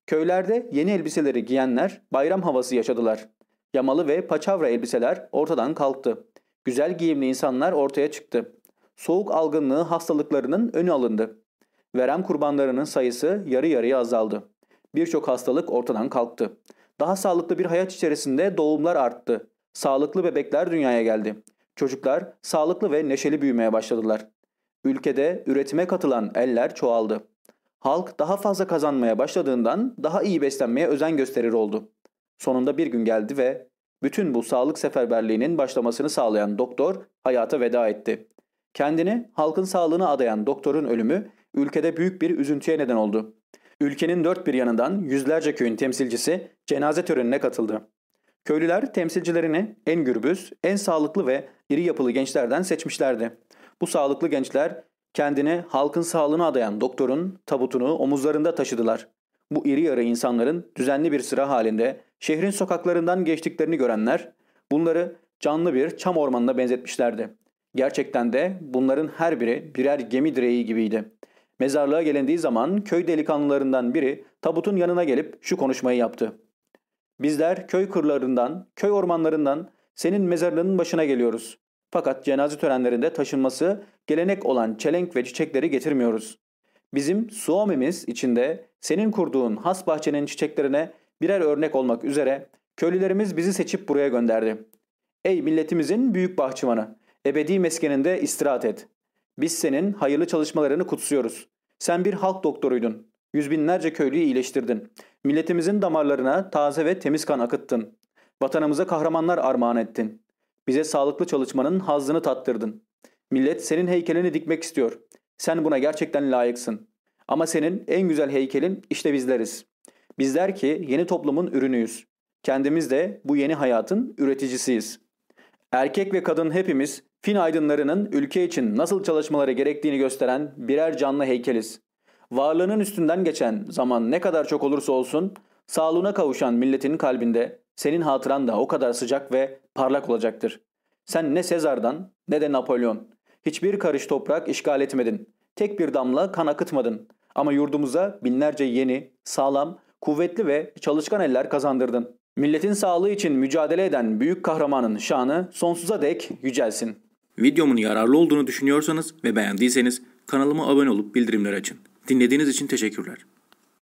Köylerde yeni elbiseleri giyenler bayram havası yaşadılar. Yamalı ve paçavra elbiseler ortadan kalktı. Güzel giyimli insanlar ortaya çıktı. Soğuk algınlığı hastalıklarının önü alındı. Verem kurbanlarının sayısı yarı yarıya azaldı. Birçok hastalık ortadan kalktı. Daha sağlıklı bir hayat içerisinde doğumlar arttı. Sağlıklı bebekler dünyaya geldi. Çocuklar sağlıklı ve neşeli büyümeye başladılar. Ülkede üretime katılan eller çoğaldı. Halk daha fazla kazanmaya başladığından daha iyi beslenmeye özen gösterir oldu. Sonunda bir gün geldi ve bütün bu sağlık seferberliğinin başlamasını sağlayan doktor hayata veda etti. Kendini halkın sağlığına adayan doktorun ölümü ülkede büyük bir üzüntüye neden oldu. Ülkenin dört bir yanından yüzlerce köyün temsilcisi cenaze törenine katıldı. Köylüler temsilcilerini en gürbüz, en sağlıklı ve iri yapılı gençlerden seçmişlerdi. Bu sağlıklı gençler kendini halkın sağlığına adayan doktorun tabutunu omuzlarında taşıdılar. Bu iri yarı insanların düzenli bir sıra halinde şehrin sokaklarından geçtiklerini görenler bunları canlı bir çam ormanına benzetmişlerdi. Gerçekten de bunların her biri birer gemi direği gibiydi. Mezarlığa gelindiği zaman köy delikanlılarından biri tabutun yanına gelip şu konuşmayı yaptı. Bizler köy kırlarından, köy ormanlarından senin mezarlığının başına geliyoruz. Fakat cenaze törenlerinde taşınması gelenek olan çelenk ve çiçekleri getirmiyoruz. Bizim Suomi'miz içinde senin kurduğun has bahçenin çiçeklerine birer örnek olmak üzere köylülerimiz bizi seçip buraya gönderdi. Ey milletimizin büyük bahçıvanı, ebedi meskeninde istirahat et. Biz senin hayırlı çalışmalarını kutsuyoruz. Sen bir halk doktoruydun. Yüz binlerce köylüyü iyileştirdin. Milletimizin damarlarına taze ve temiz kan akıttın. Vatanımıza kahramanlar armağan ettin. Bize sağlıklı çalışmanın hazzını tattırdın. Millet senin heykelini dikmek istiyor. Sen buna gerçekten layıksın. Ama senin en güzel heykelin işte bizleriz. Bizler ki yeni toplumun ürünüyüz. Kendimiz de bu yeni hayatın üreticisiyiz. Erkek ve kadın hepimiz Fin aydınlarının ülke için nasıl çalışmaları gerektiğini gösteren birer canlı heykeliz. Varlığının üstünden geçen zaman ne kadar çok olursa olsun sağlığına kavuşan milletin kalbinde senin hatıran da o kadar sıcak ve parlak olacaktır. Sen ne Sezar'dan ne de Napolyon. Hiçbir karış toprak işgal etmedin. Tek bir damla kan akıtmadın. Ama yurdumuza binlerce yeni, sağlam, kuvvetli ve çalışkan eller kazandırdın. Milletin sağlığı için mücadele eden büyük kahramanın şanı sonsuza dek yücelsin. Videomun yararlı olduğunu düşünüyorsanız ve beğendiyseniz kanalıma abone olup bildirimleri açın. Dinlediğiniz için teşekkürler.